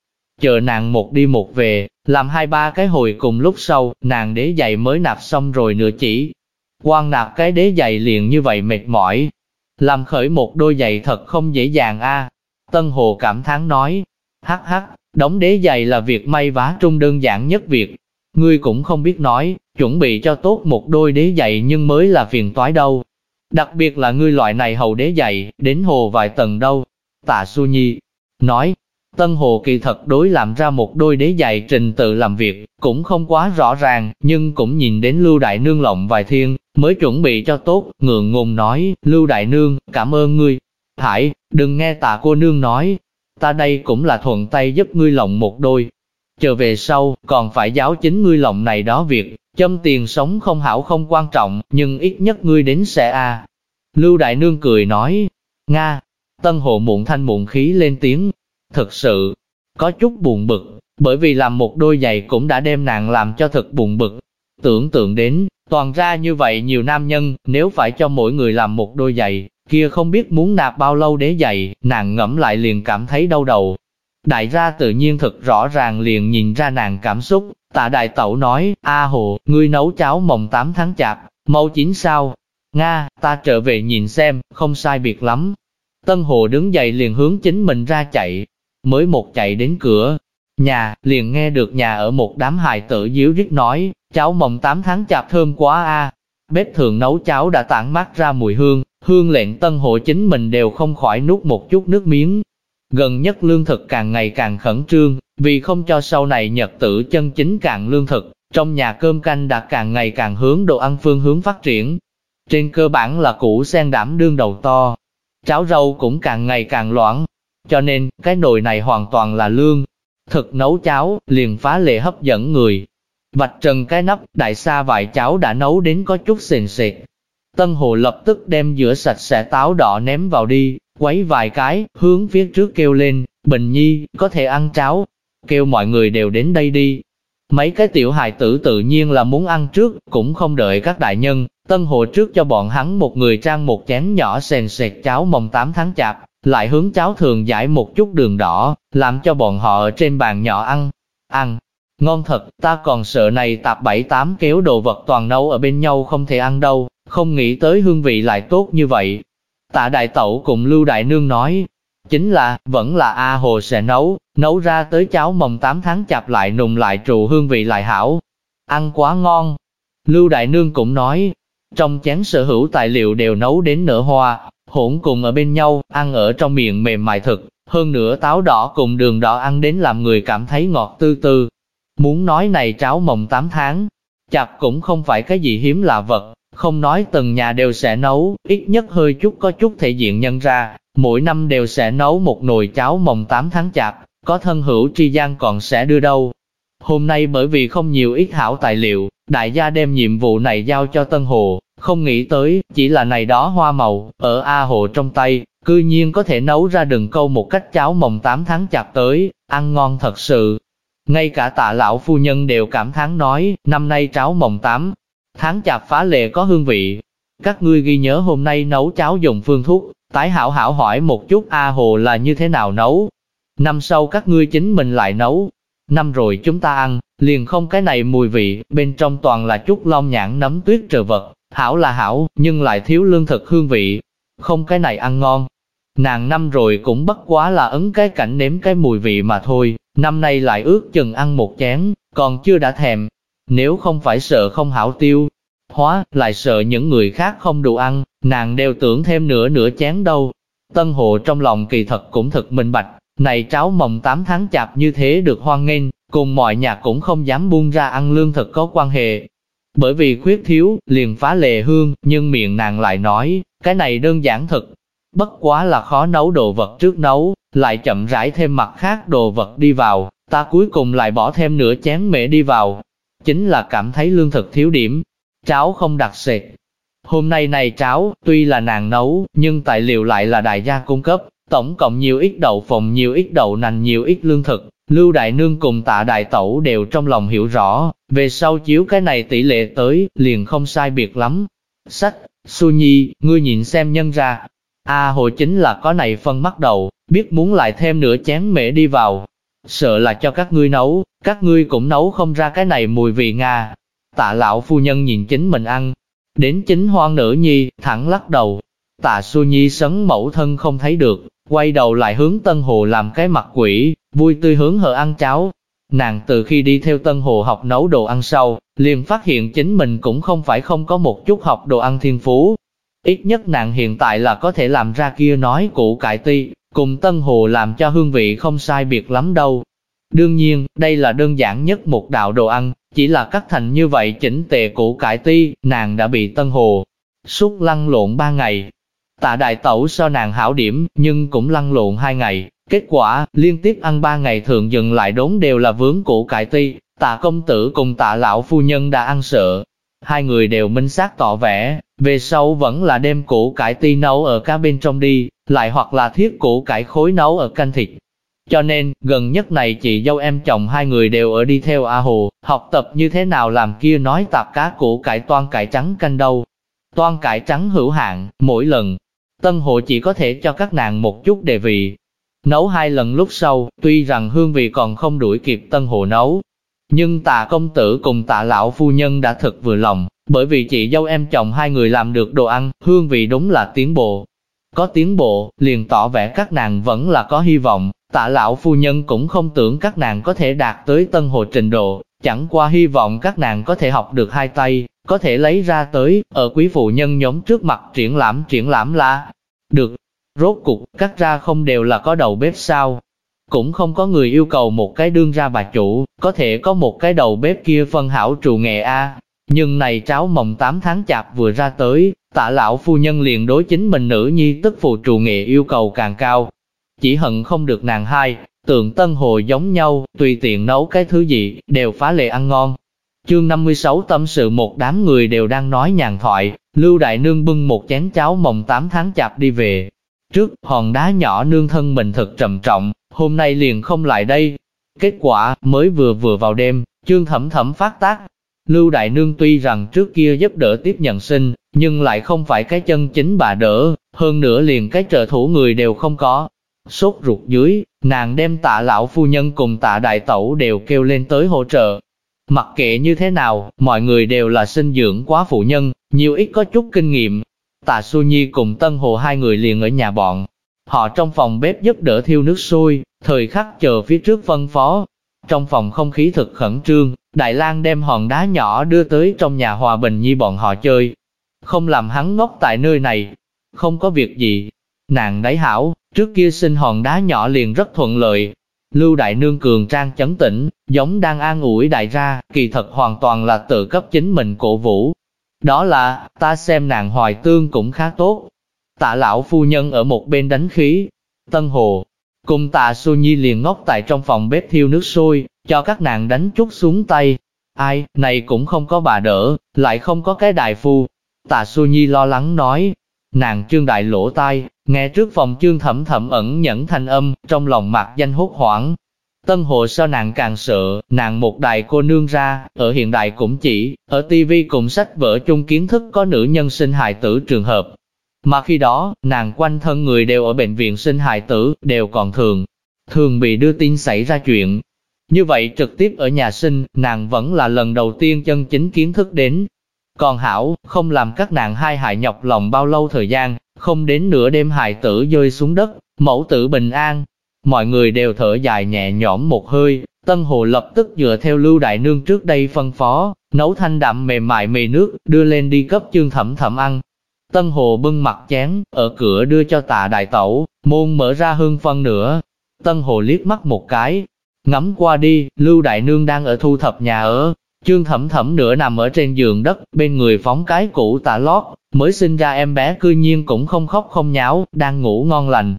Chờ nàng một đi một về, làm hai ba cái hồi cùng lúc sau, nàng đế giày mới nạp xong rồi nửa chỉ. Quan nạp cái đế giày liền như vậy mệt mỏi. Làm khởi một đôi giày thật không dễ dàng a. Tân Hồ cảm thán nói, hắc hắc, đóng đế giày là việc may vá trung đơn giản nhất việc. Ngươi cũng không biết nói, chuẩn bị cho tốt một đôi đế giày nhưng mới là phiền toái đâu. Đặc biệt là ngươi loại này hầu đế giày, đến hồ vài tầng đâu. Tạ Su Nhi nói, Tân Hồ kỳ thật đối làm ra một đôi đế giày trình tự làm việc, cũng không quá rõ ràng, nhưng cũng nhìn đến Lưu Đại Nương lộng vài thiên, mới chuẩn bị cho tốt, ngượng ngùng nói, Lưu Đại Nương, cảm ơn ngươi. Hải, đừng nghe tạ cô nương nói, ta đây cũng là thuận tay giúp ngươi lộng một đôi. Chờ về sau, còn phải giáo chính ngươi lộng này đó việc, châm tiền sống không hảo không quan trọng, nhưng ít nhất ngươi đến sẽ a. Lưu Đại Nương cười nói, Nga, Tân Hồ muộn thanh muộn khí lên tiếng, thật sự, có chút buồn bực, bởi vì làm một đôi giày cũng đã đem nàng làm cho thật buồn bực. Tưởng tượng đến, toàn ra như vậy nhiều nam nhân, nếu phải cho mỗi người làm một đôi giày, kia không biết muốn nạp bao lâu để giày, nàng ngẫm lại liền cảm thấy đau đầu. Đại gia tự nhiên thật rõ ràng liền nhìn ra nàng cảm xúc, tạ đại tẩu nói, A hồ, ngươi nấu cháo mồng 8 tháng chạp, mau chín sao? Nga, ta trở về nhìn xem, không sai biệt lắm. Tân hồ đứng dậy liền hướng chính mình ra chạy, mới một chạy đến cửa. Nhà, liền nghe được nhà ở một đám hài tử díu rít nói, cháu mồng 8 tháng chạp thơm quá a. Bếp thường nấu cháo đã tản mát ra mùi hương, hương lệnh tân hộ chính mình đều không khỏi nuốt một chút nước miếng. Gần nhất lương thực càng ngày càng khẩn trương, vì không cho sau này nhật tử chân chính càng lương thực, trong nhà cơm canh đã càng ngày càng hướng đồ ăn phương hướng phát triển. Trên cơ bản là củ sen đảm đương đầu to, cháo rau cũng càng ngày càng loãng, cho nên, cái nồi này hoàn toàn là lương. Thực nấu cháo, liền phá lệ hấp dẫn người. Vạch trần cái nắp, đại sa vài cháo đã nấu đến có chút sền sệt. Tân Hồ lập tức đem giữa sạch sẽ táo đỏ ném vào đi, quấy vài cái, hướng phía trước kêu lên, Bình Nhi, có thể ăn cháo, kêu mọi người đều đến đây đi. Mấy cái tiểu hài tử tự nhiên là muốn ăn trước, cũng không đợi các đại nhân, Tân Hồ trước cho bọn hắn một người trang một chén nhỏ sền sệt cháo mồng 8 tháng chạp, lại hướng cháo thường giải một chút đường đỏ, làm cho bọn họ ở trên bàn nhỏ ăn. Ăn, ngon thật, ta còn sợ này tạp bảy tám kéo đồ vật toàn nấu ở bên nhau không thể ăn đâu, không nghĩ tới hương vị lại tốt như vậy. Tạ đại tẩu cùng Lưu Đại Nương nói, chính là, vẫn là A Hồ sẽ nấu, nấu ra tới cháo mồng 8 tháng chạp lại nùng lại trụ hương vị lại hảo. Ăn quá ngon. Lưu Đại Nương cũng nói, trong chén sở hữu tài liệu đều nấu đến nở hoa, hỗn cùng ở bên nhau, ăn ở trong miệng mềm mại thực, hơn nữa táo đỏ cùng đường đỏ ăn đến làm người cảm thấy ngọt tư tư. Muốn nói này cháo mồng 8 tháng, chặt cũng không phải cái gì hiếm lạ vật, không nói từng nhà đều sẽ nấu, ít nhất hơi chút có chút thể diện nhân ra, mỗi năm đều sẽ nấu một nồi cháo mồng 8 tháng chạp, có thân hữu tri gian còn sẽ đưa đâu. Hôm nay bởi vì không nhiều ít hảo tài liệu, đại gia đem nhiệm vụ này giao cho Tân Hồ, không nghĩ tới, chỉ là này đó hoa màu, ở A Hồ trong tay, cư nhiên có thể nấu ra đừng câu một cách cháo mồng 8 tháng chạp tới, ăn ngon thật sự. Ngay cả tạ lão phu nhân đều cảm thán nói, năm nay cháo mồng tám tháng chạp phá lệ có hương vị. Các ngươi ghi nhớ hôm nay nấu cháo dùng phương thuốc, tái hảo hảo hỏi một chút A Hồ là như thế nào nấu. Năm sau các ngươi chính mình lại nấu. Năm rồi chúng ta ăn, liền không cái này mùi vị, bên trong toàn là chút long nhãn nấm tuyết trờ vật, Hảo là hảo, nhưng lại thiếu lương thực hương vị. Không cái này ăn ngon. Nàng năm rồi cũng bất quá là ấn cái cảnh nếm cái mùi vị mà thôi, năm nay lại ước chừng ăn một chén, còn chưa đã thèm. Nếu không phải sợ không hảo tiêu, hóa, lại sợ những người khác không đủ ăn, nàng đều tưởng thêm nửa nửa chén đâu. Tân hộ trong lòng kỳ thật cũng thật minh bạch, này cháu mồng 8 tháng chạp như thế được hoan nghênh, cùng mọi nhà cũng không dám buông ra ăn lương thực có quan hệ. Bởi vì khuyết thiếu, liền phá lệ hương, nhưng miệng nàng lại nói, cái này đơn giản thật. Bất quá là khó nấu đồ vật trước nấu, lại chậm rãi thêm mặt khác đồ vật đi vào, ta cuối cùng lại bỏ thêm nửa chén mễ đi vào. Chính là cảm thấy lương thực thiếu điểm, cháo không đặc sệt. Hôm nay này cháo, tuy là nàng nấu, nhưng tài liệu lại là đại gia cung cấp, tổng cộng nhiều ít đậu phồng nhiều ít đậu nành nhiều ít lương thực. Lưu Đại Nương cùng tạ Đại Tẩu đều trong lòng hiểu rõ, về sau chiếu cái này tỷ lệ tới, liền không sai biệt lắm. Sách, Su Nhi, ngươi nhìn xem nhân ra. A à, chính là có này phân mắt đầu, biết muốn lại thêm nửa chén mễ đi vào. Sợ là cho các ngươi nấu, các ngươi cũng nấu không ra cái này mùi vị Nga. Tạ lão phu nhân nhìn chính mình ăn, đến chính hoan nữ nhi, thẳng lắc đầu. Tạ Su Nhi sấn mẫu thân không thấy được, quay đầu lại hướng Tân Hồ làm cái mặt quỷ, vui tươi hướng hờ ăn cháo. Nàng từ khi đi theo Tân Hồ học nấu đồ ăn sau, liền phát hiện chính mình cũng không phải không có một chút học đồ ăn thiên phú. Ít nhất nàng hiện tại là có thể làm ra kia nói củ cải ti, cùng Tân Hồ làm cho hương vị không sai biệt lắm đâu. Đương nhiên, đây là đơn giản nhất một đạo đồ ăn, chỉ là cắt thành như vậy chỉnh tề củ cải ti, nàng đã bị Tân Hồ suốt lăn lộn ba ngày. Tạ đại tẩu so nàng hảo điểm, nhưng cũng lăn lộn hai ngày. Kết quả, liên tiếp ăn ba ngày thường dừng lại đốn đều là vướng củ cải ti. Tạ công tử cùng tạ lão phu nhân đã ăn sợ. Hai người đều minh xác tỏ vẻ, về sau vẫn là đem củ cải ti nấu ở cá bên trong đi, lại hoặc là thiết củ cải khối nấu ở canh thịt. Cho nên, gần nhất này chị dâu em chồng hai người đều ở đi theo A Hồ, học tập như thế nào làm kia nói tạp cá củ cải toan cải trắng canh đâu. Toan cải trắng hữu hạn, mỗi lần, Tân Hồ chỉ có thể cho các nàng một chút đề vị. Nấu hai lần lúc sau, tuy rằng hương vị còn không đuổi kịp Tân Hồ nấu, nhưng tạ công tử cùng tạ lão phu nhân đã thật vừa lòng, bởi vì chị dâu em chồng hai người làm được đồ ăn, hương vị đúng là tiến bộ. Có tiến bộ, liền tỏ vẻ các nàng vẫn là có hy vọng, tạ lão phu nhân cũng không tưởng các nàng có thể đạt tới tân hồ trình độ, chẳng qua hy vọng các nàng có thể học được hai tay, có thể lấy ra tới, ở quý phụ nhân nhóm trước mặt triển lãm triển lãm là được. Rốt cục, cắt ra không đều là có đầu bếp sao, cũng không có người yêu cầu một cái đương ra bà chủ, có thể có một cái đầu bếp kia phân hảo trù nghề A. Nhưng này cháu mồng 8 tháng chạp vừa ra tới, tạ lão phu nhân liền đối chính mình nữ nhi tức phụ trụ nghệ yêu cầu càng cao. Chỉ hận không được nàng hai, tượng tân hồ giống nhau, tùy tiện nấu cái thứ gì, đều phá lệ ăn ngon. Chương 56 tâm sự một đám người đều đang nói nhàn thoại, Lưu Đại Nương bưng một chén cháo mồng 8 tháng chạp đi về. Trước, hòn đá nhỏ nương thân mình thật trầm trọng, hôm nay liền không lại đây. Kết quả, mới vừa vừa vào đêm, chương thẩm thẩm phát tác. Lưu Đại Nương tuy rằng trước kia giúp đỡ tiếp nhận sinh, nhưng lại không phải cái chân chính bà đỡ, hơn nữa liền cái trợ thủ người đều không có. Sốt ruột dưới, nàng đem tạ lão phu nhân cùng tạ đại tẩu đều kêu lên tới hỗ trợ. Mặc kệ như thế nào, mọi người đều là sinh dưỡng quá phụ nhân, nhiều ít có chút kinh nghiệm. Tạ Xu Nhi cùng Tân Hồ hai người liền ở nhà bọn, Họ trong phòng bếp giúp đỡ thiêu nước sôi, thời khắc chờ phía trước phân phó. Trong phòng không khí thực khẩn trương, Đại lang đem hòn đá nhỏ đưa tới trong nhà hòa bình nhi bọn họ chơi. Không làm hắn ngốc tại nơi này. Không có việc gì. Nàng đáy hảo, trước kia sinh hòn đá nhỏ liền rất thuận lợi. Lưu Đại Nương cường trang chấn tĩnh, giống đang an ủi đại ra, kỳ thật hoàn toàn là tự cấp chính mình cổ vũ. Đó là, ta xem nàng hoài tương cũng khá tốt, Tạ lão phu nhân ở một bên đánh khí. Tân Hồ, cùng tạ Su Nhi liền ngốc tại trong phòng bếp thiêu nước sôi, cho các nàng đánh chút xuống tay. Ai, này cũng không có bà đỡ, lại không có cái đại phu. Tạ Xu Nhi lo lắng nói, nàng trương đại lỗ tai, nghe trước phòng trương thẩm thẩm ẩn nhẫn thanh âm, trong lòng mặt danh hốt hoảng. Tân Hồ sao nàng càng sợ, nàng một đại cô nương ra, ở hiện đại cũng chỉ, ở tivi cùng sách vở chung kiến thức có nữ nhân sinh hài tử trường hợp, mà khi đó, nàng quanh thân người đều ở bệnh viện sinh hài tử, đều còn thường. Thường bị đưa tin xảy ra chuyện. Như vậy trực tiếp ở nhà sinh, nàng vẫn là lần đầu tiên chân chính kiến thức đến. Còn hảo, không làm các nàng hai hại nhọc lòng bao lâu thời gian, không đến nửa đêm hài tử rơi xuống đất, mẫu tử bình an. Mọi người đều thở dài nhẹ nhõm một hơi, Tân Hồ lập tức dựa theo Lưu Đại Nương trước đây phân phó, nấu thanh đạm mềm mại mì nước, đưa lên đi cấp chương thẩm thẩm ăn. Tân Hồ bưng mặt chén, ở cửa đưa cho tạ đại tẩu, môn mở ra hương phân nữa. Tân Hồ liếc mắt một cái, ngắm qua đi, Lưu Đại Nương đang ở thu thập nhà ở. Chương thẩm thẩm nửa nằm ở trên giường đất, bên người phóng cái cũ tạ lót, mới sinh ra em bé cư nhiên cũng không khóc không nháo, đang ngủ ngon lành.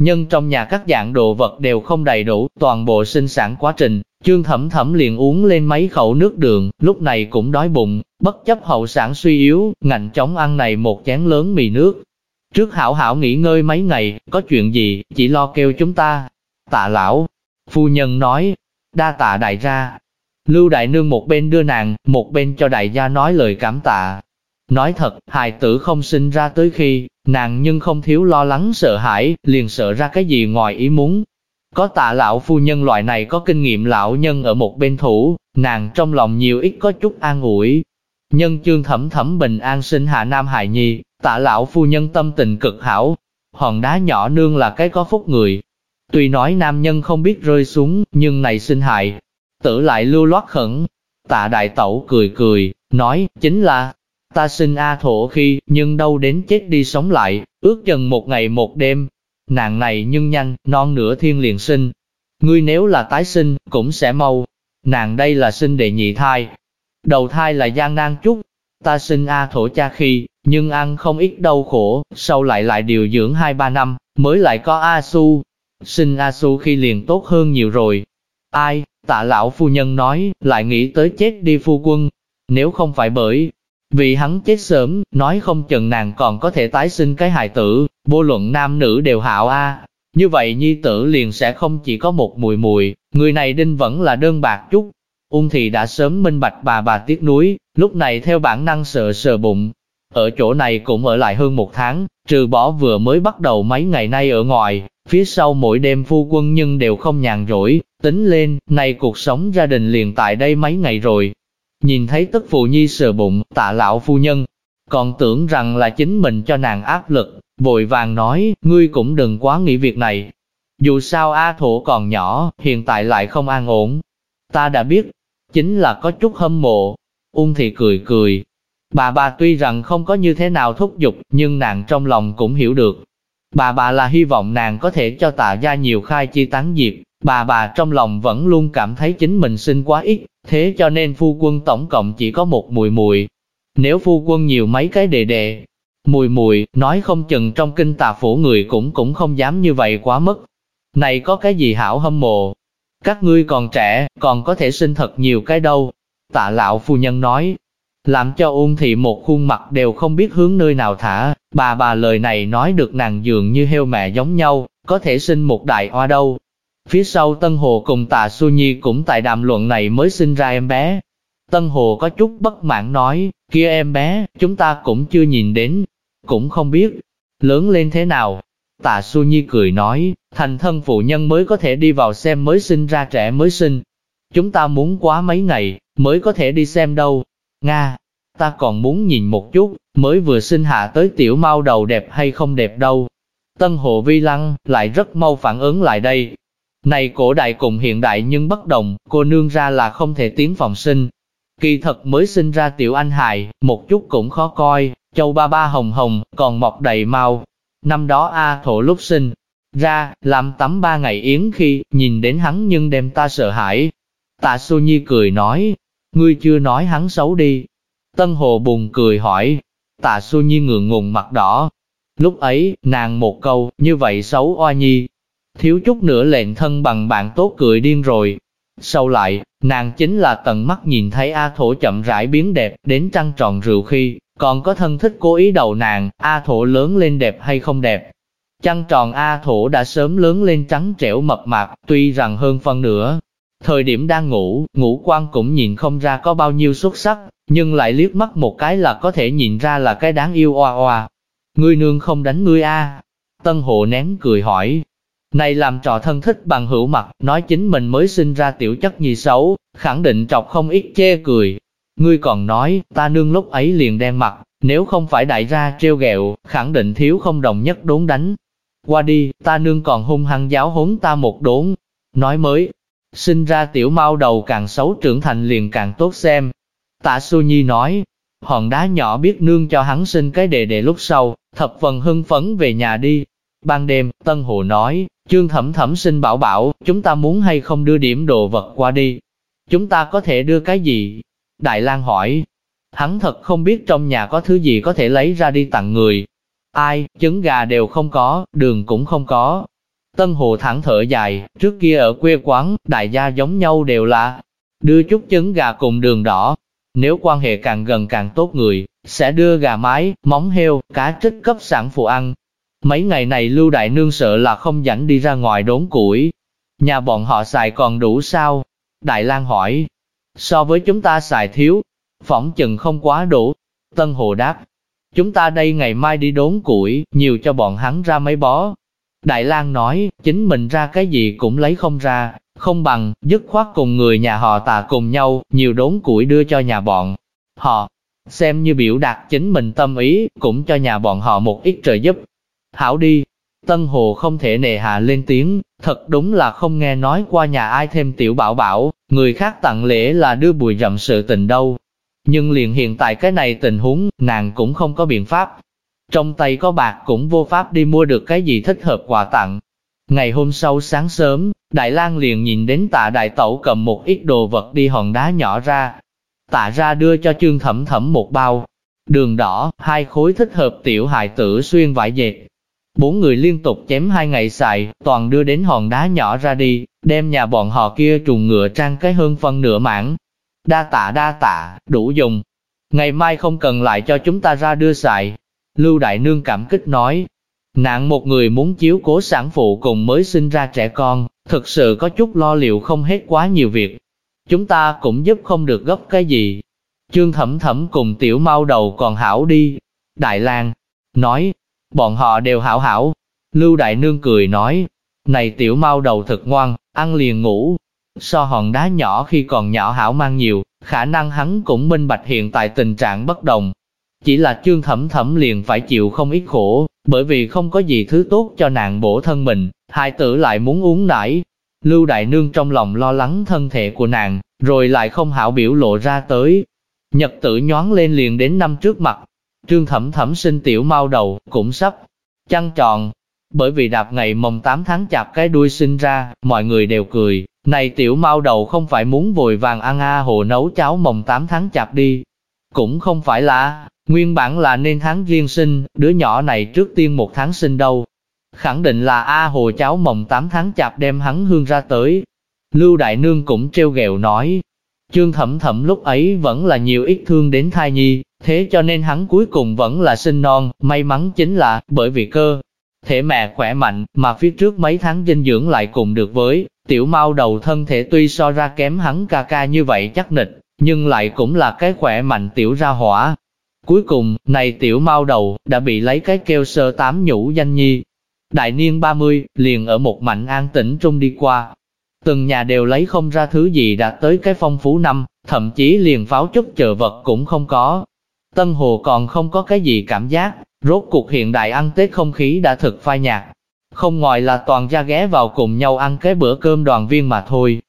Nhưng trong nhà các dạng đồ vật đều không đầy đủ, toàn bộ sinh sản quá trình, chương thẩm thẩm liền uống lên mấy khẩu nước đường, lúc này cũng đói bụng, bất chấp hậu sản suy yếu, ngạnh chóng ăn này một chén lớn mì nước. Trước hảo hảo nghỉ ngơi mấy ngày, có chuyện gì, chỉ lo kêu chúng ta. Tạ lão, phu nhân nói, đa tạ đại gia. Lưu đại nương một bên đưa nàng, một bên cho đại gia nói lời cảm tạ. Nói thật, hài tử không sinh ra tới khi, nàng nhưng không thiếu lo lắng sợ hãi, liền sợ ra cái gì ngoài ý muốn. Có tạ lão phu nhân loại này có kinh nghiệm lão nhân ở một bên thủ, nàng trong lòng nhiều ít có chút an ủi. Nhân chương thẩm thẩm bình an sinh hạ nam hài nhi, tạ lão phu nhân tâm tình cực hảo. Hòn đá nhỏ nương là cái có phúc người. Tuy nói nam nhân không biết rơi xuống, nhưng này sinh hại, tử lại lưu loát khẩn. Tạ đại tẩu cười cười, nói, chính là, ta sinh A thổ khi, nhưng đâu đến chết đi sống lại, ước chừng một ngày một đêm. Nàng này nhưng nhanh, non nửa thiên liền sinh. Ngươi nếu là tái sinh, cũng sẽ mau. Nàng đây là sinh đệ nhị thai. Đầu thai là gian nan chút. Ta sinh A thổ cha khi, nhưng ăn không ít đau khổ, sau lại lại điều dưỡng 2-3 năm, mới lại có A su. Sinh A su khi liền tốt hơn nhiều rồi. Ai, tạ lão phu nhân nói, lại nghĩ tới chết đi phu quân. Nếu không phải bởi vì hắn chết sớm, nói không chừng nàng còn có thể tái sinh cái hài tử, vô luận nam nữ đều hảo a. Như vậy nhi tử liền sẽ không chỉ có một mùi mùi, người này đinh vẫn là đơn bạc chút. Ung thì đã sớm minh bạch bà bà tiếc núi, lúc này theo bản năng sợ sờ bụng. Ở chỗ này cũng ở lại hơn một tháng, trừ bỏ vừa mới bắt đầu mấy ngày nay ở ngoài, phía sau mỗi đêm phu quân nhưng đều không nhàn rỗi, tính lên, nay cuộc sống gia đình liền tại đây mấy ngày rồi, Nhìn thấy tức phụ nhi sờ bụng, tạ lão phu nhân, còn tưởng rằng là chính mình cho nàng áp lực, vội vàng nói, ngươi cũng đừng quá nghĩ việc này. Dù sao A Thổ còn nhỏ, hiện tại lại không an ổn. Ta đã biết, chính là có chút hâm mộ. Ung thì cười cười. Bà bà tuy rằng không có như thế nào thúc giục, nhưng nàng trong lòng cũng hiểu được. Bà bà là hy vọng nàng có thể cho tạ gia nhiều khai chi tán diệp, Bà bà trong lòng vẫn luôn cảm thấy chính mình sinh quá ít, thế cho nên phu quân tổng cộng chỉ có một mùi mùi. Nếu phu quân nhiều mấy cái đề đề, mùi mùi, nói không chừng trong kinh tà phủ người cũng cũng không dám như vậy quá mức. Này có cái gì hảo hâm mộ? Các ngươi còn trẻ, còn có thể sinh thật nhiều cái đâu. Tạ lão phu nhân nói, làm cho ôn thị một khuôn mặt đều không biết hướng nơi nào thả, bà bà lời này nói được nàng dường như heo mẹ giống nhau, có thể sinh một đại hoa đâu. Phía sau Tân Hồ cùng Tạ Xu Nhi cũng tại đàm luận này mới sinh ra em bé. Tân Hồ có chút bất mãn nói, kia em bé, chúng ta cũng chưa nhìn đến, cũng không biết, lớn lên thế nào. Tạ Xu Nhi cười nói, thành thân phụ nhân mới có thể đi vào xem mới sinh ra trẻ mới sinh. Chúng ta muốn quá mấy ngày, mới có thể đi xem đâu. Nga, ta còn muốn nhìn một chút, mới vừa sinh hạ tới tiểu mau đầu đẹp hay không đẹp đâu. Tân Hồ Vi Lăng lại rất mau phản ứng lại đây, này cổ đại cùng hiện đại nhưng bất đồng, cô nương ra là không thể tiến phòng sinh. Kỳ thật mới sinh ra tiểu anh hài, một chút cũng khó coi, châu ba ba hồng hồng, còn mọc đầy mau. Năm đó A thổ lúc sinh, ra, làm tắm ba ngày yến khi, nhìn đến hắn nhưng đem ta sợ hãi. Tạ Xu Nhi cười nói, ngươi chưa nói hắn xấu đi. Tân Hồ buồn cười hỏi, tạ Xu Nhi ngượng ngùng mặt đỏ. Lúc ấy, nàng một câu, như vậy xấu oa nhi, thiếu chút nữa lệnh thân bằng bạn tốt cười điên rồi. Sau lại, nàng chính là tận mắt nhìn thấy A Thổ chậm rãi biến đẹp đến trăng tròn rượu khi, còn có thân thích cố ý đầu nàng, A Thổ lớn lên đẹp hay không đẹp. Trăng tròn A Thổ đã sớm lớn lên trắng trẻo mập mạp, tuy rằng hơn phân nửa. Thời điểm đang ngủ, ngủ quan cũng nhìn không ra có bao nhiêu xuất sắc, nhưng lại liếc mắt một cái là có thể nhìn ra là cái đáng yêu oa oa. Ngươi nương không đánh ngươi a Tân hộ nén cười hỏi, này làm trò thân thích bằng hữu mặt, nói chính mình mới sinh ra tiểu chất nhi xấu, khẳng định trọc không ít chê cười. Ngươi còn nói, ta nương lúc ấy liền đen mặt, nếu không phải đại ra treo gẹo, khẳng định thiếu không đồng nhất đốn đánh. Qua đi, ta nương còn hung hăng giáo huấn ta một đốn. Nói mới, sinh ra tiểu mau đầu càng xấu trưởng thành liền càng tốt xem. Tạ Xu Nhi nói, hòn đá nhỏ biết nương cho hắn sinh cái đề đề lúc sau, thập phần hưng phấn về nhà đi. Ban đêm, Tân Hồ nói, Trương Thẩm Thẩm sinh bảo bảo, chúng ta muốn hay không đưa điểm đồ vật qua đi. Chúng ta có thể đưa cái gì? Đại lang hỏi. Hắn thật không biết trong nhà có thứ gì có thể lấy ra đi tặng người. Ai, trứng gà đều không có, đường cũng không có. Tân Hồ thẳng thở dài, trước kia ở quê quán, đại gia giống nhau đều là đưa chút trứng gà cùng đường đỏ. Nếu quan hệ càng gần càng tốt người, sẽ đưa gà mái, móng heo, cá trích cấp sản phụ ăn. Mấy ngày này Lưu Đại Nương sợ là không rảnh đi ra ngoài đốn củi. Nhà bọn họ xài còn đủ sao? Đại lang hỏi. So với chúng ta xài thiếu, phỏng chừng không quá đủ. Tân Hồ đáp. Chúng ta đây ngày mai đi đốn củi, nhiều cho bọn hắn ra mấy bó. Đại lang nói, chính mình ra cái gì cũng lấy không ra, không bằng, dứt khoát cùng người nhà họ tà cùng nhau, nhiều đốn củi đưa cho nhà bọn. Họ, xem như biểu đạt chính mình tâm ý, cũng cho nhà bọn họ một ít trợ giúp. Hảo đi, Tân Hồ không thể nề hà lên tiếng, thật đúng là không nghe nói qua nhà ai thêm tiểu bảo bảo, người khác tặng lễ là đưa bùi rậm sự tình đâu. Nhưng liền hiện tại cái này tình huống, nàng cũng không có biện pháp. Trong tay có bạc cũng vô pháp đi mua được cái gì thích hợp quà tặng. Ngày hôm sau sáng sớm, Đại lang liền nhìn đến tạ đại tẩu cầm một ít đồ vật đi hòn đá nhỏ ra. Tạ ra đưa cho chương thẩm thẩm một bao. Đường đỏ, hai khối thích hợp tiểu hài tử xuyên vải dệt. Bốn người liên tục chém hai ngày xài, toàn đưa đến hòn đá nhỏ ra đi, đem nhà bọn họ kia trùng ngựa trang cái hơn phân nửa mảng. Đa tạ đa tạ, đủ dùng. Ngày mai không cần lại cho chúng ta ra đưa xài. Lưu Đại Nương cảm kích nói, Nạn một người muốn chiếu cố sản phụ cùng mới sinh ra trẻ con, thực sự có chút lo liệu không hết quá nhiều việc. Chúng ta cũng giúp không được gấp cái gì. Trương Thẩm Thẩm cùng tiểu mau đầu còn hảo đi. Đại lang nói, bọn họ đều hảo hảo. Lưu Đại Nương cười nói, này tiểu mau đầu thật ngoan, ăn liền ngủ. So hòn đá nhỏ khi còn nhỏ hảo mang nhiều, khả năng hắn cũng minh bạch hiện tại tình trạng bất đồng, chỉ là trương thẩm thẩm liền phải chịu không ít khổ, bởi vì không có gì thứ tốt cho nàng bổ thân mình, hai tử lại muốn uống nải. Lưu Đại Nương trong lòng lo lắng thân thể của nàng, rồi lại không hảo biểu lộ ra tới. Nhật tử nhoáng lên liền đến năm trước mặt, trương thẩm thẩm sinh tiểu mau đầu, cũng sắp, chăn tròn. Bởi vì đạp ngày mồng 8 tháng chạp cái đuôi sinh ra, mọi người đều cười, này tiểu mau đầu không phải muốn vội vàng ăn a hồ nấu cháo mồng 8 tháng chạp đi. Cũng không phải là, Nguyên bản là nên hắn riêng sinh, đứa nhỏ này trước tiên một tháng sinh đâu. Khẳng định là A Hồ cháu mồng 8 tháng chạp đem hắn hương ra tới. Lưu Đại Nương cũng treo ghẹo nói. Trương Thẩm Thẩm lúc ấy vẫn là nhiều ít thương đến thai nhi, thế cho nên hắn cuối cùng vẫn là sinh non, may mắn chính là bởi vì cơ. Thể mẹ khỏe mạnh, mà phía trước mấy tháng dinh dưỡng lại cùng được với, tiểu mau đầu thân thể tuy so ra kém hắn ca ca như vậy chắc nịch, nhưng lại cũng là cái khỏe mạnh tiểu ra hỏa, Cuối cùng, này tiểu mau đầu, đã bị lấy cái kêu sơ tám nhũ danh nhi. Đại niên 30, liền ở một mảnh an tĩnh trung đi qua. Từng nhà đều lấy không ra thứ gì đã tới cái phong phú năm, thậm chí liền pháo chút chờ vật cũng không có. Tân Hồ còn không có cái gì cảm giác, rốt cuộc hiện đại ăn Tết không khí đã thực phai nhạt. Không ngoài là toàn gia ghé vào cùng nhau ăn cái bữa cơm đoàn viên mà thôi.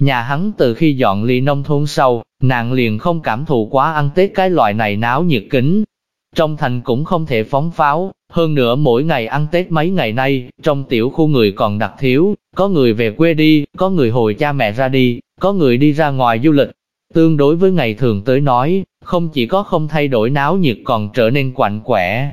Nhà hắn từ khi dọn ly nông thôn sau, nàng liền không cảm thụ quá ăn Tết cái loại này náo nhiệt kính. Trong thành cũng không thể phóng pháo, hơn nữa mỗi ngày ăn Tết mấy ngày nay, trong tiểu khu người còn đặc thiếu, có người về quê đi, có người hồi cha mẹ ra đi, có người đi ra ngoài du lịch. Tương đối với ngày thường tới nói, không chỉ có không thay đổi náo nhiệt còn trở nên quạnh quẻ.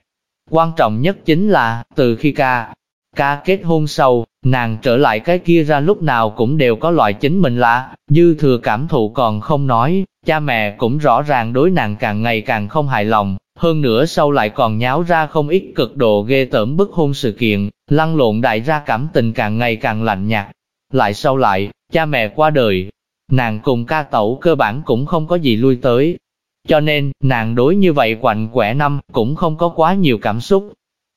Quan trọng nhất chính là, từ khi ca, ca kết hôn sau, Nàng trở lại cái kia ra lúc nào cũng đều có loại chính mình lạ, dư thừa cảm thụ còn không nói, cha mẹ cũng rõ ràng đối nàng càng ngày càng không hài lòng, hơn nữa sau lại còn nháo ra không ít cực độ ghê tởm bức hôn sự kiện, lăn lộn đại ra cảm tình càng ngày càng lạnh nhạt. Lại sau lại, cha mẹ qua đời, nàng cùng ca tẩu cơ bản cũng không có gì lui tới. Cho nên, nàng đối như vậy quạnh quẻ năm, cũng không có quá nhiều cảm xúc,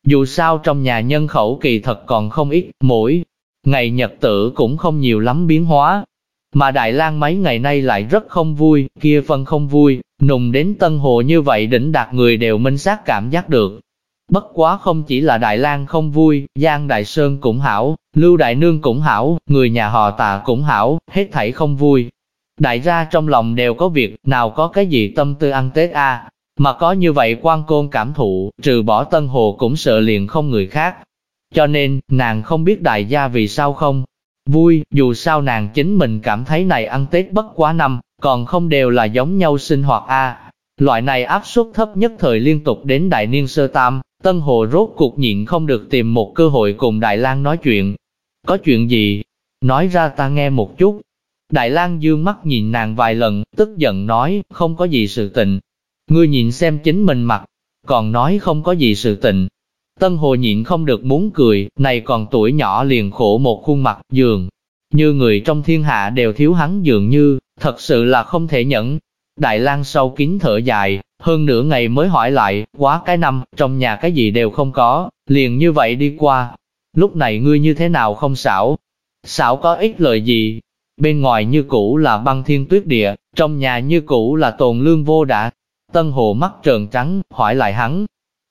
dù sao trong nhà nhân khẩu kỳ thật còn không ít, mỗi ngày nhật tử cũng không nhiều lắm biến hóa. Mà Đại lang mấy ngày nay lại rất không vui, kia phân không vui, nùng đến tân hồ như vậy đỉnh đạt người đều minh xác cảm giác được. Bất quá không chỉ là Đại lang không vui, Giang Đại Sơn cũng hảo, Lưu Đại Nương cũng hảo, người nhà họ tà cũng hảo, hết thảy không vui. Đại gia trong lòng đều có việc, nào có cái gì tâm tư ăn Tết a mà có như vậy quan côn cảm thụ, trừ bỏ Tân Hồ cũng sợ liền không người khác. Cho nên, nàng không biết đại gia vì sao không. Vui, dù sao nàng chính mình cảm thấy này ăn Tết bất quá năm, còn không đều là giống nhau sinh hoạt a Loại này áp suất thấp nhất thời liên tục đến đại niên sơ tam, Tân Hồ rốt cuộc nhịn không được tìm một cơ hội cùng Đại lang nói chuyện. Có chuyện gì? Nói ra ta nghe một chút. Đại lang dương mắt nhìn nàng vài lần, tức giận nói, không có gì sự tình. Ngươi nhìn xem chính mình mặt, còn nói không có gì sự tình. Tân Hồ nhịn không được muốn cười, này còn tuổi nhỏ liền khổ một khuôn mặt, dường. Như người trong thiên hạ đều thiếu hắn dường như, thật sự là không thể nhẫn. Đại lang sâu kín thở dài, hơn nửa ngày mới hỏi lại, quá cái năm, trong nhà cái gì đều không có, liền như vậy đi qua. Lúc này ngươi như thế nào không xảo? Xảo có ích lợi gì? Bên ngoài như cũ là băng thiên tuyết địa, trong nhà như cũ là tồn lương vô đã. Tân hồ mắt trợn trắng, hỏi lại hắn.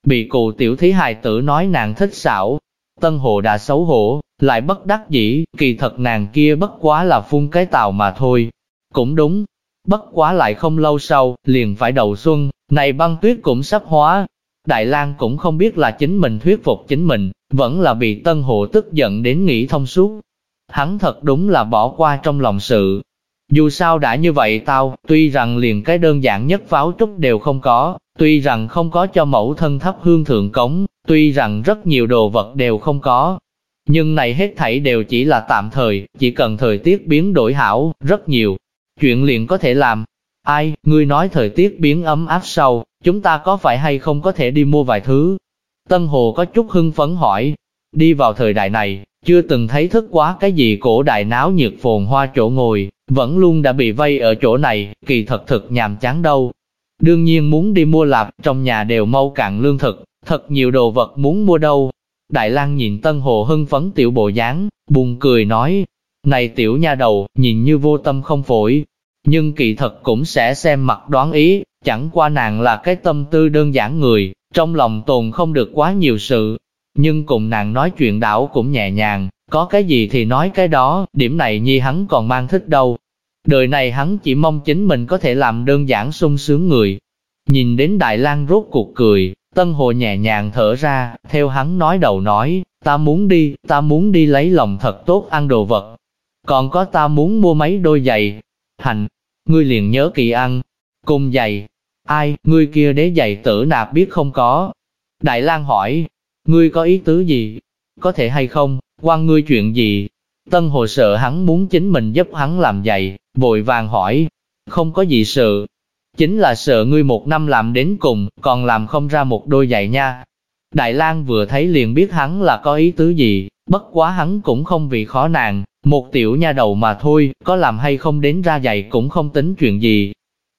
Bị cụ tiểu thí hài tử nói nàng thích xảo. Tân hồ đã xấu hổ, lại bất đắc dĩ, kỳ thật nàng kia bất quá là phun cái tàu mà thôi. Cũng đúng, Bất quá lại không lâu sau, liền phải đầu xuân, này băng tuyết cũng sắp hóa. Đại lang cũng không biết là chính mình thuyết phục chính mình, vẫn là bị tân Hồ tức giận đến nghĩ thông suốt. Hắn thật đúng là bỏ qua trong lòng sự. Dù sao đã như vậy tao, tuy rằng liền cái đơn giản nhất pháo trúc đều không có, tuy rằng không có cho mẫu thân thấp hương thượng cống, tuy rằng rất nhiều đồ vật đều không có. Nhưng này hết thảy đều chỉ là tạm thời, chỉ cần thời tiết biến đổi hảo, rất nhiều, chuyện liền có thể làm. Ai, ngươi nói thời tiết biến ấm áp sau, chúng ta có phải hay không có thể đi mua vài thứ? Tân Hồ có chút hưng phấn hỏi, đi vào thời đại này, chưa từng thấy thức quá cái gì cổ đại náo nhiệt phồn hoa chỗ ngồi, vẫn luôn đã bị vây ở chỗ này, kỳ thật thực nhàm chán đâu. Đương nhiên muốn đi mua lạp, trong nhà đều mau cạn lương thực, thật nhiều đồ vật muốn mua đâu. Đại lang nhìn Tân Hồ hưng phấn tiểu bộ dáng, buồn cười nói, này tiểu nha đầu, nhìn như vô tâm không phổi, nhưng kỳ thật cũng sẽ xem mặt đoán ý, chẳng qua nàng là cái tâm tư đơn giản người, trong lòng tồn không được quá nhiều sự. Nhưng cùng nàng nói chuyện đảo cũng nhẹ nhàng, có cái gì thì nói cái đó, điểm này nhi hắn còn mang thích đâu. Đời này hắn chỉ mong chính mình có thể làm đơn giản sung sướng người. Nhìn đến Đại lang rốt cuộc cười, Tân Hồ nhẹ nhàng thở ra, theo hắn nói đầu nói, ta muốn đi, ta muốn đi lấy lòng thật tốt ăn đồ vật, còn có ta muốn mua mấy đôi giày. Hành, ngươi liền nhớ kỳ ăn. Cùng giày. Ai, ngươi kia đế giày tử nạp biết không có. Đại lang hỏi, ngươi có ý tứ gì? Có thể hay không, quan ngươi chuyện gì? Tân hồ sợ hắn muốn chính mình giúp hắn làm giày, vội vàng hỏi. Không có gì sợ. Chính là sợ ngươi một năm làm đến cùng, còn làm không ra một đôi giày nha. Đại lang vừa thấy liền biết hắn là có ý tứ gì, bất quá hắn cũng không vì khó nàng, một tiểu nha đầu mà thôi, có làm hay không đến ra giày cũng không tính chuyện gì.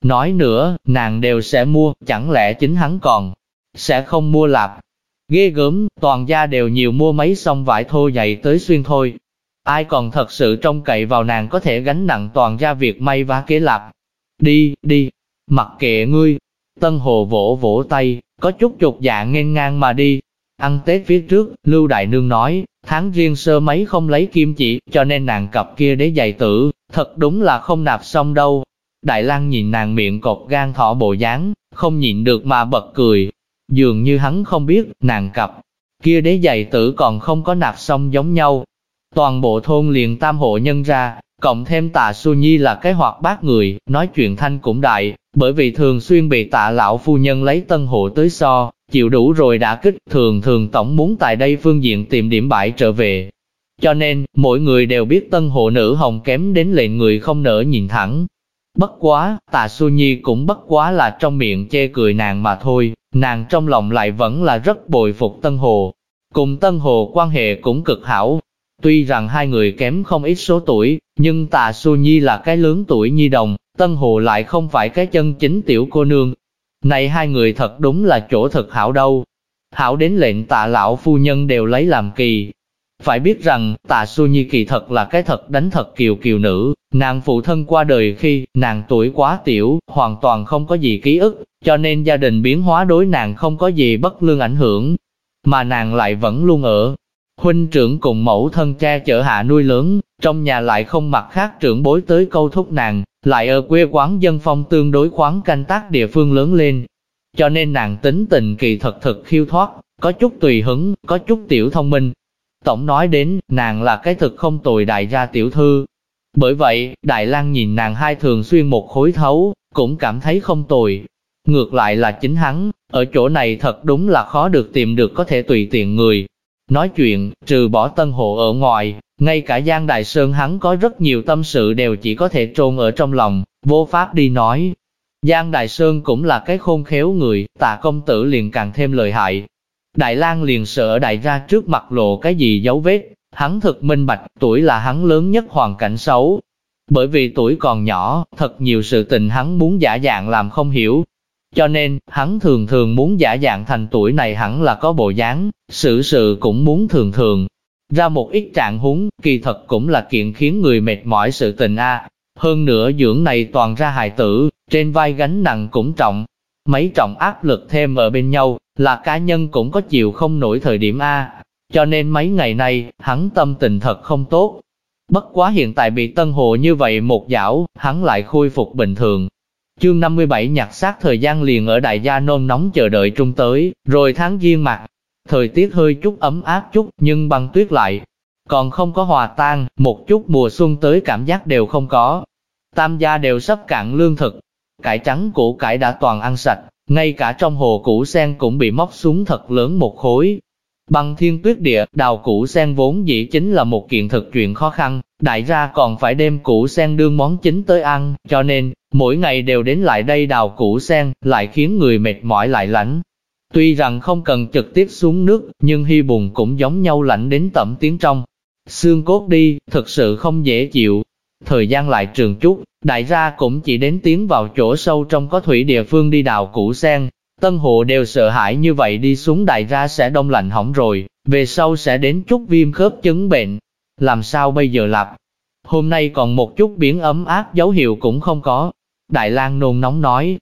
Nói nữa, nàng đều sẽ mua, chẳng lẽ chính hắn còn sẽ không mua lạp. Ghê gớm, toàn gia đều nhiều mua mấy song vải thô dày tới xuyên thôi. Ai còn thật sự trông cậy vào nàng có thể gánh nặng toàn gia việc may vá kế lạp. Đi, đi, mặc kệ ngươi. Tân Hồ vỗ vỗ tay, có chút chục dạ nghênh ngang mà đi, Ăn Tết phía trước, Lưu Đại Nương nói, tháng riêng sơ mấy không lấy kim chỉ, cho nên nàng cặp kia để giày tử, thật đúng là không nạp xong đâu. Đại lang nhìn nàng miệng cột gan thỏ bộ dáng, không nhịn được mà bật cười. Dường như hắn không biết, nàng cặp kia đế giày tử còn không có nạp xong giống nhau. Toàn bộ thôn liền tam hộ nhân ra, cộng thêm tạ Su Nhi là cái hoạt bát người, nói chuyện thanh cũng đại, bởi vì thường xuyên bị tạ lão phu nhân lấy tân hộ tới so, chịu đủ rồi đã kích, thường thường tổng muốn tại đây phương diện tìm điểm bại trở về. Cho nên, mỗi người đều biết tân hộ nữ hồng kém đến lệnh người không nỡ nhìn thẳng. Bất quá, tạ Su Nhi cũng bất quá là trong miệng chê cười nàng mà thôi, nàng trong lòng lại vẫn là rất bồi phục Tân Hồ. Cùng Tân Hồ quan hệ cũng cực hảo. Tuy rằng hai người kém không ít số tuổi, nhưng tạ Xu Nhi là cái lớn tuổi nhi đồng, Tân Hồ lại không phải cái chân chính tiểu cô nương, này hai người thật đúng là chỗ thật hảo đâu. Hảo đến lệnh tạ lão phu nhân đều lấy làm kỳ. Phải biết rằng, tạ su nhi kỳ thật là cái thật đánh thật kiều kiều nữ, nàng phụ thân qua đời khi, nàng tuổi quá tiểu, hoàn toàn không có gì ký ức, cho nên gia đình biến hóa đối nàng không có gì bất lương ảnh hưởng. mà nàng lại vẫn luôn ở. Huynh trưởng cùng mẫu thân cha chở hạ nuôi lớn, trong nhà lại không mặt khác trưởng bối tới câu thúc nàng, lại ở quê quán dân phong tương đối khoáng canh tác địa phương lớn lên. Cho nên nàng tính tình kỳ thật thật khiêu thoát, có chút tùy hứng, có chút tiểu thông minh. Tổng nói đến, nàng là cái thực không tồi đại gia tiểu thư. Bởi vậy, Đại lang nhìn nàng hai thường xuyên một khối thấu, cũng cảm thấy không tồi. Ngược lại là chính hắn, ở chỗ này thật đúng là khó được tìm được có thể tùy tiện người. Nói chuyện, trừ bỏ tân hộ ở ngoài, ngay cả Giang Đại Sơn hắn có rất nhiều tâm sự đều chỉ có thể trôn ở trong lòng, vô pháp đi nói. Giang Đại Sơn cũng là cái khôn khéo người, tạ công tử liền càng thêm lợi hại. Đại lang liền sợ đại ra trước mặt lộ cái gì dấu vết, hắn thực minh bạch, tuổi là hắn lớn nhất hoàn cảnh xấu. Bởi vì tuổi còn nhỏ, thật nhiều sự tình hắn muốn giả dạng làm không hiểu, cho nên, hắn thường thường muốn giả dạng thành tuổi này hẳn là có bộ dáng, sự sự cũng muốn thường thường. Ra một ít trạng húng, kỳ thật cũng là kiện khiến người mệt mỏi sự tình a. Hơn nữa dưỡng này toàn ra hài tử, trên vai gánh nặng cũng trọng. Mấy trọng áp lực thêm ở bên nhau, là cá nhân cũng có chịu không nổi thời điểm A. Cho nên mấy ngày nay, hắn tâm tình thật không tốt. Bất quá hiện tại bị tân hồ như vậy một dạo, hắn lại khôi phục bình thường, Chương 57 nhặt xác thời gian liền ở đại gia nôn nóng chờ đợi trung tới, rồi tháng giêng mặt. Thời tiết hơi chút ấm áp chút nhưng băng tuyết lại. Còn không có hòa tan, một chút mùa xuân tới cảm giác đều không có. Tam gia đều sắp cạn lương thực. Cải trắng củ cải đã toàn ăn sạch, ngay cả trong hồ củ sen cũng bị móc xuống thật lớn một khối. Băng thiên tuyết địa, đào củ sen vốn dĩ chính là một kiện thực chuyện khó khăn, đại gia còn phải đem củ sen đương món chính tới ăn, cho nên, mỗi ngày đều đến lại đây đào củ sen, lại khiến người mệt mỏi lại lạnh. Tuy rằng không cần trực tiếp xuống nước, nhưng hy bùn cũng giống nhau lạnh đến tẩm tiếng trong. Xương cốt đi, thực sự không dễ chịu. Thời gian lại trường chút, đại gia cũng chỉ đến tiến vào chỗ sâu trong có thủy địa phương đi đào củ sen. Tân hộ đều sợ hãi như vậy đi xuống đại gia sẽ đông lạnh hỏng rồi, về sau sẽ đến chút viêm khớp chứng bệnh. Làm sao bây giờ lặp? Hôm nay còn một chút biến ấm áp dấu hiệu cũng không có, Đại lang nôn nóng nói,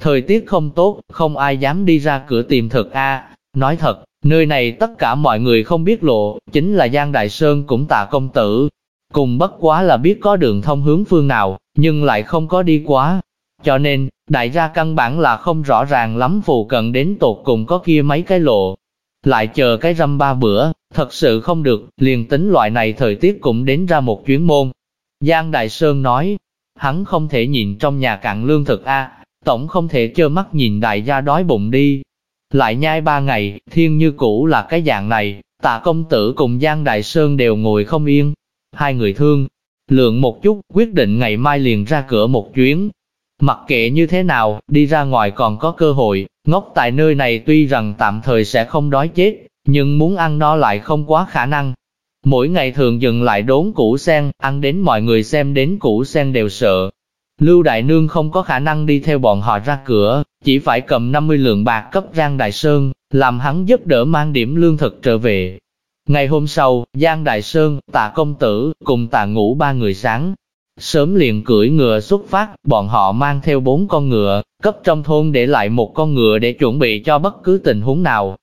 thời tiết không tốt, không ai dám đi ra cửa tìm thực a. Nói thật, nơi này tất cả mọi người không biết lộ, chính là Giang Đại Sơn cũng tạ công tử. Cùng bất quá là biết có đường thông hướng phương nào, nhưng lại không có đi quá. Cho nên, đại gia căn bản là không rõ ràng lắm phù cận đến tột cùng có kia mấy cái lộ. Lại chờ cái răm ba bữa, thật sự không được, liền tính loại này thời tiết cũng đến ra một chuyến môn. Giang Đại Sơn nói, hắn không thể nhìn trong nhà cạn lương thực a, tổng không thể trơ mắt nhìn đại gia đói bụng đi. Lại nhai ba ngày, thiên như cũ là cái dạng này, tạ công tử cùng Giang Đại Sơn đều ngồi không yên. Hai người thương, lượng một chút, quyết định ngày mai liền ra cửa một chuyến. Mặc kệ như thế nào, đi ra ngoài còn có cơ hội, ngốc tại nơi này tuy rằng tạm thời sẽ không đói chết, nhưng muốn ăn no lại không quá khả năng, Mỗi ngày thường dừng lại đốn củ sen, ăn đến mọi người xem đến củ sen đều sợ. Lưu Đại Nương không có khả năng đi theo bọn họ ra cửa, chỉ phải cầm 50 lượng bạc cấp Giang Đại Sơn, làm hắn giúp đỡ mang điểm lương thực trở về. Ngày hôm sau, Giang Đại Sơn, tạ công tử, cùng tạ ngũ ba người sáng. Sớm liền cưỡi ngựa xuất phát, bọn họ mang theo bốn con ngựa, cấp trong thôn để lại một con ngựa để chuẩn bị cho bất cứ tình huống nào.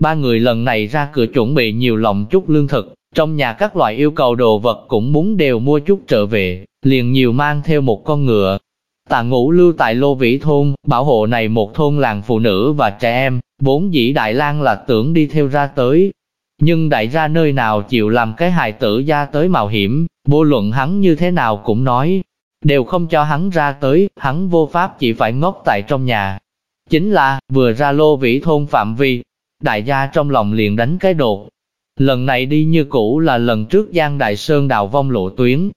Ba người lần này ra cửa chuẩn bị nhiều lòng chút lương thực, trong nhà các loại yêu cầu đồ vật cũng muốn đều mua chút trở về, liền nhiều mang theo một con ngựa. Tạ ngũ lưu tại Lô Vĩ Thôn, bảo hộ này một thôn làng phụ nữ và trẻ em, vốn dĩ Đại lang là tưởng đi theo ra tới. Nhưng đại ra nơi nào chịu làm cái hài tử ra tới mạo hiểm, vô luận hắn như thế nào cũng nói, đều không cho hắn ra tới, hắn vô pháp chỉ phải ngốc tại trong nhà. Chính là, vừa ra Lô Vĩ Thôn phạm vi, đại gia trong lòng liền đánh cái đột, Lần này đi như cũ là lần trước Giang Đại Sơn đào vong lộ tuyến,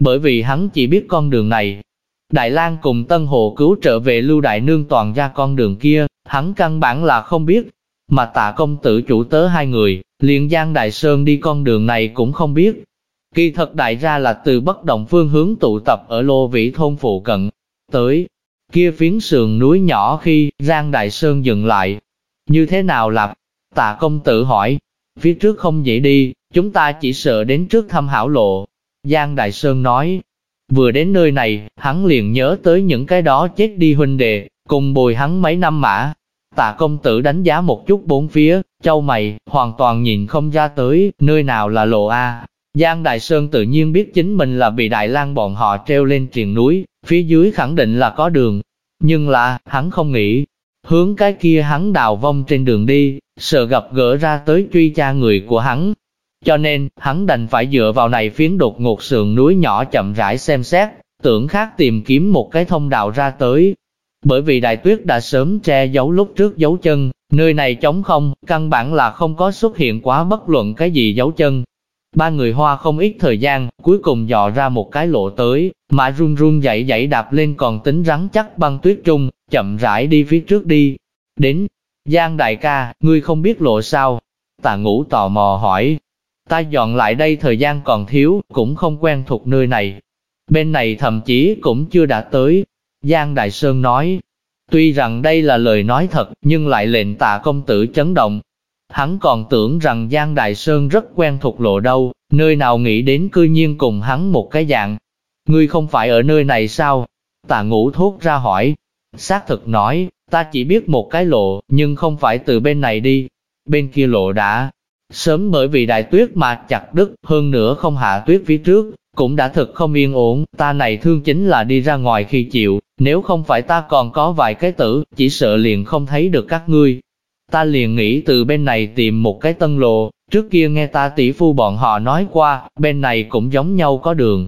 bởi vì hắn chỉ biết con đường này. Đại lang cùng Tân Hồ cứu trở về Lưu Đại Nương toàn ra con đường kia, hắn căn bản là không biết, mà tạ công tử chủ tớ hai người, liền Giang Đại Sơn đi con đường này cũng không biết. Kỳ thật đại ra là từ bất động phương hướng tụ tập ở Lô Vĩ thôn phụ cận, tới kia phiến sườn núi nhỏ khi Giang Đại Sơn dừng lại. Như thế nào là? Tạ công tử hỏi, Phía trước không dễ đi, chúng ta chỉ sợ đến trước thăm hảo lộ. Giang Đại Sơn nói, vừa đến nơi này, hắn liền nhớ tới những cái đó chết đi huynh đệ, cùng bồi hắn mấy năm mã. Tạ công tử đánh giá một chút bốn phía, châu mày, hoàn toàn nhìn không ra tới, nơi nào là lộ A. Giang Đại Sơn tự nhiên biết chính mình là bị Đại lang bọn họ treo lên triền núi, phía dưới khẳng định là có đường. Nhưng là, hắn không nghĩ, hướng cái kia hắn đào vong trên đường đi, sợ gặp gỡ ra tới truy tra người của hắn. Cho nên, hắn đành phải dựa vào này phiến đột ngột sườn núi nhỏ chậm rãi xem xét, tưởng khác tìm kiếm một cái thông đạo ra tới. Bởi vì đại tuyết đã sớm che giấu lúc trước dấu chân, nơi này trống không, căn bản là không có xuất hiện quá bất luận cái gì dấu chân. Ba người hoa không ít thời gian, cuối cùng dò ra một cái lộ tới, mà run run dậy dậy đạp lên còn tính rắn chắc băng tuyết trung, chậm rãi đi phía trước đi. Đến, Giang đại ca, ngươi không biết lộ sao? Tà ngũ tò mò hỏi. Ta dọn lại đây thời gian còn thiếu, cũng không quen thuộc nơi này. Bên này thậm chí cũng chưa đã tới. Giang Đại Sơn nói, tuy rằng đây là lời nói thật, nhưng lại lệnh tạ công tử chấn động. Hắn còn tưởng rằng Giang Đại Sơn rất quen thuộc lộ đâu, nơi nào nghĩ đến cư nhiên cùng hắn một cái dạng. Ngươi không phải ở nơi này sao? Tạ ngũ thốt ra hỏi. Xác thực nói, ta chỉ biết một cái lộ, nhưng không phải từ bên này đi. Bên kia lộ đã sớm bởi vì đại tuyết mà chặt đứt, hơn nữa không hạ tuyết phía trước, cũng đã thực không yên ổn, ta này thương chính là đi ra ngoài khi chịu, nếu không phải ta còn có vài cái tử, chỉ sợ liền không thấy được các ngươi. Ta liền nghĩ từ bên này tìm một cái tân lộ, trước kia nghe ta tỷ phu bọn họ nói qua, bên này cũng giống nhau có đường.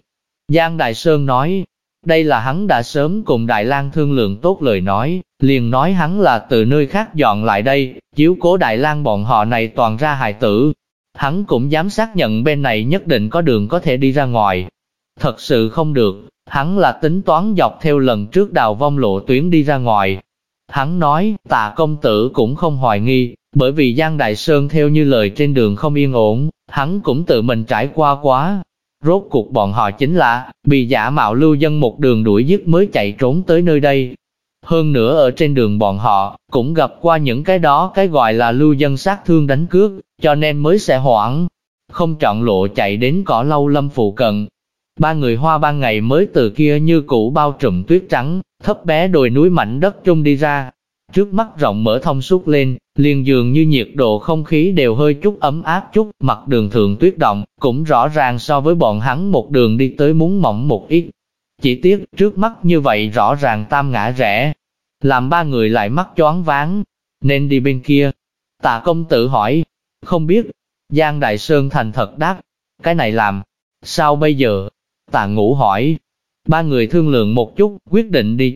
Giang Đại Sơn nói, đây là hắn đã sớm cùng Đại lang thương lượng tốt lời nói, liền nói hắn là từ nơi khác dọn lại đây, chiếu cố Đại lang bọn họ này toàn ra hài tử, Hắn cũng dám xác nhận bên này nhất định có đường có thể đi ra ngoài. Thật sự không được, hắn là tính toán dọc theo lần trước đào vong lộ tuyến đi ra ngoài. Hắn nói, tạ công tử cũng không hoài nghi, bởi vì Giang Đại Sơn theo như lời trên đường không yên ổn, hắn cũng tự mình trải qua quá. Rốt cuộc bọn họ chính là, bị giả mạo lưu dân một đường đuổi giết mới chạy trốn tới nơi đây. Hơn nữa ở trên đường bọn họ, cũng gặp qua những cái đó cái gọi là lưu dân sát thương đánh cướp, cho nên mới sẽ hoảng, không chọn lộ chạy đến cỏ lâu lâm phụ cận. Ba người hoa ban ngày mới từ kia như cũ bao trùm tuyết trắng, thấp bé đồi núi mảnh đất trung đi ra. Trước mắt rộng mở thông suốt lên, liền dường như nhiệt độ không khí đều hơi chút ấm áp chút, mặt đường thường tuyết động, cũng rõ ràng so với bọn hắn một đường đi tới muốn mỏng một ít. Chỉ tiếc, trước mắt như vậy rõ ràng tam ngã rẽ, làm ba người lại mắt choáng váng, nên đi bên kia. Tạ công tử hỏi, không biết. Giang Đại Sơn thành thật đáp, cái này làm, sao bây giờ? Tạ ngũ hỏi, ba người thương lượng một chút, quyết định đi